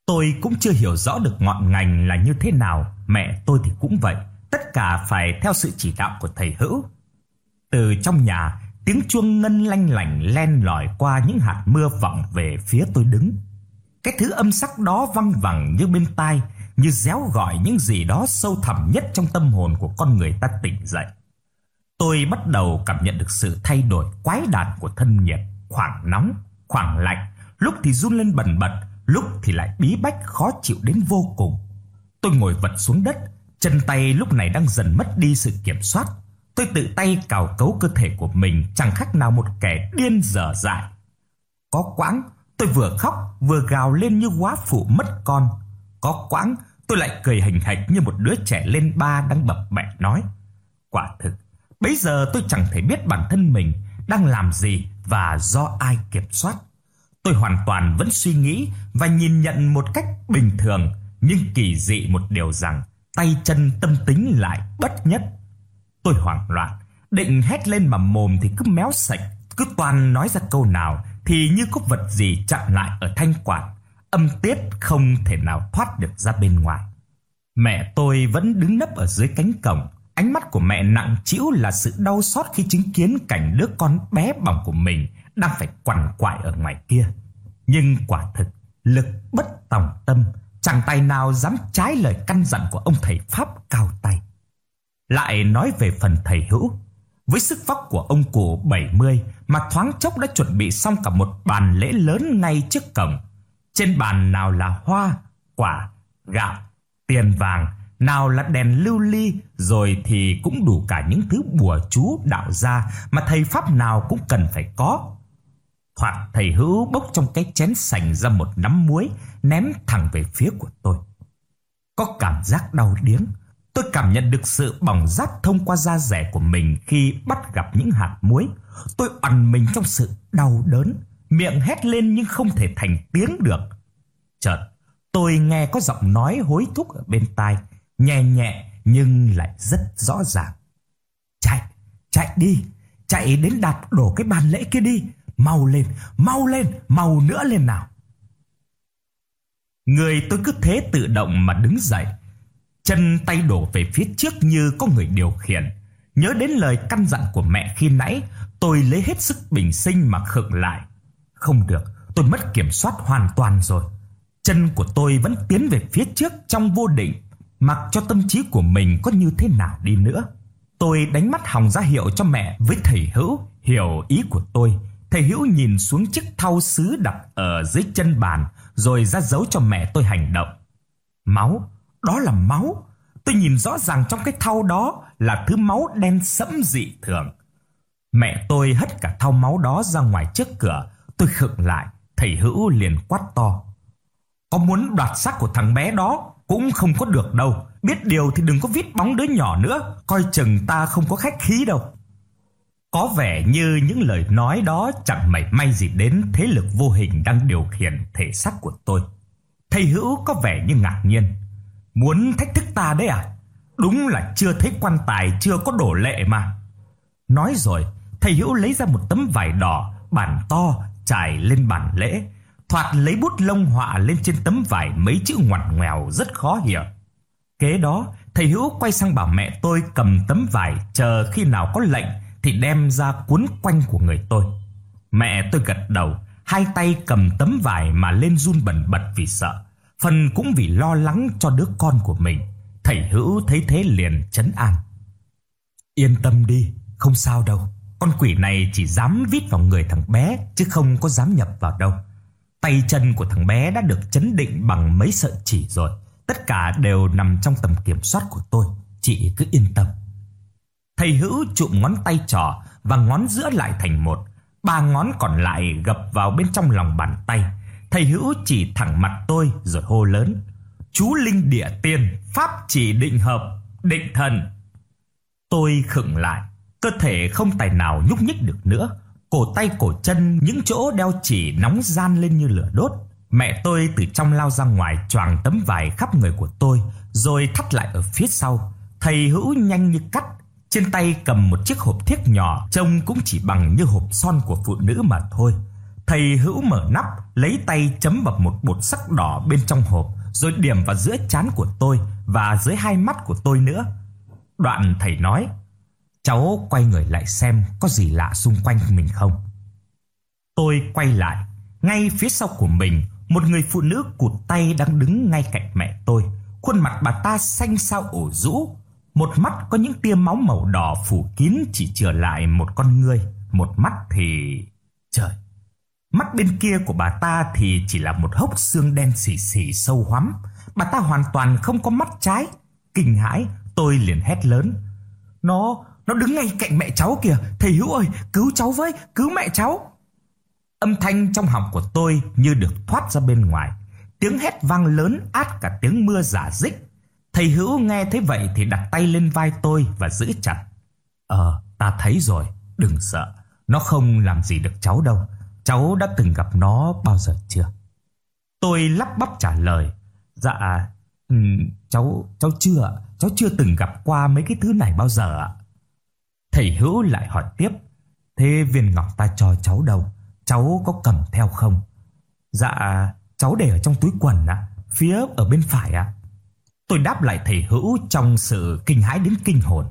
Tôi cũng chưa hiểu rõ được ngọn ngành là như thế nào, mẹ tôi thì cũng vậy, tất cả phải theo sự chỉ đạo của thầy Hữu. Từ trong nhà, tiếng chuông ngân lanh lảnh len lỏi qua những hạt mưa vọng về phía tôi đứng. Cái thứ âm sắc đó văng vẳng như bên tai, như réo gọi những gì đó sâu thẳm nhất trong tâm hồn của con người ta tỉnh dậy. Tôi bắt đầu cảm nhận được sự thay đổi quái đản của thân nhiệt, khoảng nóng, khoảng lạnh, lúc thì run lên bần bật, lúc thì lại bí bách khó chịu đến vô cùng. Tôi ngồi vật xuống đất, chân tay lúc này đang dần mất đi sự kiểm soát. Tôi tự tay cào cấu cơ thể của mình chẳng khác nào một kẻ điên dở dại. Có quãng tôi vừa khóc vừa gào lên như quá phụ mất con. Có quãng tôi lại cười hình hạch như một đứa trẻ lên ba đang bập bẹ nói. Quả thực, bây giờ tôi chẳng thể biết bản thân mình đang làm gì và do ai kiểm soát. Tôi hoàn toàn vẫn suy nghĩ và nhìn nhận một cách bình thường, nhưng kỳ dị một điều rằng tay chân tâm tính lại bất nhất. Tôi hoảng loạn, định hét lên mà mồm thì cứ méo sạch, cứ toàn nói ra câu nào thì như có vật gì chặn lại ở thanh quản, âm tiết không thể nào thoát được ra bên ngoài. Mẹ tôi vẫn đứng nấp ở dưới cánh cổng, ánh mắt của mẹ nặng trĩu là sự đau xót khi chứng kiến cảnh đứa con bé bỏng của mình đang phải quằn quại ở ngoài kia. Nhưng quả thực, lực bất tòng tâm, chẳng tay nào dám trái lời căn dặn của ông thầy Pháp cao tay. Lại nói về phần thầy hữu, với sức vóc của ông cụ 70 mà thoáng chốc đã chuẩn bị xong cả một bàn lễ lớn ngay trước cổng. Trên bàn nào là hoa, quả, gạo, tiền vàng, nào là đèn lưu ly, rồi thì cũng đủ cả những thứ bùa chú đạo gia mà thầy Pháp nào cũng cần phải có. Thoạt thầy hữu bốc trong cái chén sành ra một nắm muối, ném thẳng về phía của tôi. Có cảm giác đau điếng, tôi cảm nhận được sự bỏng rát thông qua da rẻ của mình khi bắt gặp những hạt muối. Tôi ẩn mình trong sự đau đớn, miệng hét lên nhưng không thể thành tiếng được. Chợt, tôi nghe có giọng nói hối thúc ở bên tai, nhẹ nhẹ nhưng lại rất rõ ràng. Chạy, chạy đi, chạy đến đạp đổ cái bàn lễ kia đi, Mau lên, mau lên, mau nữa lên nào. Người tôi cứ thế tự động mà đứng dậy. Chân tay đổ về phía trước như có người điều khiển. Nhớ đến lời căn dặn của mẹ khi nãy, tôi lấy hết sức bình sinh mà khựng lại. Không được, tôi mất kiểm soát hoàn toàn rồi. Chân của tôi vẫn tiến về phía trước trong vô định, mặc cho tâm trí của mình có như thế nào đi nữa. Tôi đánh mắt hòng ra hiệu cho mẹ với thầy Hữu hiểu ý của tôi Thầy Hữu nhìn xuống chiếc thau sứ đặt ở dưới chân bàn rồi ra dấu cho mẹ tôi hành động. Máu, đó là máu. Tôi nhìn rõ ràng trong cái thau đó là thứ máu đen sẫm dị thường. Mẹ tôi hất cả thau máu đó ra ngoài trước cửa. Tôi khựng lại, thầy Hữu liền quát to. Có muốn đoạt xác của thằng bé đó cũng không có được đâu. Biết điều thì đừng có viết bóng đứa nhỏ nữa, coi chừng ta không có khách khí đâu. Có vẻ như những lời nói đó chẳng mảy may gì đến thế lực vô hình đang điều khiển thể xác của tôi. Thầy Hữu có vẻ như ngạc nhiên. Muốn thách thức ta đấy à? Đúng là chưa thấy quan tài chưa có đổ lệ mà. Nói rồi, thầy Hữu lấy ra một tấm vải đỏ, bản to, trải lên bàn lễ. Thoạt lấy bút lông họa lên trên tấm vải mấy chữ ngoằn ngoèo rất khó hiểu. Kế đó, thầy Hữu quay sang bảo mẹ tôi cầm tấm vải chờ khi nào có lệnh thì đem ra cuốn quanh của người tôi. Mẹ tôi gật đầu, hai tay cầm tấm vải mà lên run bần bật vì sợ, phần cũng vì lo lắng cho đứa con của mình. Thầy Hữu thấy thế liền chấn an. Yên tâm đi, không sao đâu. Con quỷ này chỉ dám vít vào người thằng bé chứ không có dám nhập vào đâu. Tay chân của thằng bé đã được chấn định bằng mấy sợi chỉ rồi. Tất cả đều nằm trong tầm kiểm soát của tôi. Chị cứ yên tâm. Thầy Hữu chụm ngón tay trỏ và ngón giữa lại thành một. Ba ngón còn lại gập vào bên trong lòng bàn tay. Thầy Hữu chỉ thẳng mặt tôi rồi hô lớn. Chú Linh Địa Tiên, Pháp chỉ định hợp, định thần. Tôi khựng lại, cơ thể không tài nào nhúc nhích được nữa. Cổ tay, cổ chân, những chỗ đeo chỉ nóng gian lên như lửa đốt. Mẹ tôi từ trong lao ra ngoài choàng tấm vải khắp người của tôi, rồi thắt lại ở phía sau. Thầy Hữu nhanh như cắt, Trên tay cầm một chiếc hộp thiếc nhỏ, Trông cũng chỉ bằng như hộp son của phụ nữ mà thôi Thầy hữu mở nắp, Lấy tay chấm vào một bột sắc đỏ bên trong hộp, Rồi điểm vào giữa trán của tôi Và dưới hai mắt của tôi nữa Đoạn thầy nói Cháu quay người lại xem Có gì lạ xung quanh mình không? Tôi quay lại, Ngay phía sau của mình, Một người phụ nữ cụt tay đang đứng ngay cạnh mẹ tôi. Khuôn mặt bà ta xanh xao ổ rũ, Một mắt có những tia máu màu đỏ phủ kín chỉ chừa lại một con ngươi, Một mắt thì... Trời! Mắt bên kia của bà ta thì chỉ là một hốc xương đen xỉ xỉ sâu hoắm. Bà ta hoàn toàn không có mắt trái. Kinh hãi, tôi liền hét lớn. Nó nó đứng ngay cạnh mẹ cháu kìa Thầy Hữu ơi cứu cháu với Cứu mẹ cháu Âm thanh trong họng của tôi như được thoát ra bên ngoài Tiếng hét vang lớn át cả tiếng mưa giả dích. Thầy Hữu nghe thấy vậy thì đặt tay lên vai tôi và giữ chặt. Ờ, ta thấy rồi, đừng sợ. Nó không làm gì được cháu đâu. Cháu đã từng gặp nó bao giờ chưa? Tôi lắp bắp trả lời. Dạ, ừ, cháu cháu chưa, cháu chưa từng gặp qua mấy cái thứ này bao giờ ạ. Thầy Hữu lại hỏi tiếp. Thế viên ngọc ta cho cháu đâu? Cháu có cầm theo không? Dạ, Cháu để ở trong túi quần ạ, phía ở bên phải ạ. Tôi đáp lại thầy Hữu trong sự kinh hãi đến kinh hồn.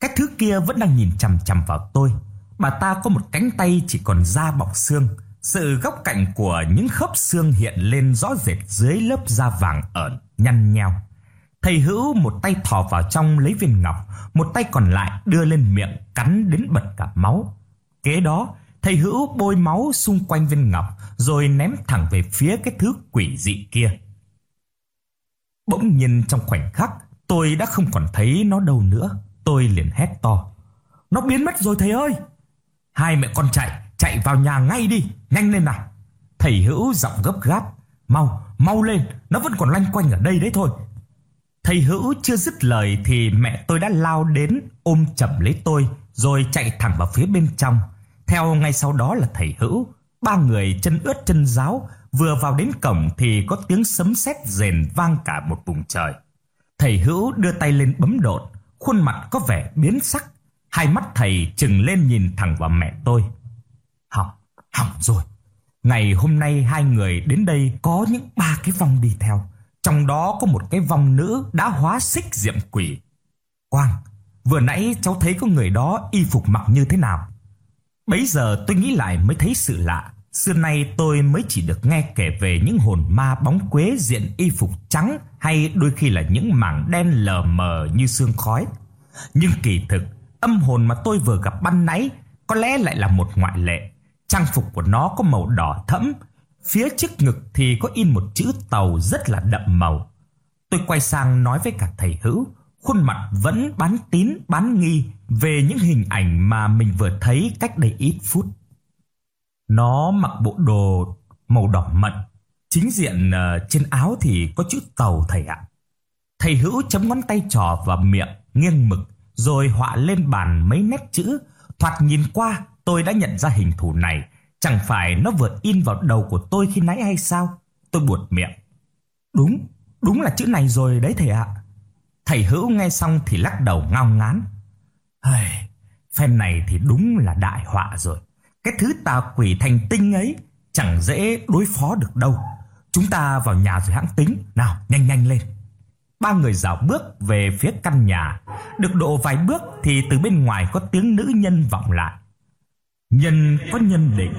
Cái thứ kia vẫn đang nhìn chằm chằm vào tôi. Bà ta có một cánh tay chỉ còn da bọc xương. Sự góc cạnh của những khớp xương hiện lên rõ rệt dưới lớp da vàng ẩn, nhăn nheo. Thầy Hữu một tay thò vào trong lấy viên ngọc, một tay còn lại đưa lên miệng cắn đến bật cả máu. Kế đó, thầy Hữu bôi máu xung quanh viên ngọc rồi ném thẳng về phía cái thứ quỷ dị kia. Bỗng nhiên trong khoảnh khắc, tôi đã không còn thấy nó đâu nữa. Tôi liền hét to. Nó biến mất rồi thầy ơi! Hai mẹ con chạy, chạy vào nhà ngay đi, nhanh lên nào. Thầy Hữu giọng gấp gáp. Mau, mau lên, nó vẫn còn lanh quanh ở đây đấy thôi. Thầy Hữu chưa dứt lời thì mẹ tôi đã lao đến ôm chầm lấy tôi rồi chạy thẳng vào phía bên trong. Theo ngay sau đó là thầy Hữu Ba người chân ướt chân giáo vừa vào đến cổng thì có tiếng sấm sét rền vang cả một vùng trời. Thầy Hữu đưa tay lên bấm đột, khuôn mặt có vẻ biến sắc. Hai mắt thầy trừng lên nhìn thẳng vào mẹ tôi. Hỏng, hỏng rồi. Ngày hôm nay hai người đến đây có những ba cái vong đi theo. Trong đó có một cái vong nữ đã hóa xích diệm quỷ. Quang, vừa nãy cháu thấy có người đó y phục mặc như thế nào? Bấy giờ tôi nghĩ lại mới thấy sự lạ. Xưa nay tôi mới chỉ được nghe kể về những hồn ma bóng quế diện y phục trắng hay đôi khi là những mảng đen lờ mờ như sương khói. Nhưng kỳ thực, âm hồn mà tôi vừa gặp ban nãy có lẽ lại là một ngoại lệ. Trang phục của nó có màu đỏ thẫm, phía trước ngực thì có in một chữ tàu rất là đậm màu. Tôi quay sang nói với cả thầy Hữu, khuôn mặt vẫn bán tín bán nghi về những hình ảnh mà mình vừa thấy cách đây ít phút. Nó mặc bộ đồ màu đỏ mận, chính diện uh, trên áo thì có chữ tàu thầy ạ. Thầy Hữu chấm ngón tay trò vào miệng, nghiêng mực, rồi họa lên bàn mấy nét chữ. Thoạt nhìn qua, tôi đã nhận ra hình thù này. Chẳng phải nó vừa in vào đầu của tôi khi nãy hay sao? Tôi buột miệng. Đúng, đúng là chữ này rồi đấy thầy ạ. Thầy Hữu nghe xong thì lắc đầu ngao ngán. Hây, phen này thì đúng là đại họa rồi. Cái thứ tà quỷ thành tinh ấy chẳng dễ đối phó được đâu. Chúng ta vào nhà rồi hãng tính. Nào, nhanh nhanh lên. Ba người dạo bước về phía căn nhà. Được độ vài bước thì từ bên ngoài có tiếng nữ nhân vọng lại. Nhân có nhân định,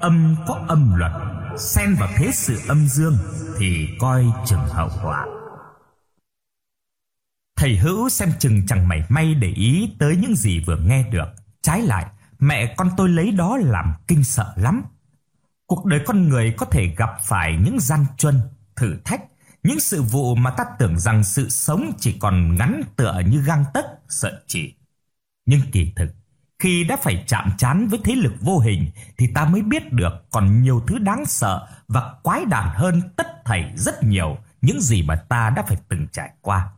âm có âm luật, xen vào thế sự âm dương thì coi chừng hậu họa. Thầy Hữu xem chừng chẳng mảy may để ý tới những gì vừa nghe được. Trái lại, mẹ con tôi lấy đó làm kinh sợ lắm. Cuộc đời con người có thể gặp phải những gian truân, thử thách, những sự vụ mà ta tưởng rằng sự sống chỉ còn ngắn tựa như gang tấc, sợ chỉ. Nhưng kỳ thực, khi đã phải chạm trán với thế lực vô hình thì ta mới biết được còn nhiều thứ đáng sợ và quái đản hơn tất thảy rất nhiều những gì mà ta đã phải từng trải qua.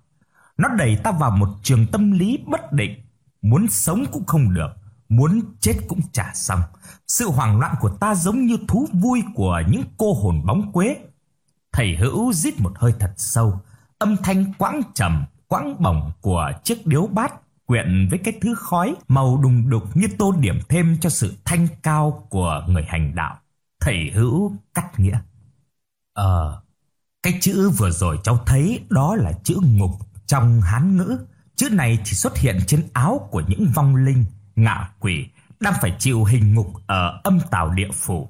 Nó đẩy ta vào một trường tâm lý bất định, muốn sống cũng không được, muốn chết cũng chả xong. Sự hoảng loạn của ta giống như thú vui của những cô hồn bóng quế. Thầy Hữu rít một hơi thật sâu, âm thanh quãng trầm, quãng bổng của chiếc điếu bát quyện với cái thứ khói màu đùng đục như tô điểm thêm cho sự thanh cao của người hành đạo. Thầy hữu cắt nghĩa. Ờ, cái chữ vừa rồi cháu thấy đó là chữ ngục trong Hán ngữ. Chữ này chỉ xuất hiện trên áo của những vong linh, ngạ quỷ đang phải chịu hình ngục ở âm tào địa phủ.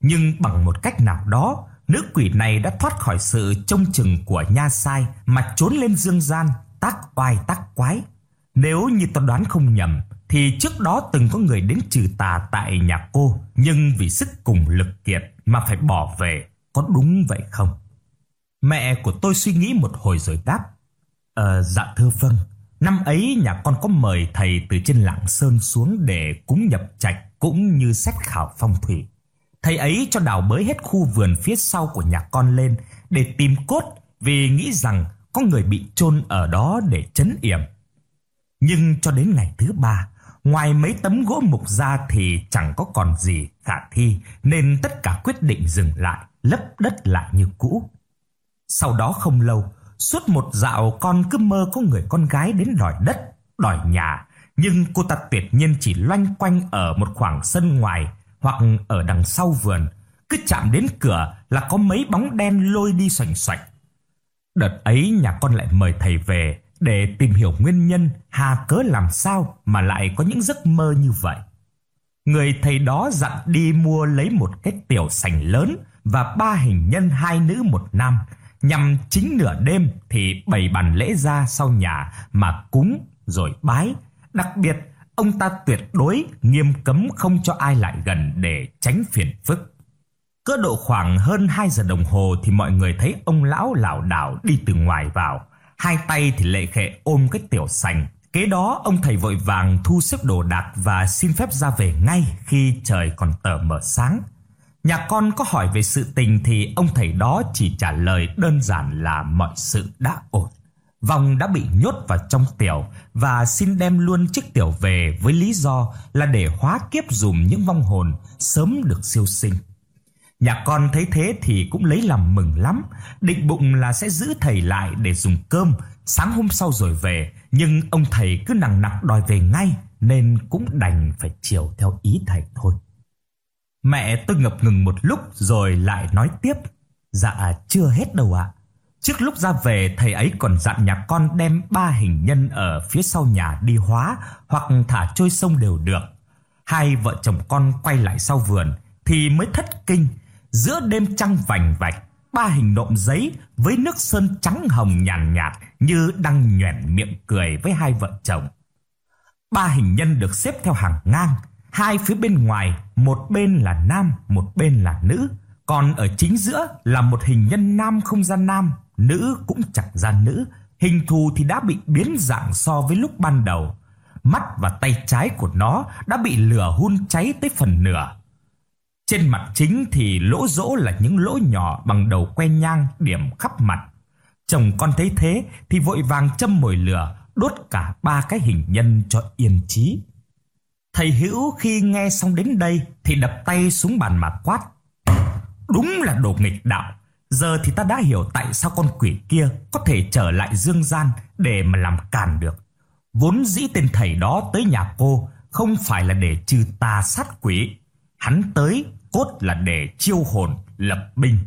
Nhưng bằng một cách nào đó, nữ quỷ này đã thoát khỏi sự trông chừng của nha sai mà trốn lên dương gian, tác oai tác quái. Nếu như tôi đoán không nhầm, thì trước đó từng có người đến trừ tà tại nhà cô, nhưng vì sức cùng lực kiệt mà phải bỏ về, có đúng vậy không? Mẹ của tôi suy nghĩ một hồi rồi đáp. Ờ, dạ thưa vâng, năm ấy nhà con có mời thầy từ trên lạng sơn xuống để cúng nhập trạch cũng như xét khảo phong thủy. Thầy ấy cho đào bới hết khu vườn phía sau của nhà con lên để tìm cốt vì nghĩ rằng có người bị chôn ở đó để chấn yểm. Nhưng cho đến ngày thứ ba, ngoài mấy tấm gỗ mục ra thì chẳng có còn gì khả thi nên tất cả quyết định dừng lại, lấp đất lại như cũ. Sau đó không lâu, suốt một dạo con cứ mơ có người con gái đến đòi đất, đòi nhà, nhưng cô ta tuyệt nhiên chỉ loanh quanh ở một khoảng sân ngoài hoặc ở đằng sau vườn, cứ chạm đến cửa là có mấy bóng đen lôi đi xoành xoạch. Đợt ấy nhà con lại mời thầy về để tìm hiểu nguyên nhân hà cớ làm sao mà lại có những giấc mơ như vậy. Người thầy đó dặn đi mua lấy một cái tiểu sành lớn và ba hình nhân hai nữ một nam, nhằm chính nửa đêm thì bày bàn lễ ra sau nhà mà cúng rồi bái. Đặc biệt, ông ta tuyệt đối nghiêm cấm không cho ai lại gần để tránh phiền phức. Cỡ độ khoảng hơn 2 giờ đồng hồ thì mọi người thấy ông lão lảo đảo đi từ ngoài vào. Hai tay thì lệ khệ ôm cái tiểu sành. Kế đó, ông thầy vội vàng thu xếp đồ đạc và xin phép ra về ngay khi trời còn tờ mờ sáng. Nhà con có hỏi về sự tình thì ông thầy đó chỉ trả lời đơn giản là mọi sự đã ổn. Vòng đã bị nhốt vào trong tiểu và xin đem luôn chiếc tiểu về với lý do là để hóa kiếp dùm những vong hồn sớm được siêu sinh. Nhà con thấy thế thì cũng lấy làm mừng lắm, định bụng là sẽ giữ thầy lại để dùng cơm, sáng hôm sau rồi về, nhưng ông thầy cứ nặng nặc đòi về ngay nên cũng đành phải chiều theo ý thầy thôi. Mẹ tôi ngập ngừng một lúc rồi lại nói tiếp, dạ chưa hết đâu ạ. Trước lúc ra về thầy ấy còn dặn nhà con đem ba hình nhân ở phía sau nhà đi hóa hoặc thả trôi sông đều được. Hai vợ chồng con quay lại sau vườn thì mới thất kinh Giữa đêm trăng vành vạch, ba hình nộm giấy với nước sơn trắng hồng nhàn nhạt, nhạt như đang nhoẻn miệng cười với hai vợ chồng. Ba hình nhân được xếp theo hàng ngang, hai phía bên ngoài, một bên là nam, một bên là nữ. Còn ở chính giữa là một hình nhân nam không ra nam, nữ cũng chẳng ra nữ. Hình thù thì đã bị biến dạng so với lúc ban đầu. Mắt và tay trái của nó đã bị lửa hun cháy tới phần nửa. Trên mặt chính thì lỗ rỗ là những lỗ nhỏ bằng đầu que nhang điểm khắp mặt. Chồng con thấy thế thì vội vàng châm mồi lửa, đốt cả ba cái hình nhân cho yên trí. Thầy Hữu khi nghe xong đến đây thì đập tay xuống bàn mà quát. Đúng là đồ nghịch đạo. Giờ thì ta đã hiểu tại sao con quỷ kia có thể trở lại dương gian để mà làm càn được. Vốn dĩ tên thầy đó tới nhà cô không phải là để trừ tà sát quỷ. Hắn tới cốt là để chiêu hồn, lập binh.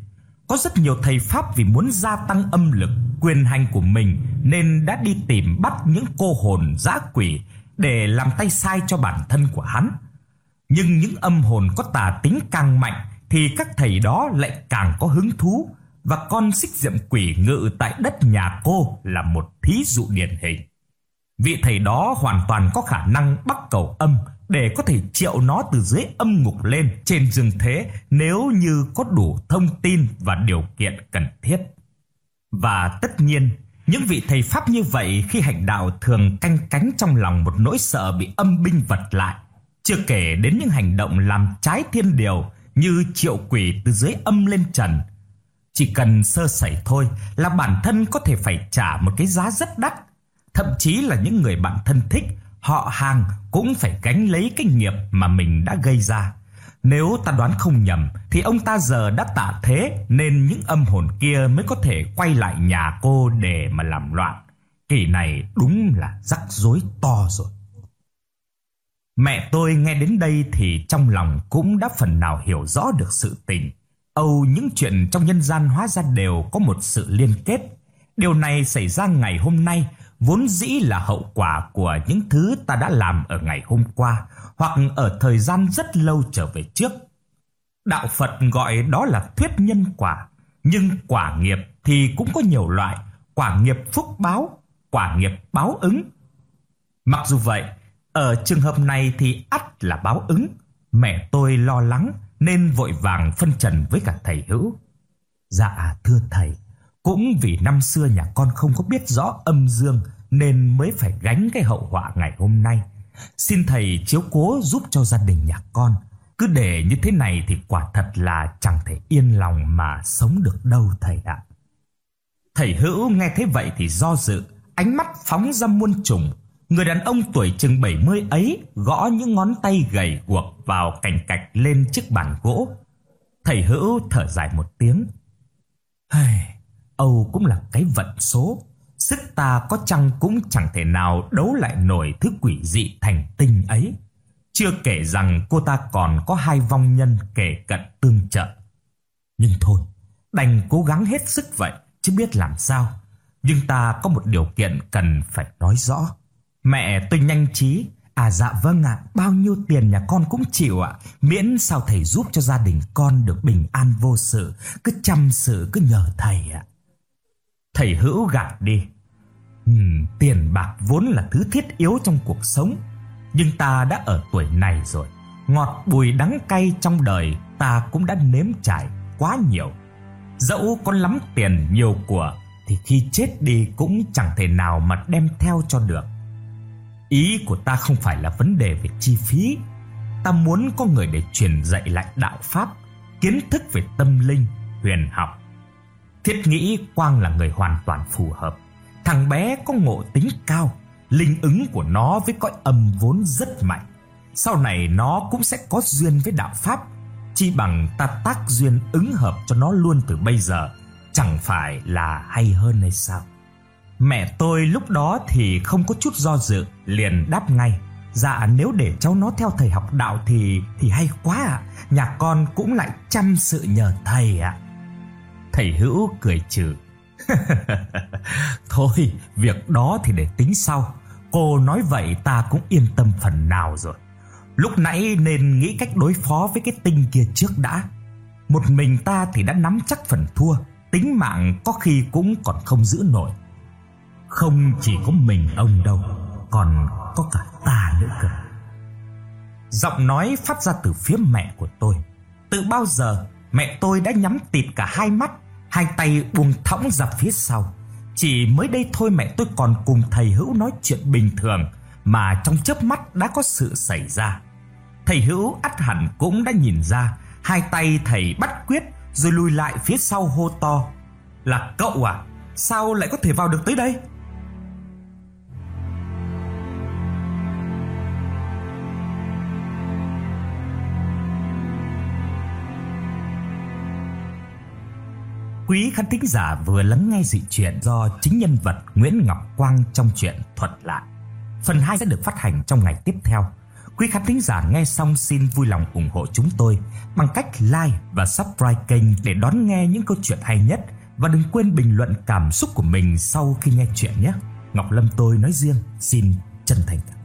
Có rất nhiều thầy Pháp vì muốn gia tăng âm lực, quyền hành của mình nên đã đi tìm bắt những cô hồn dã quỷ để làm tay sai cho bản thân của hắn. Nhưng những âm hồn có tà tính càng mạnh thì các thầy đó lại càng có hứng thú và con xích diệm quỷ ngự tại đất nhà cô là một thí dụ điển hình. Vị thầy đó hoàn toàn có khả năng bắt cầu âm để có thể triệu nó từ dưới âm ngục lên trên dương thế nếu như có đủ thông tin và điều kiện cần thiết. Và tất nhiên, những vị thầy Pháp như vậy khi hành đạo thường canh cánh trong lòng một nỗi sợ bị âm binh vật lại. Chưa kể đến những hành động làm trái thiên điều như triệu quỷ từ dưới âm lên trần. Chỉ cần sơ sẩy thôi là bản thân có thể phải trả một cái giá rất đắt. Thậm chí là những người bạn thân thích họ hàng cũng phải gánh lấy cái nghiệp mà mình đã gây ra. Nếu ta đoán không nhầm, thì ông ta giờ đã tạ thế nên những âm hồn kia mới có thể quay lại nhà cô để mà làm loạn. Kỳ này đúng là rắc rối to rồi. Mẹ tôi nghe đến đây thì trong lòng cũng đã phần nào hiểu rõ được sự tình. Âu, những chuyện trong nhân gian hóa ra đều có một sự liên kết. Điều này xảy ra ngày hôm nay vốn dĩ là hậu quả của những thứ ta đã làm ở ngày hôm qua hoặc ở thời gian rất lâu trở về trước. Đạo Phật gọi đó là thuyết nhân quả, nhưng quả nghiệp thì cũng có nhiều loại, quả nghiệp phúc báo, quả nghiệp báo ứng. Mặc dù vậy, ở trường hợp này thì ắt là báo ứng. Mẹ tôi lo lắng nên vội vàng phân trần với cả thầy Hữu. Dạ thưa thầy, cũng vì năm xưa nhà con không có biết rõ âm dương nên mới phải gánh cái hậu họa ngày hôm nay. Xin thầy chiếu cố giúp cho gia đình nhà con. Cứ để như thế này thì quả thật là chẳng thể yên lòng mà sống được đâu thầy ạ. Thầy Hữu nghe thế vậy thì do dự, ánh mắt phóng ra muôn trùng. Người đàn ông tuổi chừng 70 ấy gõ những ngón tay gầy guộc vào cành cạch lên chiếc bàn gỗ. Thầy Hữu thở dài một tiếng. Hây, Âu cũng là cái vận số. Sức ta có chăng cũng chẳng thể nào đấu lại nổi thứ quỷ dị thành tinh ấy. Chưa kể rằng cô ta còn có hai vong nhân kể cận tương trợ. Nhưng thôi, đành cố gắng hết sức vậy, chứ biết làm sao. Nhưng ta có một điều kiện cần phải nói rõ. Mẹ tôi nhanh trí. À dạ vâng ạ, bao nhiêu tiền nhà con cũng chịu ạ. Miễn sao thầy giúp cho gia đình con được bình an vô sự. Cứ chăm sự cứ nhờ thầy ạ. Thầy hữu gạt đi. Hmm, tiền bạc vốn là thứ thiết yếu trong cuộc sống. Nhưng ta đã ở tuổi này rồi. Ngọt bùi đắng cay trong đời ta cũng đã nếm trải quá nhiều. Dẫu có lắm tiền nhiều của thì khi chết đi cũng chẳng thể nào mà đem theo cho được. Ý của ta không phải là vấn đề về chi phí. Ta muốn có người để truyền dạy lại đạo pháp, kiến thức về tâm linh, huyền học. Thiết nghĩ Quang là người hoàn toàn phù hợp. Thằng bé có ngộ tính cao, linh ứng của nó với cõi âm vốn rất mạnh. Sau này nó cũng sẽ có duyên với đạo pháp, chi bằng ta tác duyên ứng hợp cho nó luôn từ bây giờ, chẳng phải là hay hơn hay sao? Mẹ tôi lúc đó thì không có chút do dự, liền đáp ngay. Dạ nếu để cháu nó theo thầy học đạo thì thì hay quá ạ. Nhà con cũng lại chăm sự nhờ thầy ạ. Thầy Hữu cười trừ. Thôi, việc đó thì để tính sau. Cô nói vậy ta cũng yên tâm phần nào rồi. Lúc nãy nên nghĩ cách đối phó với cái tinh kia trước đã. Một mình ta thì đã nắm chắc phần thua, tính mạng có khi cũng còn không giữ nổi. Không chỉ có mình ông đâu Còn có cả ta nữa cơ Giọng nói phát ra từ phía mẹ của tôi Từ bao giờ mẹ tôi đã nhắm tịt cả hai mắt Hai tay buông thõng ra phía sau. Chỉ mới đây thôi mẹ tôi còn cùng thầy Hữu nói chuyện bình thường, Mà trong chớp mắt đã có sự xảy ra. Thầy Hữu ắt hẳn cũng đã nhìn ra, Hai tay thầy bắt quyết Rồi lùi lại phía sau hô to. Là cậu à Sao lại có thể vào được tới đây? Quý khán thính giả vừa lắng nghe dị chuyện do chính nhân vật Nguyễn Ngọc Quang trong truyện thuật lại. Phần 2 sẽ được phát hành trong ngày tiếp theo. Quý khán thính giả nghe xong xin vui lòng ủng hộ chúng tôi bằng cách like và subscribe kênh để đón nghe những câu chuyện hay nhất và đừng quên bình luận cảm xúc của mình sau khi nghe chuyện nhé. Ngọc Lâm tôi nói riêng, xin chân thành cảm.